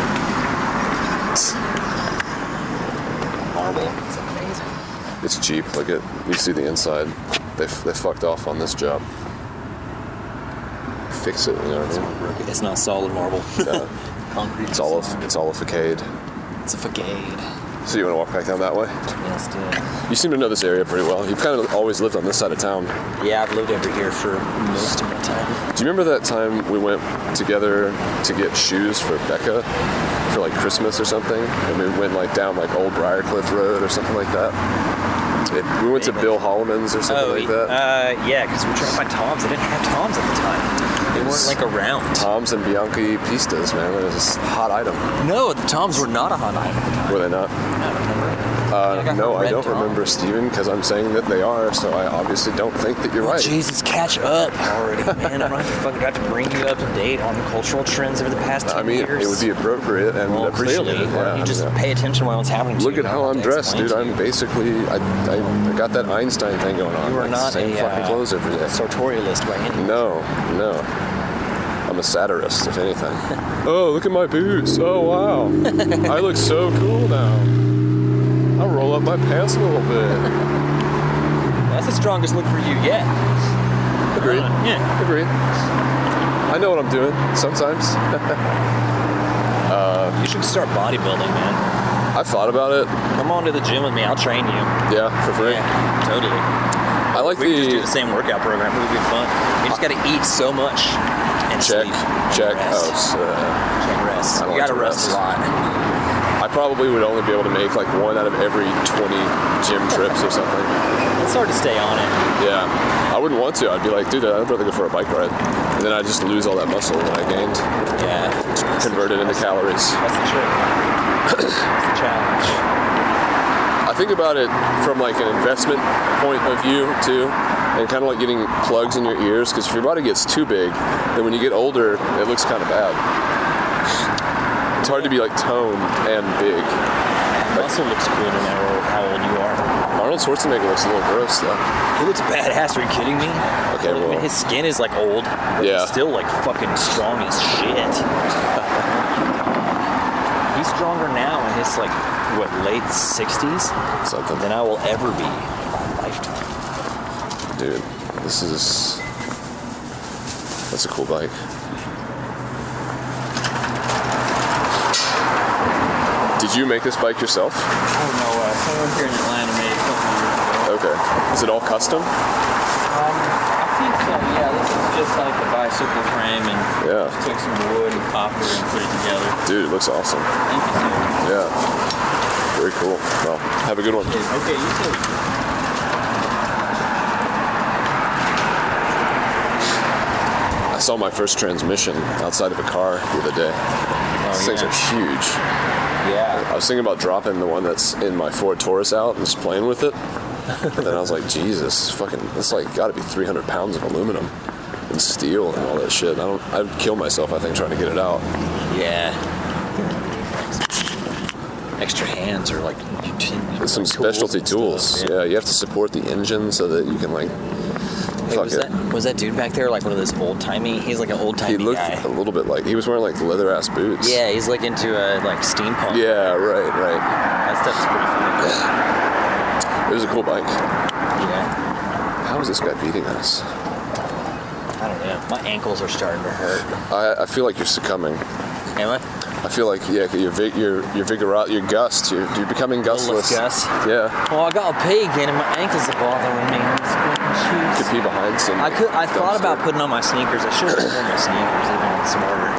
marble. It's amazing. It's cheap. Look at you see the inside. They they fucked off on this job. Fix it. You know what I mean? It's not solid marble. [LAUGHS] Concrete. It's all a, it's all a facade. It's a facade. So you want to walk back down that way? Yes, dude. You seem to know this area pretty well. You've kind of always lived on this side of town. Yeah, I've lived over here for most of my time. Do you remember that time we went together to get shoes for Becca for like Christmas or something? And we went like down like Old Briarcliff Road or something like that. It, we went to Bill Hallman's or something like that. uh, yeah, because we were trying to find Toms. They didn't have Toms at the time. They weren't like around. Tom's and Bianchi Pistas, man. It was a hot item. No, the Toms were not a hot item at the time. Were they not? No? Uh, got no, I don't remember Steven because I'm saying that they are, so I obviously don't think that you're Well, right. Jesus, catch up already, [LAUGHS] man. I don't have to fucking have to bring you up to date on the cultural trends over the past 10 I mean, years. it would be appropriate and well, appreciated. clearly, yeah, you just yeah. pay attention while it's happening to Look at how I'm dressed, dude. I'm basically, I, I, I got that Einstein thing going on. You are like, not same a fucking uh, clothes every day. sartorialist by any No, no. I'm a satirist, if anything. [LAUGHS] oh, look at my boots. Oh, wow. [LAUGHS] I look so cool now. Up my pants a little bit. That's the strongest look for you yet. Agreed. Uh, yeah. Agreed. I know what I'm doing sometimes. [LAUGHS] You should start bodybuilding, man. I've thought about it. Come on to the gym with me. I'll train you. Yeah, for free. Yeah, totally. I like We could just do the the same workout program. It would be fun. You just got to eat so much and check, sleep. and check. Rest. Oh, s- uh, Can't rest. I You got to to rest a lot. I probably would only be able to make like one out of every 20 gym trips or something. It's hard to stay on it. Yeah, I wouldn't want to. I'd be like, dude, I'd rather go for a bike ride. And then I'd just lose all that muscle that I gained, Yeah. convert it into calories. That's the trick. That's the challenge. I think about it from like an investment point of view too, and kind of like getting plugs in your ears. Because if your body gets too big, then when you get older, it looks kind of bad. It's hard to be like toned and big. Muscle looks cool no matter how old you are. Arnold Schwarzenegger looks a little gross though. He looks badass. Are you kidding me? Okay, I mean, his skin is like old, but Yeah. he's still like fucking strong as shit. he's stronger now in his like what late sixties Something, than I will ever be in my lifetime. dude. This is that's a cool bike. Did you make this bike yourself? I don't know. Uh, someone here in Atlanta made it a couple years ago. Okay. Is it all custom? Um, I think so. Yeah, this is just like a bicycle frame and Yeah. just took some wood and copper and put it together. Dude, it looks awesome. Thank you, sir. Yeah. Very cool. Well, have a good one. Okay, you too. I saw my first transmission outside of a car the other day. These things are huge. Yeah. I was thinking about dropping the one that's in my Ford Taurus out and just playing with it. and then I was like, Jesus, fucking, it's like got to be 300 pounds of aluminum and steel and all that shit. I don't, I'd kill myself, I think, trying to get it out. Yeah. Extra hands or like some tools specialty and tools. stuff, yeah, you have to support the engine so that you can like. Hey, fuck it. Was that dude back there like one of those old timey? He's like an old timey. He looked guy. a little bit like he was wearing like leather ass boots. Yeah, he's like into uh, like steampunk. Yeah, right, right. that stuff's pretty funny. It was a cool bike. Yeah, How is this guy beating us? I don't know. My ankles are starting to hurt. I, I feel like you're succumbing. Am I? I feel like yeah, your vig, your your vigor, your gust, you're, you're becoming gustless. Gus. Yeah, Well, I got a pig in and my ankles are bothering me. These fucking shoes. could be behind some. I could. I thought about putting on my sneakers. I should have worn my sneakers. Even smarter.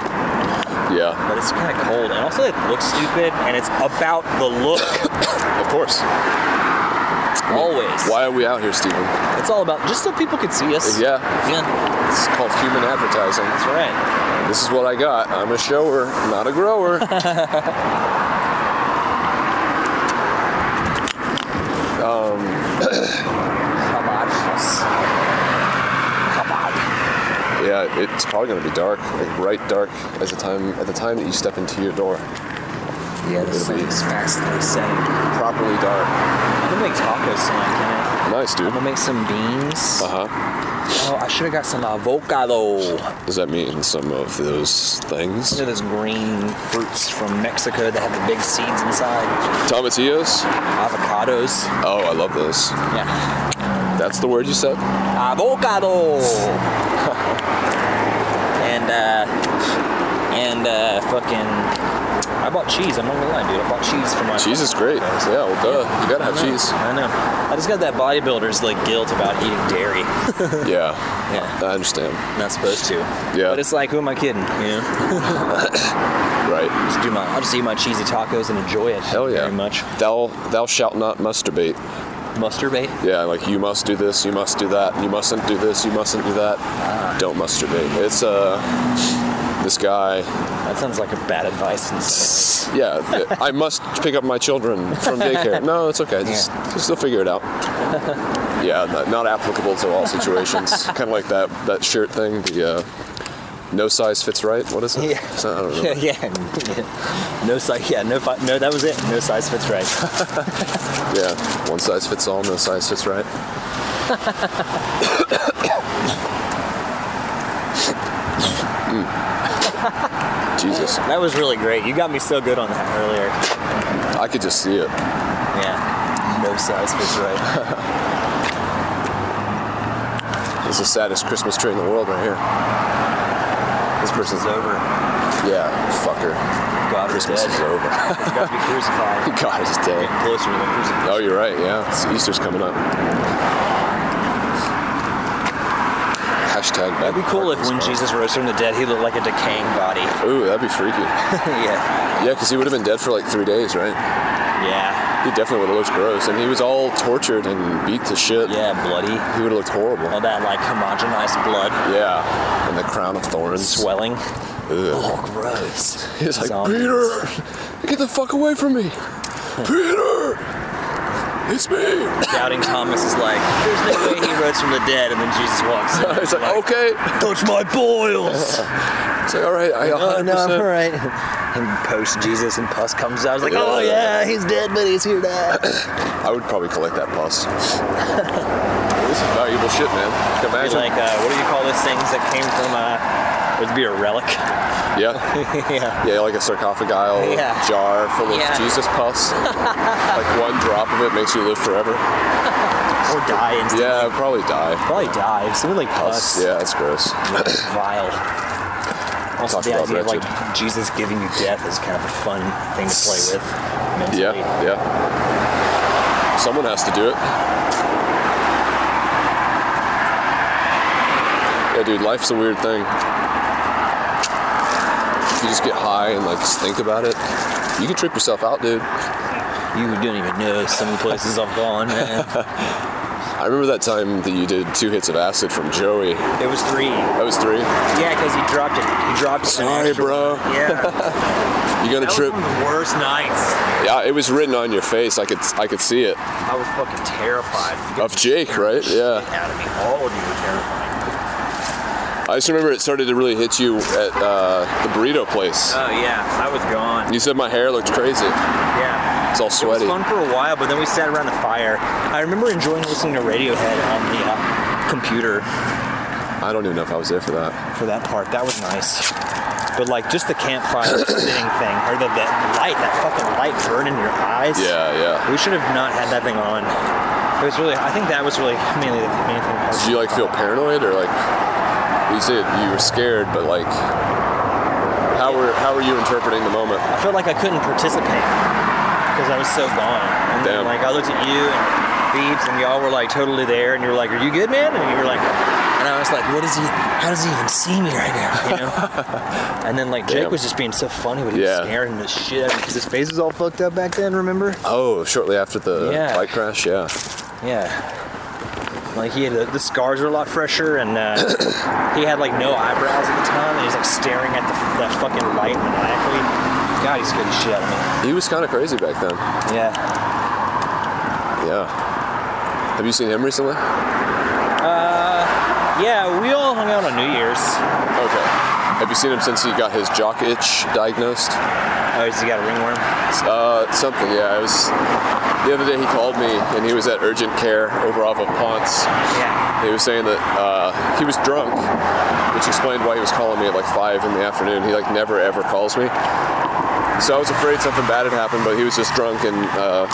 Yeah, But it's kind of cold, and also it looks stupid, and it's about the look. [COUGHS] of course. Always. Why are we out here, Stephen? It's all about just so people can see us. Yeah, Yeah. it's called human advertising. That's right. This is what I got. I'm a shower, not a grower. Come [LAUGHS] um, on. Come on. Yeah, it's probably gonna be dark, like bright dark, as the time at the time that you step into your door. Yeah, the sun is fastly setting. Properly dark. I'm gonna make tacos tonight, can Nice, I? dude. I'm gonna make some beans. Uh huh. Oh, I should have got some avocado. Does that mean some of those things? Look at those green fruits from Mexico that have the big seeds inside. Tomatillos? Avocados. Oh, I love those. Yeah. That's the word you said? Avocado. And uh, and uh, fucking. I bought cheese. I'm not gonna lie, dude. I bought cheese for my. Cheese is great. Yeah, well, duh. You gotta have I cheese. I know. I just got that bodybuilder's like guilt about eating dairy. [LAUGHS] Yeah, yeah. I understand. Not supposed to. Yeah. But it's like, who am I kidding? You know? [COUGHS] Right. Just do my. I'll just eat my cheesy tacos and enjoy it. Hell yeah. Very much. Thou thou shalt not masturbate. Masturbate. Yeah, like you must do this, you must do that, you mustn't do this, you mustn't do that. Ah. Don't masturbate. It's uh this guy That sounds like a bad advice. [LAUGHS] Yeah, I must pick up my children from daycare. No, it's okay. Just, just they'll figure it out. [LAUGHS] Yeah, not, not applicable to all situations. [LAUGHS] kind of like that that shirt thing. The uh, no size fits right. What is it? Yeah. So- I don't know. [LAUGHS] yeah. [LAUGHS] No size. Yeah, no. No, that was it. No size fits right. [LAUGHS] Yeah, one size fits all. No size fits right. Mm. Jesus, That was really great. You got me so good on that earlier. I could just see it. Yeah. No size fits right. It's the saddest Christmas tree in the world right here. This person's over. Yeah, fucker. God Christmas dead. is over. [LAUGHS] He's got to be crucified. God is dead. Closer to the crucifixion. Oh, you're right. Yeah, it's Easter's coming up. Hashtag. It'd be cool if when Jesus rose from the dead, he looked like a decaying body. Ooh, that'd be freaky. [LAUGHS] yeah. Yeah, because he would have been dead for like three days, right? Yeah. He definitely would have looked gross, and he was all tortured and beat to shit. Yeah, bloody. He would have looked horrible. All that like homogenized blood Yeah, and the crown of thorns. swelling. Ugh. Oh, gross. He's like, Zombies. Peter, get the fuck away from me, [LAUGHS] Peter. It's me. Doubting Thomas is like, there's no way he rose from the dead, and then Jesus walks in. [LAUGHS] He's like, okay. touch my boils. [LAUGHS] It's like, all right, I oh 100%. no, I'm all right. And post Jesus and pus comes out. I was like, oh yeah, he's dead, but he's here now. [COUGHS] I would probably collect that pus. [LAUGHS] this is valuable shit, man. Can you Be imagine? like, uh, what do you call those things that came from? Uh, would be a relic. yeah, [LAUGHS] yeah. yeah, like a sarcophagi Yeah. jar full of Yeah. Jesus pus. [LAUGHS] like one drop of it makes you live forever. Or die instantly. Yeah, probably die. Probably die. Something like pus. Yeah, that's gross. Vile. Also, Talk the idea of like. Jesus giving you death is kind of a fun thing to play with mentally. Yeah, yeah. Someone has to do it. Yeah, dude, life's a weird thing. If you just get high and like just think about it, you can trip yourself out, dude. You don't even know some places I've gone, man. [LAUGHS] I remember that time that you did two hits of acid from Joey. It was three. That was three. Yeah, because he dropped it. He dropped. Sorry, bro. Yeah. [LAUGHS] You gonna that trip? was one of the worst nights. Yeah, it was written on your face. I could, I could see it. I was fucking terrified. Of Jake, right? Yeah. Out of me. All of you were terrified. I just remember it started to really hit you at uh, the burrito place. Oh yeah, I was gone. You said my hair looked crazy. Yeah. It's all sweaty. It was fun for a while, but then we sat around the fire. I remember enjoying listening to Radiohead on the uh, computer I don't even know if I was there for that. for that part. That was nice. But like just the campfire sitting thing, or the, the light, that fucking light burning your eyes. Yeah, yeah. We should have not had that thing on. It was really. I think that was really mainly the main thing. Did you like feel paranoid or like you said you were scared, but like how were how were you interpreting the moment? I felt like I couldn't participate because I was so gone. And then like I looked at you and Beeps and y'all were like totally there, and you were like, "Are you good, man?" And you were like, and I was like, "What is he? How does he even see me right now?" You know. [LAUGHS] and then like Jake Damn. was just being so funny, but he Yeah. was scaring the shit out of me because his face was all fucked up back then. Remember? Oh, shortly after the Yeah. bike crash, yeah. Yeah. Like he had the, the scars were a lot fresher, and uh, [COUGHS] he had like no eyebrows at the time, and he was like staring at the, that fucking light maniacally. God, he scared the shit out of me. He was kind of crazy back then. Yeah. Yeah. Have you seen him recently? Uh, Yeah, we all hung out on New Year's. Okay. Have you seen him since he got his jock itch diagnosed? Oh, he's he got a ringworm? Uh, something, yeah. It was the other day he called me and he was at urgent care over off of Ponce. Yeah. He was saying that uh, he was drunk, which explained why he was calling me at like five in the afternoon. He like never ever calls me. So I was afraid something bad had happened, but he was just drunk and uh,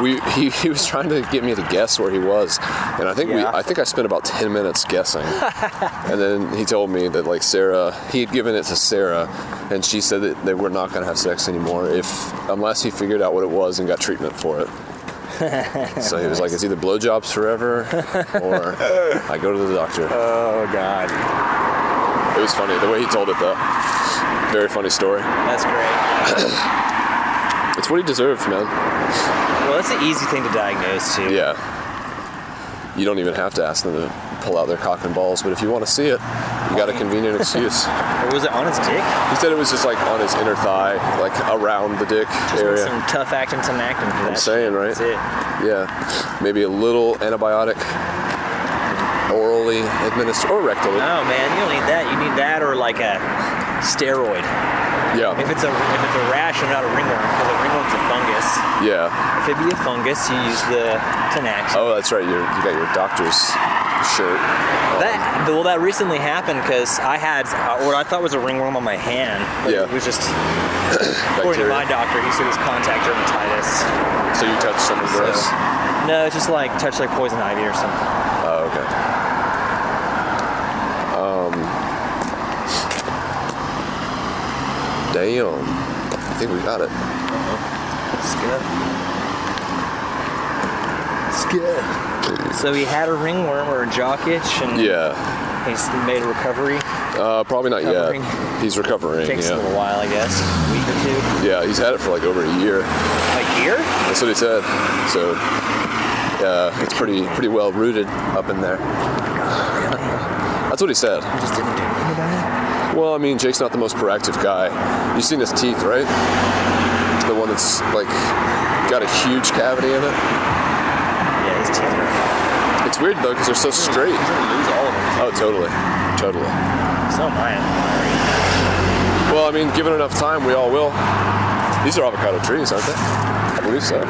we he, [LAUGHS] he was trying to get me to guess where he was, and I think we I think I spent about ten minutes guessing, [LAUGHS] and then he told me that like Sarah he had given it to Sarah, and she said that they were not going to have sex anymore if unless he figured out what it was and got treatment for it. [LAUGHS] so he was like, it's either blowjobs forever or I go to the doctor. Oh God, It was funny the way he told it though. Very funny story. that's great. [CLEARS THROAT] It's what he deserved, man. Well, that's an easy thing to diagnose too. Yeah. You don't even have to ask them to pull out their cock and balls, but if you want to see it, You got a convenient [LAUGHS] excuse. Or was it on his dick? He said it was just like on his inner thigh, like around the dick Just area. some tough acting, some acting for. I'm saying, right? That's it. Yeah, maybe a little antibiotic, orally administered or rectally. No, man, you don't need that. You need that or like a steroid. Yeah, If it's a if it's a rash and not a ringworm, because a ringworm's a fungus. yeah. If it be a fungus, you use the Tenax. Oh, that's right. You're, you got your doctor's shirt. That well, that recently happened because I had uh, what I thought was a ringworm on my hand. But Yeah. It was just [COUGHS] according to my doctor, he said it was contact dermatitis. So you touched something So, gross. no, it's just like touch like poison ivy or something. Oh, okay. Damn. I think we got it. Skip. Skip. So he had a ringworm or a jock itch, and Yeah. he's made a recovery. Uh, probably not Recovering. yet. He's recovering. It Takes a little while, I guess, a week or two. Yeah, he's had it for like over a year. A year? That's what he said. So, yeah, it's pretty pretty well rooted up in there. That's what he said. Just didn't do anything about Well, I mean, Jake's not the most proactive guy. You've seen his teeth, right? The one that's like got a huge cavity in it. Yeah, his teeth are. It's weird though because they're so straight. He's gonna lose all of them. Oh, totally, totally. So am I. Well, I mean, given enough time, we all will. These are avocado trees, aren't they? I believe so.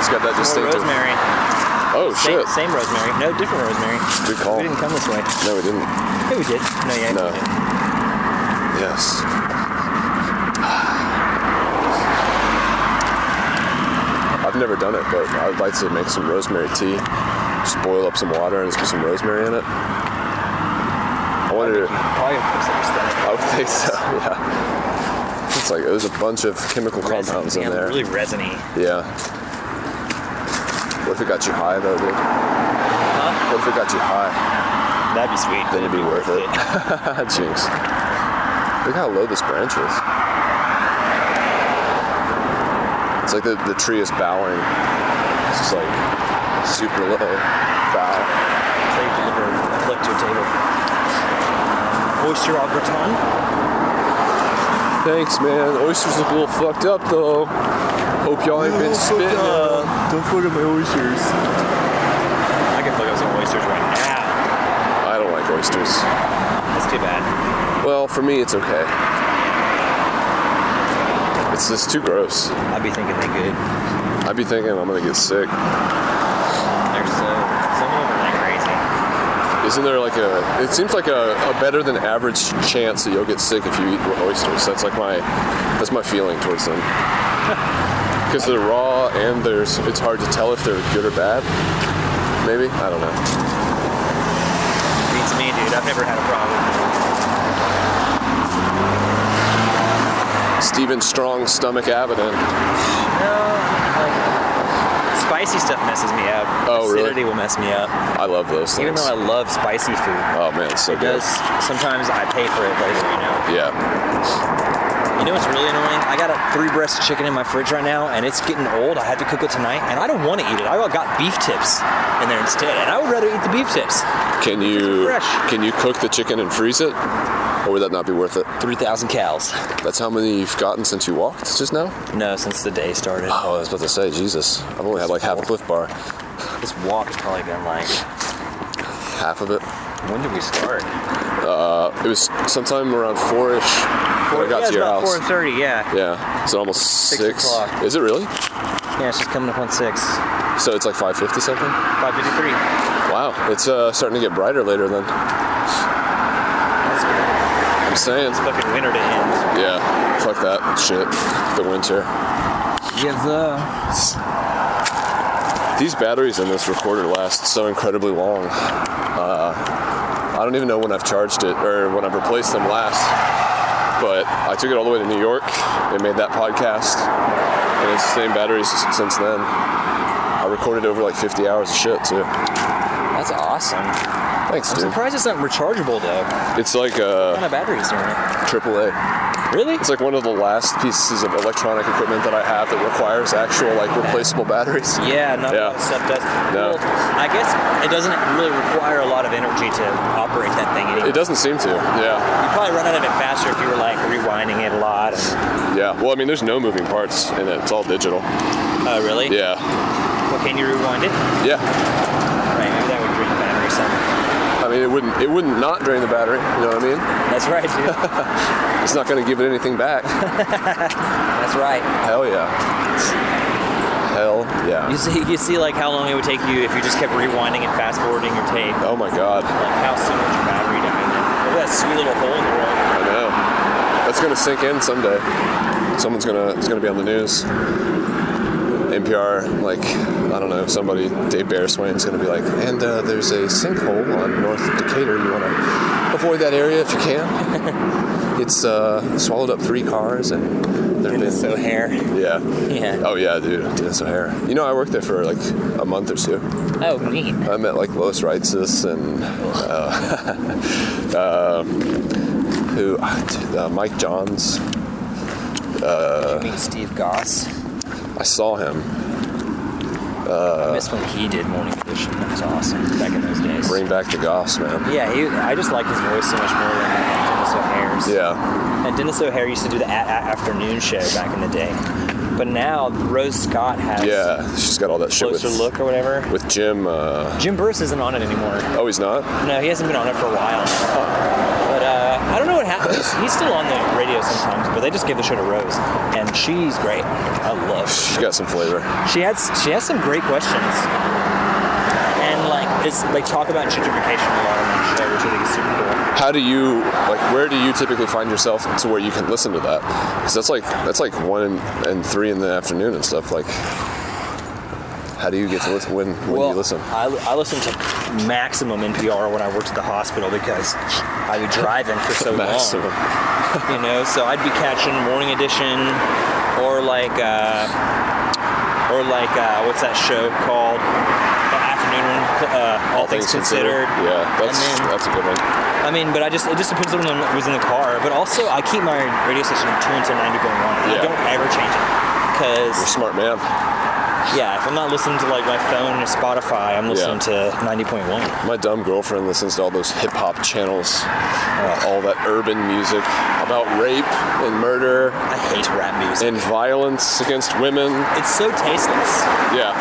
It's got that distinctive. rosemary. Oh Same, shit! same rosemary. No, different rosemary. Good call. We didn't come this way. No, we didn't. Yeah, we did. No, yeah, No. did. Yes. I've never done it, but I'd like to make some rosemary tea. Just boil up some water and just put some rosemary in it. I wonder. Probably a person. I would think so. [LAUGHS] Yeah. It's like there's a bunch of chemical compounds in yeah, there. Really resiny. Yeah. If it got you high though, dude? Huh? What if it got you high? That'd be sweet. Then it'd be worth it. [LAUGHS] [LAUGHS] Jinx. Look how low this branch is. It's like the, the tree is bowing. It's just like super low. Bow. So you deliver a to a table. Um, oyster au gratin. Thanks, man. Oysters look a little fucked up though. Hope y'all ain't been spitting. Uh, Don't fuck up my oysters. I can fuck up some oysters right now. I don't like oysters. That's too bad. Well, for me, it's okay. It's just too gross. I'd be thinking they good. I'd be thinking I'm gonna get sick. They're so some of them are like crazy. Isn't there like a? It seems like a, a better than average chance that you'll get sick if you eat oysters. That's like my, that's my feeling towards them. [LAUGHS] Because they're raw and there's, it's hard to tell if they're good or bad. Maybe I don't know. Beats me, dude. I've never had a problem. Stephen Strong stomach evident. No, like spicy stuff messes me up. Oh, really? Acidity will mess me up. I love those things. Even though I love spicy food, oh man, it's so it good. does. Sometimes I pay for it later. You know. Yeah. You know what's really annoying? I got a three breast chicken in my fridge right now, and it's getting old. I had to cook it tonight, and I don't want to eat it. I got beef tips in there instead, and I would rather eat the beef tips. Can you fresh. can you cook the chicken and freeze it, or would that not be worth it? Three thousand cows. That's how many you've gotten since you walked just now. No, since the day started. Oh, I was about to say, Jesus, I've only had like half a Clif Bar, This walk has probably been like. half of it. When did we start? Uh, it was sometime around when I got yeah, to your about house. four thirty. Yeah. Yeah, so almost Six six. o'clock. Is it really? Yeah, it's just coming up on six. So it's like 5:50 something. Five fifty-three. Wow, it's uh, starting to get brighter later then. That's good. I'm saying. It's fucking winter to end. Yeah, fuck that shit. The winter. Yes, uh. These batteries in this recorder last so incredibly long. Uh, I don't even know when I've charged it or when I've replaced them last. But I took it all the way to New York and made that podcast, and it's the same batteries since then. I recorded over like 50 hours of shit too. That's awesome. Thanks, I'm dude. surprised it's not rechargeable though. It's like What uh, kind of batteries are in it? AAA. Really? It's like one of the last pieces of electronic equipment that I have that requires actual like replaceable batteries. Yeah, not Yeah. stuff does. No. Well, I guess it doesn't really require a lot of energy to operate that thing anymore. It doesn't seem to. Yeah. You'd probably run out of it faster if you were like rewinding it a lot. And, Yeah. Well, I mean, there's no moving parts in it. It's all digital. oh, really? Yeah. Well, can you rewind it? Yeah. Right, maybe that would drain the battery some. I mean, it wouldn't. It wouldn't not drain the battery. You know what I mean? That's right, dude. [LAUGHS] It's not going to give it anything back. [LAUGHS] That's right. Hell yeah. Hell yeah. You see, you see, like how long it would take you if you just kept rewinding and fast forwarding your tape. Oh my god. Like how soon would your battery die? Look at that sweet little hole in the wall. I know. That's gonna sink in someday. Someone's gonna it's gonna be on the news. NPR, like I don't know, somebody, Dave Bearswain's gonna be like, and uh, there's a sinkhole on North Decatur. You want to avoid that area if you can. [LAUGHS] it's uh, swallowed up three cars and there And it's so hair. yeah. Yeah. Oh yeah, dude, Denis O'Hayer. You know, I worked there for like a month or two. Oh, neat. I met like Lois Reitzes and uh, [LAUGHS] uh, who uh, Mike Johns. you mean Steve Goss? I saw him I miss when he did Morning Edition. That was awesome back in those days. bring back the Goss, man. Yeah, he, I just like his voice so much more than Denis O'Hayer's. Yeah, And Denis O'Hayer used to do the a- a- afternoon show back in the day. But now Rose Scott has yeah. She's got all that shit with look or whatever. with Jim. Uh, Jim Burress isn't on it anymore. oh, he's not. No, he hasn't been on it for a while. But uh, I don't know what happened. He's, still on the radio sometimes, but they just gave the show to Rose, and she's great. I love. She got some flavor. She has she has some great questions, and like it's they talk about gentrification a lot on that show, which I think is super cool. How do you like? Where do you typically find yourself to where you can listen to that? Because that's like that's like one and, and three in the afternoon and stuff. Like, how do you get to listen when when well, you listen? I, I listen to maximum NPR when I worked at the hospital because I would drive in for so [LAUGHS] Maximum. long. You know, so I'd be catching Morning Edition or like uh, or like uh, what's that show called? The afternoon uh, All, Things, Considered. Yeah, that's then, that's a good one. I mean, but I just it just depends on was in the car. But also, I keep my radio station tuned to 90.1. and I don't ever change it because You're a smart man. Yeah, if I'm not listening to like my phone or Spotify, I'm listening to 90.1. My dumb girlfriend listens to all those hip hop channels, uh, all that urban music about rape and murder I hate rap music. and violence against women. it's so tasteless Yeah,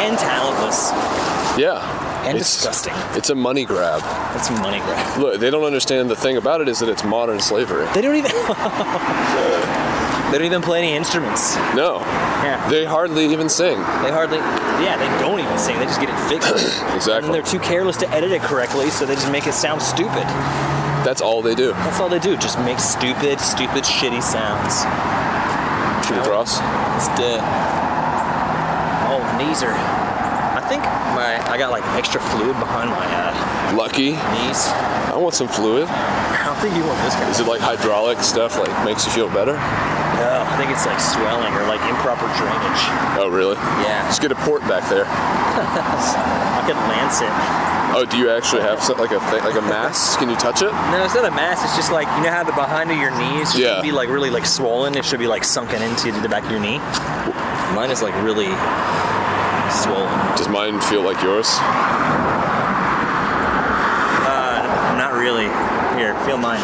and talentless yeah. and It's- disgusting. It's a money grab. It's a money grab. Look, they don't understand the thing about it is that it's modern slavery. They don't even. [LAUGHS] they don't even play any instruments. No, Yeah. they hardly even sing. They hardly. Yeah, they don't even sing. They just get it fixed. [CLEARS THROAT] Exactly. And they're too careless to edit it correctly, so they just make it sound stupid. That's all they do. That's all they do. Just make stupid, stupid, shitty sounds. Shoot across. It's the oh knees are. I think my I got like extra fluid behind my uh, Lucky. knees. I want some fluid. I don't think you want this kind. Is it like hydraulic stuff? Like makes you feel better? No, I think it's like swelling or like improper drainage. Oh, really? Yeah, Just get a port back there. [LAUGHS] I could lance it. Oh, do you actually have some, like a thing, like a mass? Can you touch it? No, it's not a mass. It's just like you know how the behind of your knees should Yeah. be like really like swollen. It should be like sunken into the back of your knee. Mine is like really swollen. Does mine feel like yours? Uh, not really. Here, feel mine.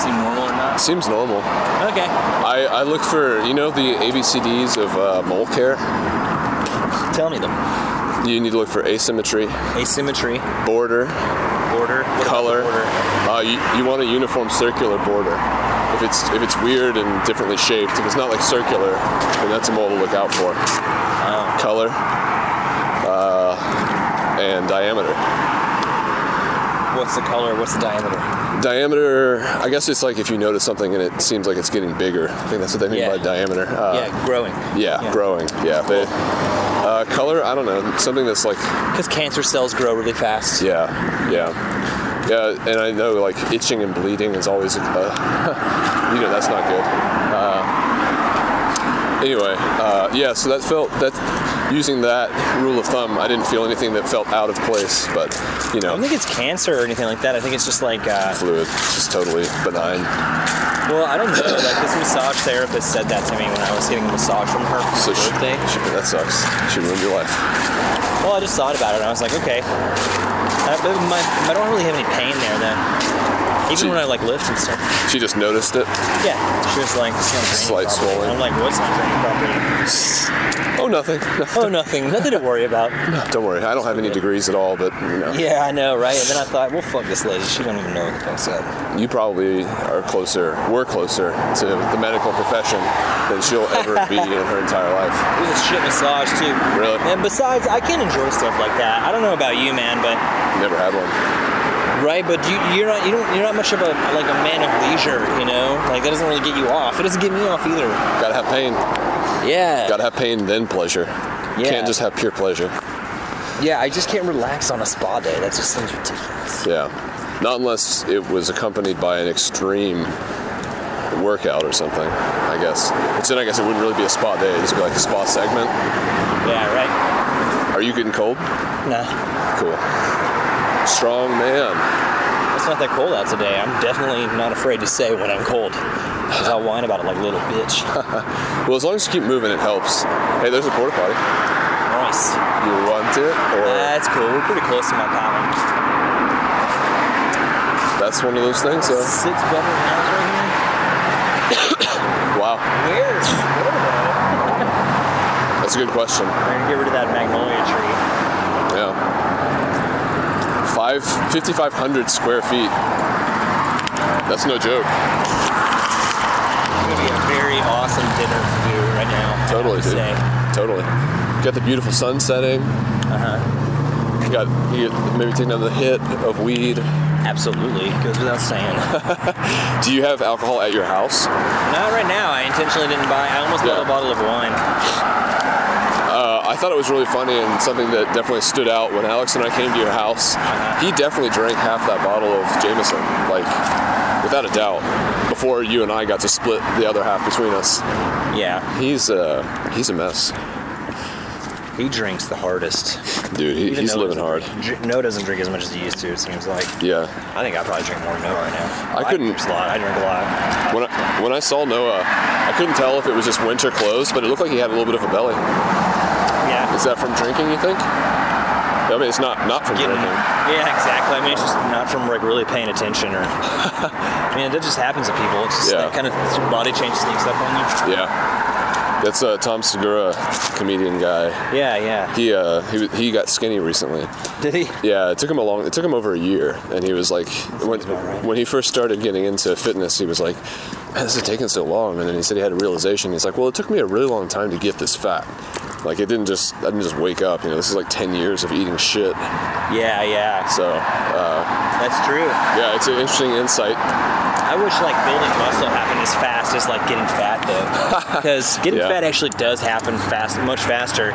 Seem normal or not? Seems normal. Okay. I, I look for you know the ABCDs of uh, mole care. Tell me them. You need to look for asymmetry, Asymmetry, border, border, what color. border? Uh, you, you want a uniform circular border. If it's if it's weird and differently shaped, if it's not like circular, then that's a mole to look out for. Oh. Color uh, and diameter. What's the color? What's the diameter? Diameter, I guess it's like if you notice something and it seems like it's getting bigger. I think that's what they mean Yeah. by diameter. Uh, yeah, growing. yeah, Yeah. growing. Yeah. They, uh, color, I don't know. Something that's like, Because cancer cells grow really fast. yeah, yeah. Yeah, and I know like itching and bleeding is always, uh, [LAUGHS] you know, that's not good. Uh, anyway, uh, yeah, so that felt, that, using that rule of thumb, I didn't feel anything that felt out of place. But you know, I don't think it's cancer or anything like that. I think it's just like, uh, fluid, just totally benign. well, I don't know. Like this massage therapist said that to me when I was getting a massage from her So she, birthday. she, that sucks. She ruined your life. Well, I just thought about it and I was like, okay. I, my, I don't really have any pain there then. Even She- when I like lift and stuff. She just noticed it. Yeah. She was like, it's not draining Slight swelling. I'm like, what's not draining properly? Oh, nothing. [LAUGHS] Oh, nothing. Nothing to worry about. Don't worry. I don't have any degrees at all, but you know, Yeah, I know, right? And then I thought, well, fuck this lady. She don't even know what the fuck's up. you probably are closer, We're closer to the medical profession than she'll ever be [LAUGHS] in her entire life. It was a shit massage too. Really? And besides, I can't enjoy stuff like that. I don't know about you, man, but Never had one. Right, but you, you're not you don't you're not much of a like a man of leisure, you know. Like that doesn't really get you off. It doesn't get me off either. Gotta have pain. Yeah. Gotta have pain, then pleasure. Yeah. Can't just have pure pleasure. Yeah, I just can't relax on a spa day. That just seems ridiculous. Yeah. Not unless it was accompanied by an extreme workout or something, I guess. Which then I guess it wouldn't really be a spa day. It'd just be like a spa segment. Yeah, right. Are you getting cold? Nah, Cool. Strong man. it's not that cold out today. I'm definitely not afraid to say when I'm cold. Because I'll whine about it like a little bitch. [LAUGHS] Well, as long as you keep moving, it helps. Hey, there's a porta potty. nice. You want it? Or That's cool. We're pretty close to my pallet. that's one of those things? Uh, Six bedroom house right [COUGHS] wow. here. Where's Florida? [LAUGHS] That's a good question. We're gonna get rid of that magnolia tree. Yeah. Five, 5,500 square feet. That's no joke. It's gonna be a very awesome dinner to do right now. Totally, to dude. say. Totally. Got the beautiful sun setting. Uh-huh. You got you maybe taking another hit of weed. Absolutely, goes without saying. [LAUGHS] Do you have alcohol at your house? Not right now. I intentionally didn't buy. I almost bought a bottle of wine. I thought it was really funny and something that definitely stood out when Alex and I came to your house. He definitely drank half that bottle of Jameson, like without a doubt. Before you and I got to split the other half between us, Yeah, he's uh, he's a mess, he drinks the hardest. dude. He, he's living hard. drink- Noah doesn't drink as much as he used to. It seems like. Yeah. I think I probably drink more than Noah right now. I couldn't- drink a lot. I drink a lot. When I, when I saw Noah, I couldn't tell if it was just winter clothes, but it looked like he had a little bit of a belly. Yeah. Is that from drinking? You think? I mean, it's not not from Getting, drinking. yeah, exactly. I mean, it's just not from like really paying attention or. [LAUGHS] I mean, that just happens to people. It's just Yeah. that kind of body change sneaks up on you. Yeah. That's uh, Tom Segura, comedian guy. Yeah, yeah. He uh, he he got skinny recently. Did he? Yeah, it took him a long. It took him over a year, and he was like, when, right. when he first started getting into fitness, he was like, "Man, this is taking so long." And then he said he had a realization. He's like, "Well, it took me a really long time to get this fat. Like, it didn't just I didn't just wake up. You know, this is like ten years of eating shit. Yeah, yeah. So uh, That's true. yeah, it's an interesting insight. I wish like building muscle happened as fast as like getting fat though, [LAUGHS] because getting Yeah. fat actually does happen fast, much faster.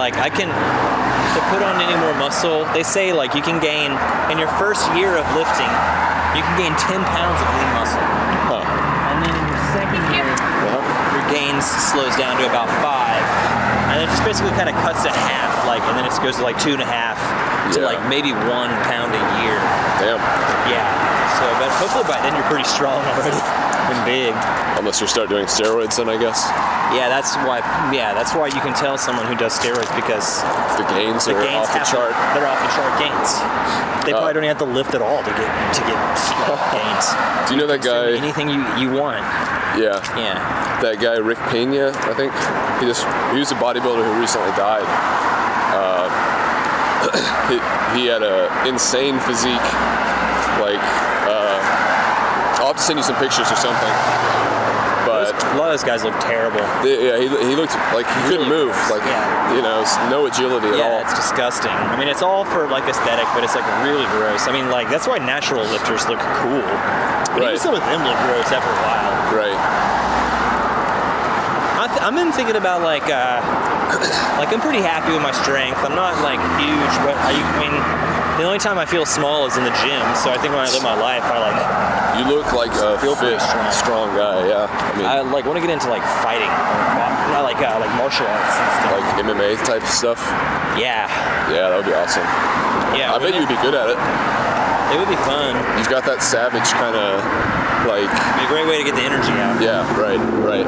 like I can to put on any more muscle. They say like you can gain in your first year of lifting, you can gain 10 pounds of lean muscle, Huh. and then in your second year, your gains slows down to about five, and it just basically kind of cuts it half. Like and then it goes to like two and a half to Yeah. like maybe one pound a year. Damn. Yeah. So, but hopefully by then you're pretty strong already and big. Unless you start doing steroids, then I guess Yeah, that's why. Yeah, that's why you can tell someone who does steroids because the gains the are gains off the chart. They're off the chart gains. They Uh, probably don't even have to lift at all to get to get like, [LAUGHS] gains. Do you know that guy? Anything you you want. Yeah. Yeah. that guy Rich Piana, I think he just he was a bodybuilder who recently died. Uh, [COUGHS] he, he had a insane physique. Like uh, I'll have to send you some pictures or something. But A lot of those guys look terrible. yeah, he, he looked like he couldn't move. Like Yeah. you know, no agility at Yeah, all. Yeah, it's disgusting. I mean, it's all for like aesthetic, but it's like really gross. I mean, like that's why natural lifters look cool. But even some of them look gross after a while. Right. I th- I'm even thinking about like uh, like I'm pretty happy with my strength. I'm not like huge, but I, I mean, the only time I feel small is in the gym. So I think when I live my life, I like You look like a Feel fit, strong. strong guy. Yeah. I mean, I like want to get into like fighting, not like uh, like martial arts and stuff. like MMA type stuff. Yeah, Yeah, that would be awesome. yeah. I bet you'd be good at it. it? It would be fun. You've got that savage kind of like. It'd be a great way to get the energy out. Yeah. Right. Right.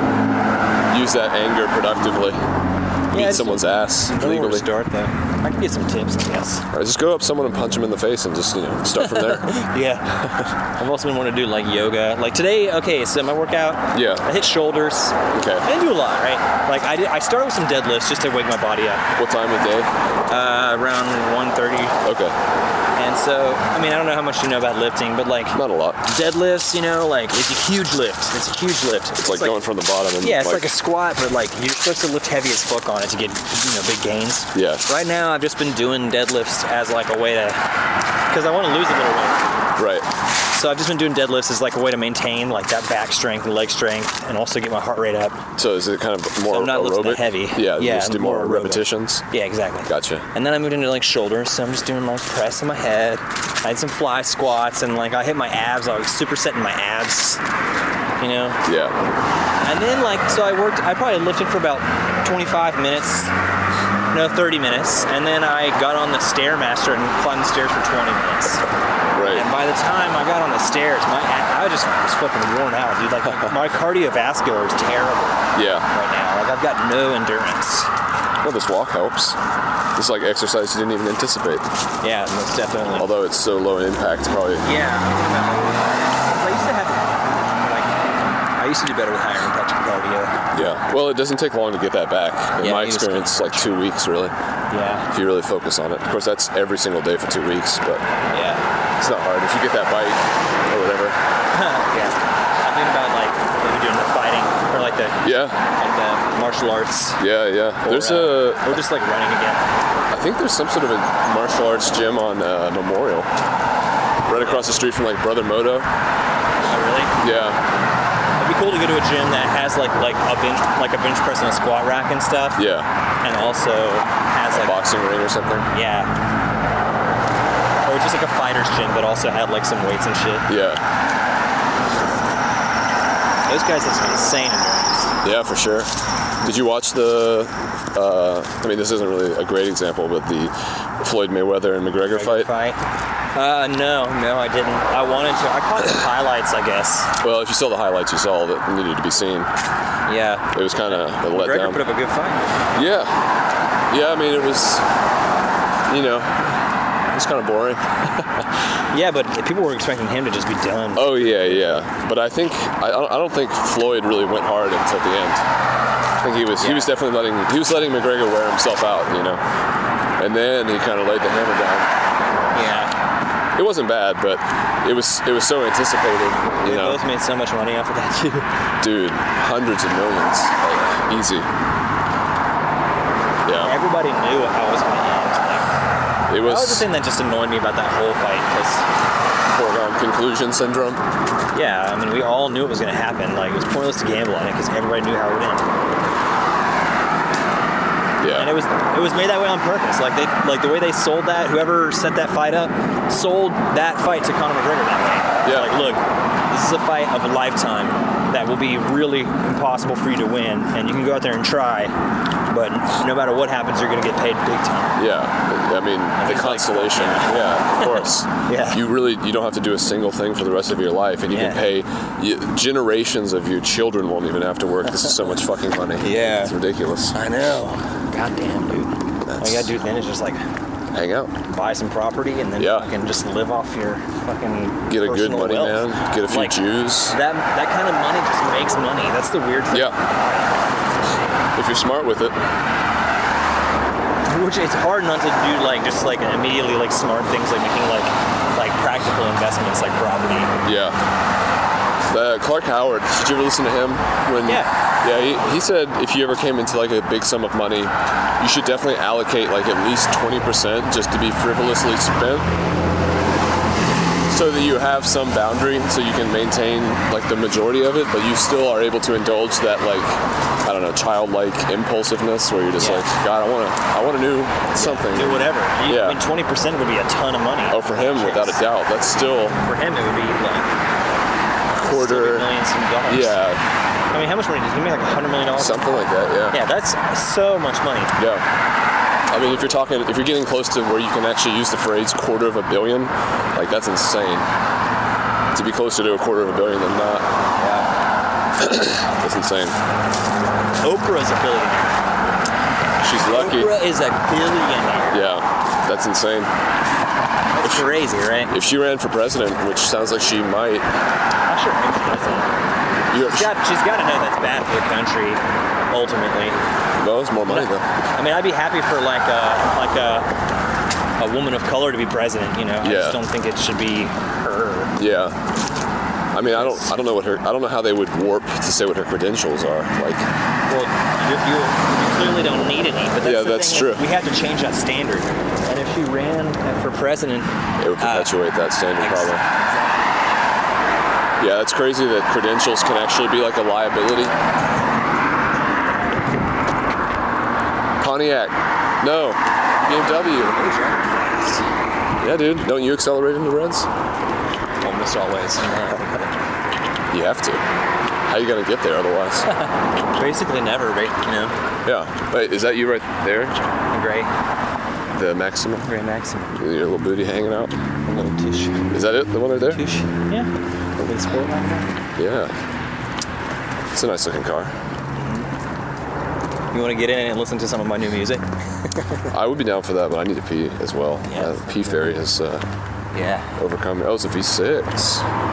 Use that anger productively. Yeah, Beat it's- someone's ass I don't know where to legally. start though. I can get some tips, I guess. All right, just go up someone and punch them in the face and just you know start from there. [LAUGHS] Yeah. I've also been wanting to do like yoga. Like today, okay, so my workout, Yeah. I hit shoulders. Okay. I didn't do a lot, right? Like I did, I started with some deadlifts just to wake my body up. What time of day? Uh, around 1:30. Okay. And so, I mean, I don't know how much you know about lifting, but like Not a lot. deadlifts, you know, like it's a huge lift. It's a huge lift. It's like, going from the bottom and Yeah, it's like, a squat, but like you're supposed to lift heavy as fuck on it to get you know big gains. Yeah. Right now, I've just been doing deadlifts as like a way to, because I want to lose a little weight. Right. So I've just been doing deadlifts as like a way to maintain like that back strength and leg strength, and also get my heart rate up. So is it kind of more I'm not lifting aerobic? heavy. Yeah. you Yeah, just do more aerobic. repetitions. Yeah, exactly. Gotcha. And then I moved into like shoulders, so I'm just doing like press in my head. I had some fly squats, and like I hit my abs. I was supersetting my abs. You know. Yeah. And then like so I worked I probably lifted for about 25 minutes. No, 30 minutes. And then I got on the Stairmaster and climbed the stairs for 20 minutes. Right. And by the time I got on the stairs, my I was just was fucking worn out, dude. Like my cardiovascular is terrible Yeah. right now. Like I've got no endurance. Well, this walk helps. It's like exercise you didn't even anticipate. Yeah, most definitely. Although it's so low in impact, probably. Yeah, used to do better with higher impact. Yeah. Well, it doesn't take long to get that back. In Yeah, my experience, like two weeks, really, Yeah, if you really focus on it. Of course, that's every single day for two weeks, but yeah. it's not hard. If you get that bite or whatever. [LAUGHS] yeah. I'm thinking about like maybe doing the fighting or like the Yeah. like the martial arts. Yeah, yeah. There's or, a. uh, or just like running again. I think there's some sort of a martial arts gym on uh, Memorial, right across the street from like Brother Moto. Oh, really? Yeah. Cool to go to a gym that has like like a bench like a bench press and a squat rack and stuff. Yeah. And also has like a Boxing ring or something. yeah. Or just like a fighter's gym, but also had like some weights and shit. Yeah. Those guys have some insane endurance. Yeah, for sure. Did you watch the? Uh, I mean, this isn't really a great example, but the Floyd Mayweather and McGregor fight. Fight. Uh, no, no, I didn't. I wanted to. I caught some highlights, I guess. Well, if you saw the highlights, you saw that needed to be seen. Yeah. It was kind of a McGregor letdown. put up a good fight. Yeah, yeah. I mean, it was, you know, it was kind of boring. [LAUGHS] Yeah, but people were expecting him to just be done. Oh yeah, yeah. But I think I, don't- I don't think Floyd really went hard until the end. I think he was he was definitely letting he was letting McGregor wear himself out, you know. And then he kind of laid the hammer down. It wasn't bad, but it was it was so anticipated, you They know. both made so much money off of that too. Dude, hundreds of millions, like easy. Yeah, Everybody knew how it was going to end. Like, it that was the thing that just annoyed me about that whole fight. Because foregone conclusion syndrome. yeah, I mean, we all knew it was going to happen. Like it was pointless to gamble on it because everybody knew how it would end. Yeah. And it was it was made that way on purpose. Like they like the way they sold that. Whoever set that fight up sold that fight to Conor McGregor that way. Yeah. Like, look, this is a fight of a lifetime that will be really impossible for you to win, and you can go out there and try, but no matter what happens, you're going to get paid big time. yeah. I mean, the he's like, consolation. Yeah, of course. [LAUGHS] Yeah. You really you don't have to do a single thing for the rest of your life, and you can pay you, generations of your children won't even have to work. This is so much fucking money. [LAUGHS] Yeah. it's ridiculous. I know. God damn, dude. All you gotta do then is just like Hang out, buy some property and then Yeah. fucking just live off your fucking get a good money wealth. man, get a few Like, Jews. That that kind of money just makes money. That's the weird thing. Yeah, if you're smart with it. Which it's hard not to do like just like immediately like smart things like making like like practical investments like property. Yeah. Uh, Clark Howard, did you ever listen to him? When, Yeah. Yeah, he, he said if you ever came into like a big sum of money, you should definitely allocate like at least 20% just to be frivolously spent. so that you have some boundary, so you can maintain like the majority of it, but you still are able to indulge that like I don't know childlike impulsiveness where you're just Yeah. like, God, I want to, I want to do something. Do whatever. You, Yeah. I mean, twenty percent would be a ton of money. Oh, for him, without a doubt, that's still For him, it would be like quarter. millions of dollars. Yeah, I mean, how much money did he make? Like a hundred million dollars. something like that. Yeah. Yeah, that's so much money. Yeah. I mean, if you're talking, if you're getting close to where you can actually use the phrase quarter of a billion, like that's insane. To be closer to a quarter of a billion than not, Yeah. that's insane. Oprah's a billionaire. She's lucky. Oprah is a billionaire. Yeah, that's insane. That's crazy, right? If she ran for president, which sounds like she might, I'm sure she doesn't. you She's got, she's got to know that's bad for the country, ultimately. well, it's more money though. I mean, I'd be happy for like a like a a woman of color to be president. You know, I Yeah. just don't think it should be her. Yeah. I mean, I don't, I don't know what her, I don't know how they would warp to say what her credentials are. Like, Well, you, you, you clearly don't need any. But that's Yeah, that's true. We have to change that standard. And if she ran for president, it would uh, perpetuate that standard problem. Yeah, it's crazy that credentials can actually be like a liability. Pontiac, no. BMW. Yeah, dude. Don't you accelerate into reds? almost always. You have to. How are you gonna get there otherwise? [LAUGHS] Basically, never. Right? You know, yeah. Wait, is that you right there? gray, The Maxima? gray Maxim, Your little booty hanging out? a little tush, Is that it? The one right there? tush. Yeah, a little bit of sport like that. Yeah. It's a nice looking car. You want to get in and listen to some of my new music? [LAUGHS] I would be down for that, but I need to pee as well. Yeah. Uh, P Ferry has uh, Yeah. overcome me. Oh, it's a V6.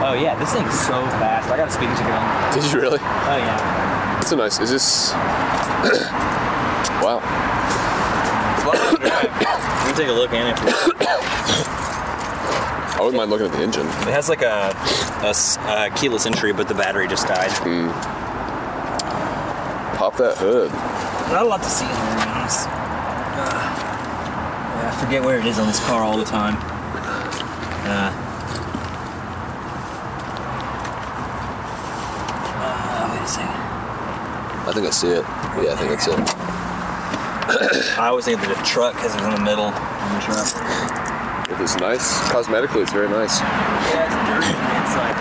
Oh yeah, this thing's so fast. I got a speeding ticket on. Did you really? Oh yeah. It's a nice. Is this? [COUGHS] wow. Let me [COUGHS] take a look in it. [COUGHS] I wouldn't mind looking at the engine. It has like a a keyless entry, but the battery just died. Pop that hood. Not a lot to see in there, to be honest. Uh, I forget where it is on this car all the time. Uh, uh, wait a second. I think I see it. Yeah, I think that's it. [COUGHS] I always think that the truck because it's in the middle. On the it's nice, cosmetically, it's very nice. Yeah, it's dirty on the inside.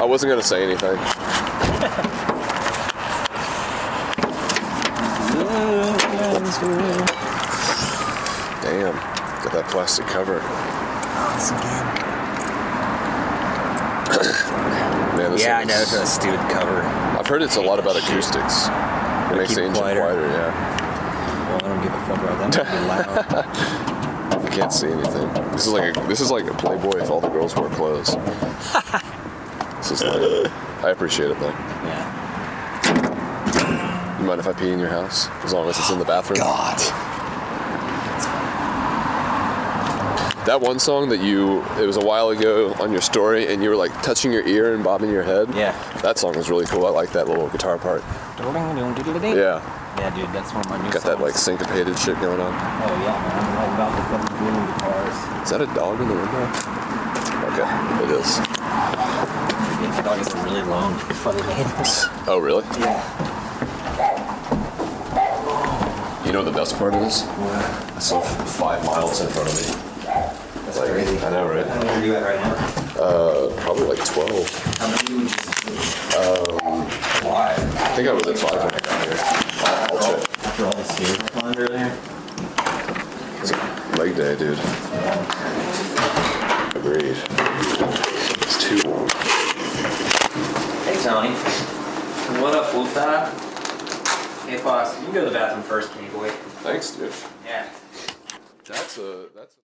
I wasn't gonna say anything. Damn, got that plastic cover. Man, this Yeah, I know it's a stupid cover. I've heard it's a lot about acoustics. It makes the engine quieter. quieter. yeah. Well, I don't give a fuck about that. [LAUGHS] Might be loud. I can't see anything. This is like a, this is like a Playboy if all the girls wore clothes. [LAUGHS] this is like, I appreciate it though. yeah. You mind if I pee in your house? As long as it's in the oh, bathroom. God. That one song that you, it was a while ago on your story, and you were like touching your ear and bobbing your head. Yeah. That song was really cool. I like that little guitar part. Yeah. Yeah. Dude, that's one of my new Got that like syncopated shit going on. Oh yeah, man. I'm all about the fucking booming guitars. Is that a dog in the window? Okay, it is. The dog is really long. Funny names. Oh, really? Yeah. You know what the best part is? I saw five miles in front of me. That's Like, crazy. I know, right? How many are you at right now? Uh, probably like 12. How many would you Why? I think I was at five when I got here. After all the stairs I climbed earlier? It's leg day, dude. Agreed. It's too warm. Hey, Tony. What up, Wolfie? Hey, boss. You can go to the bathroom first, Kenny boy. Thanks, dude. Yeah. That's a that's. A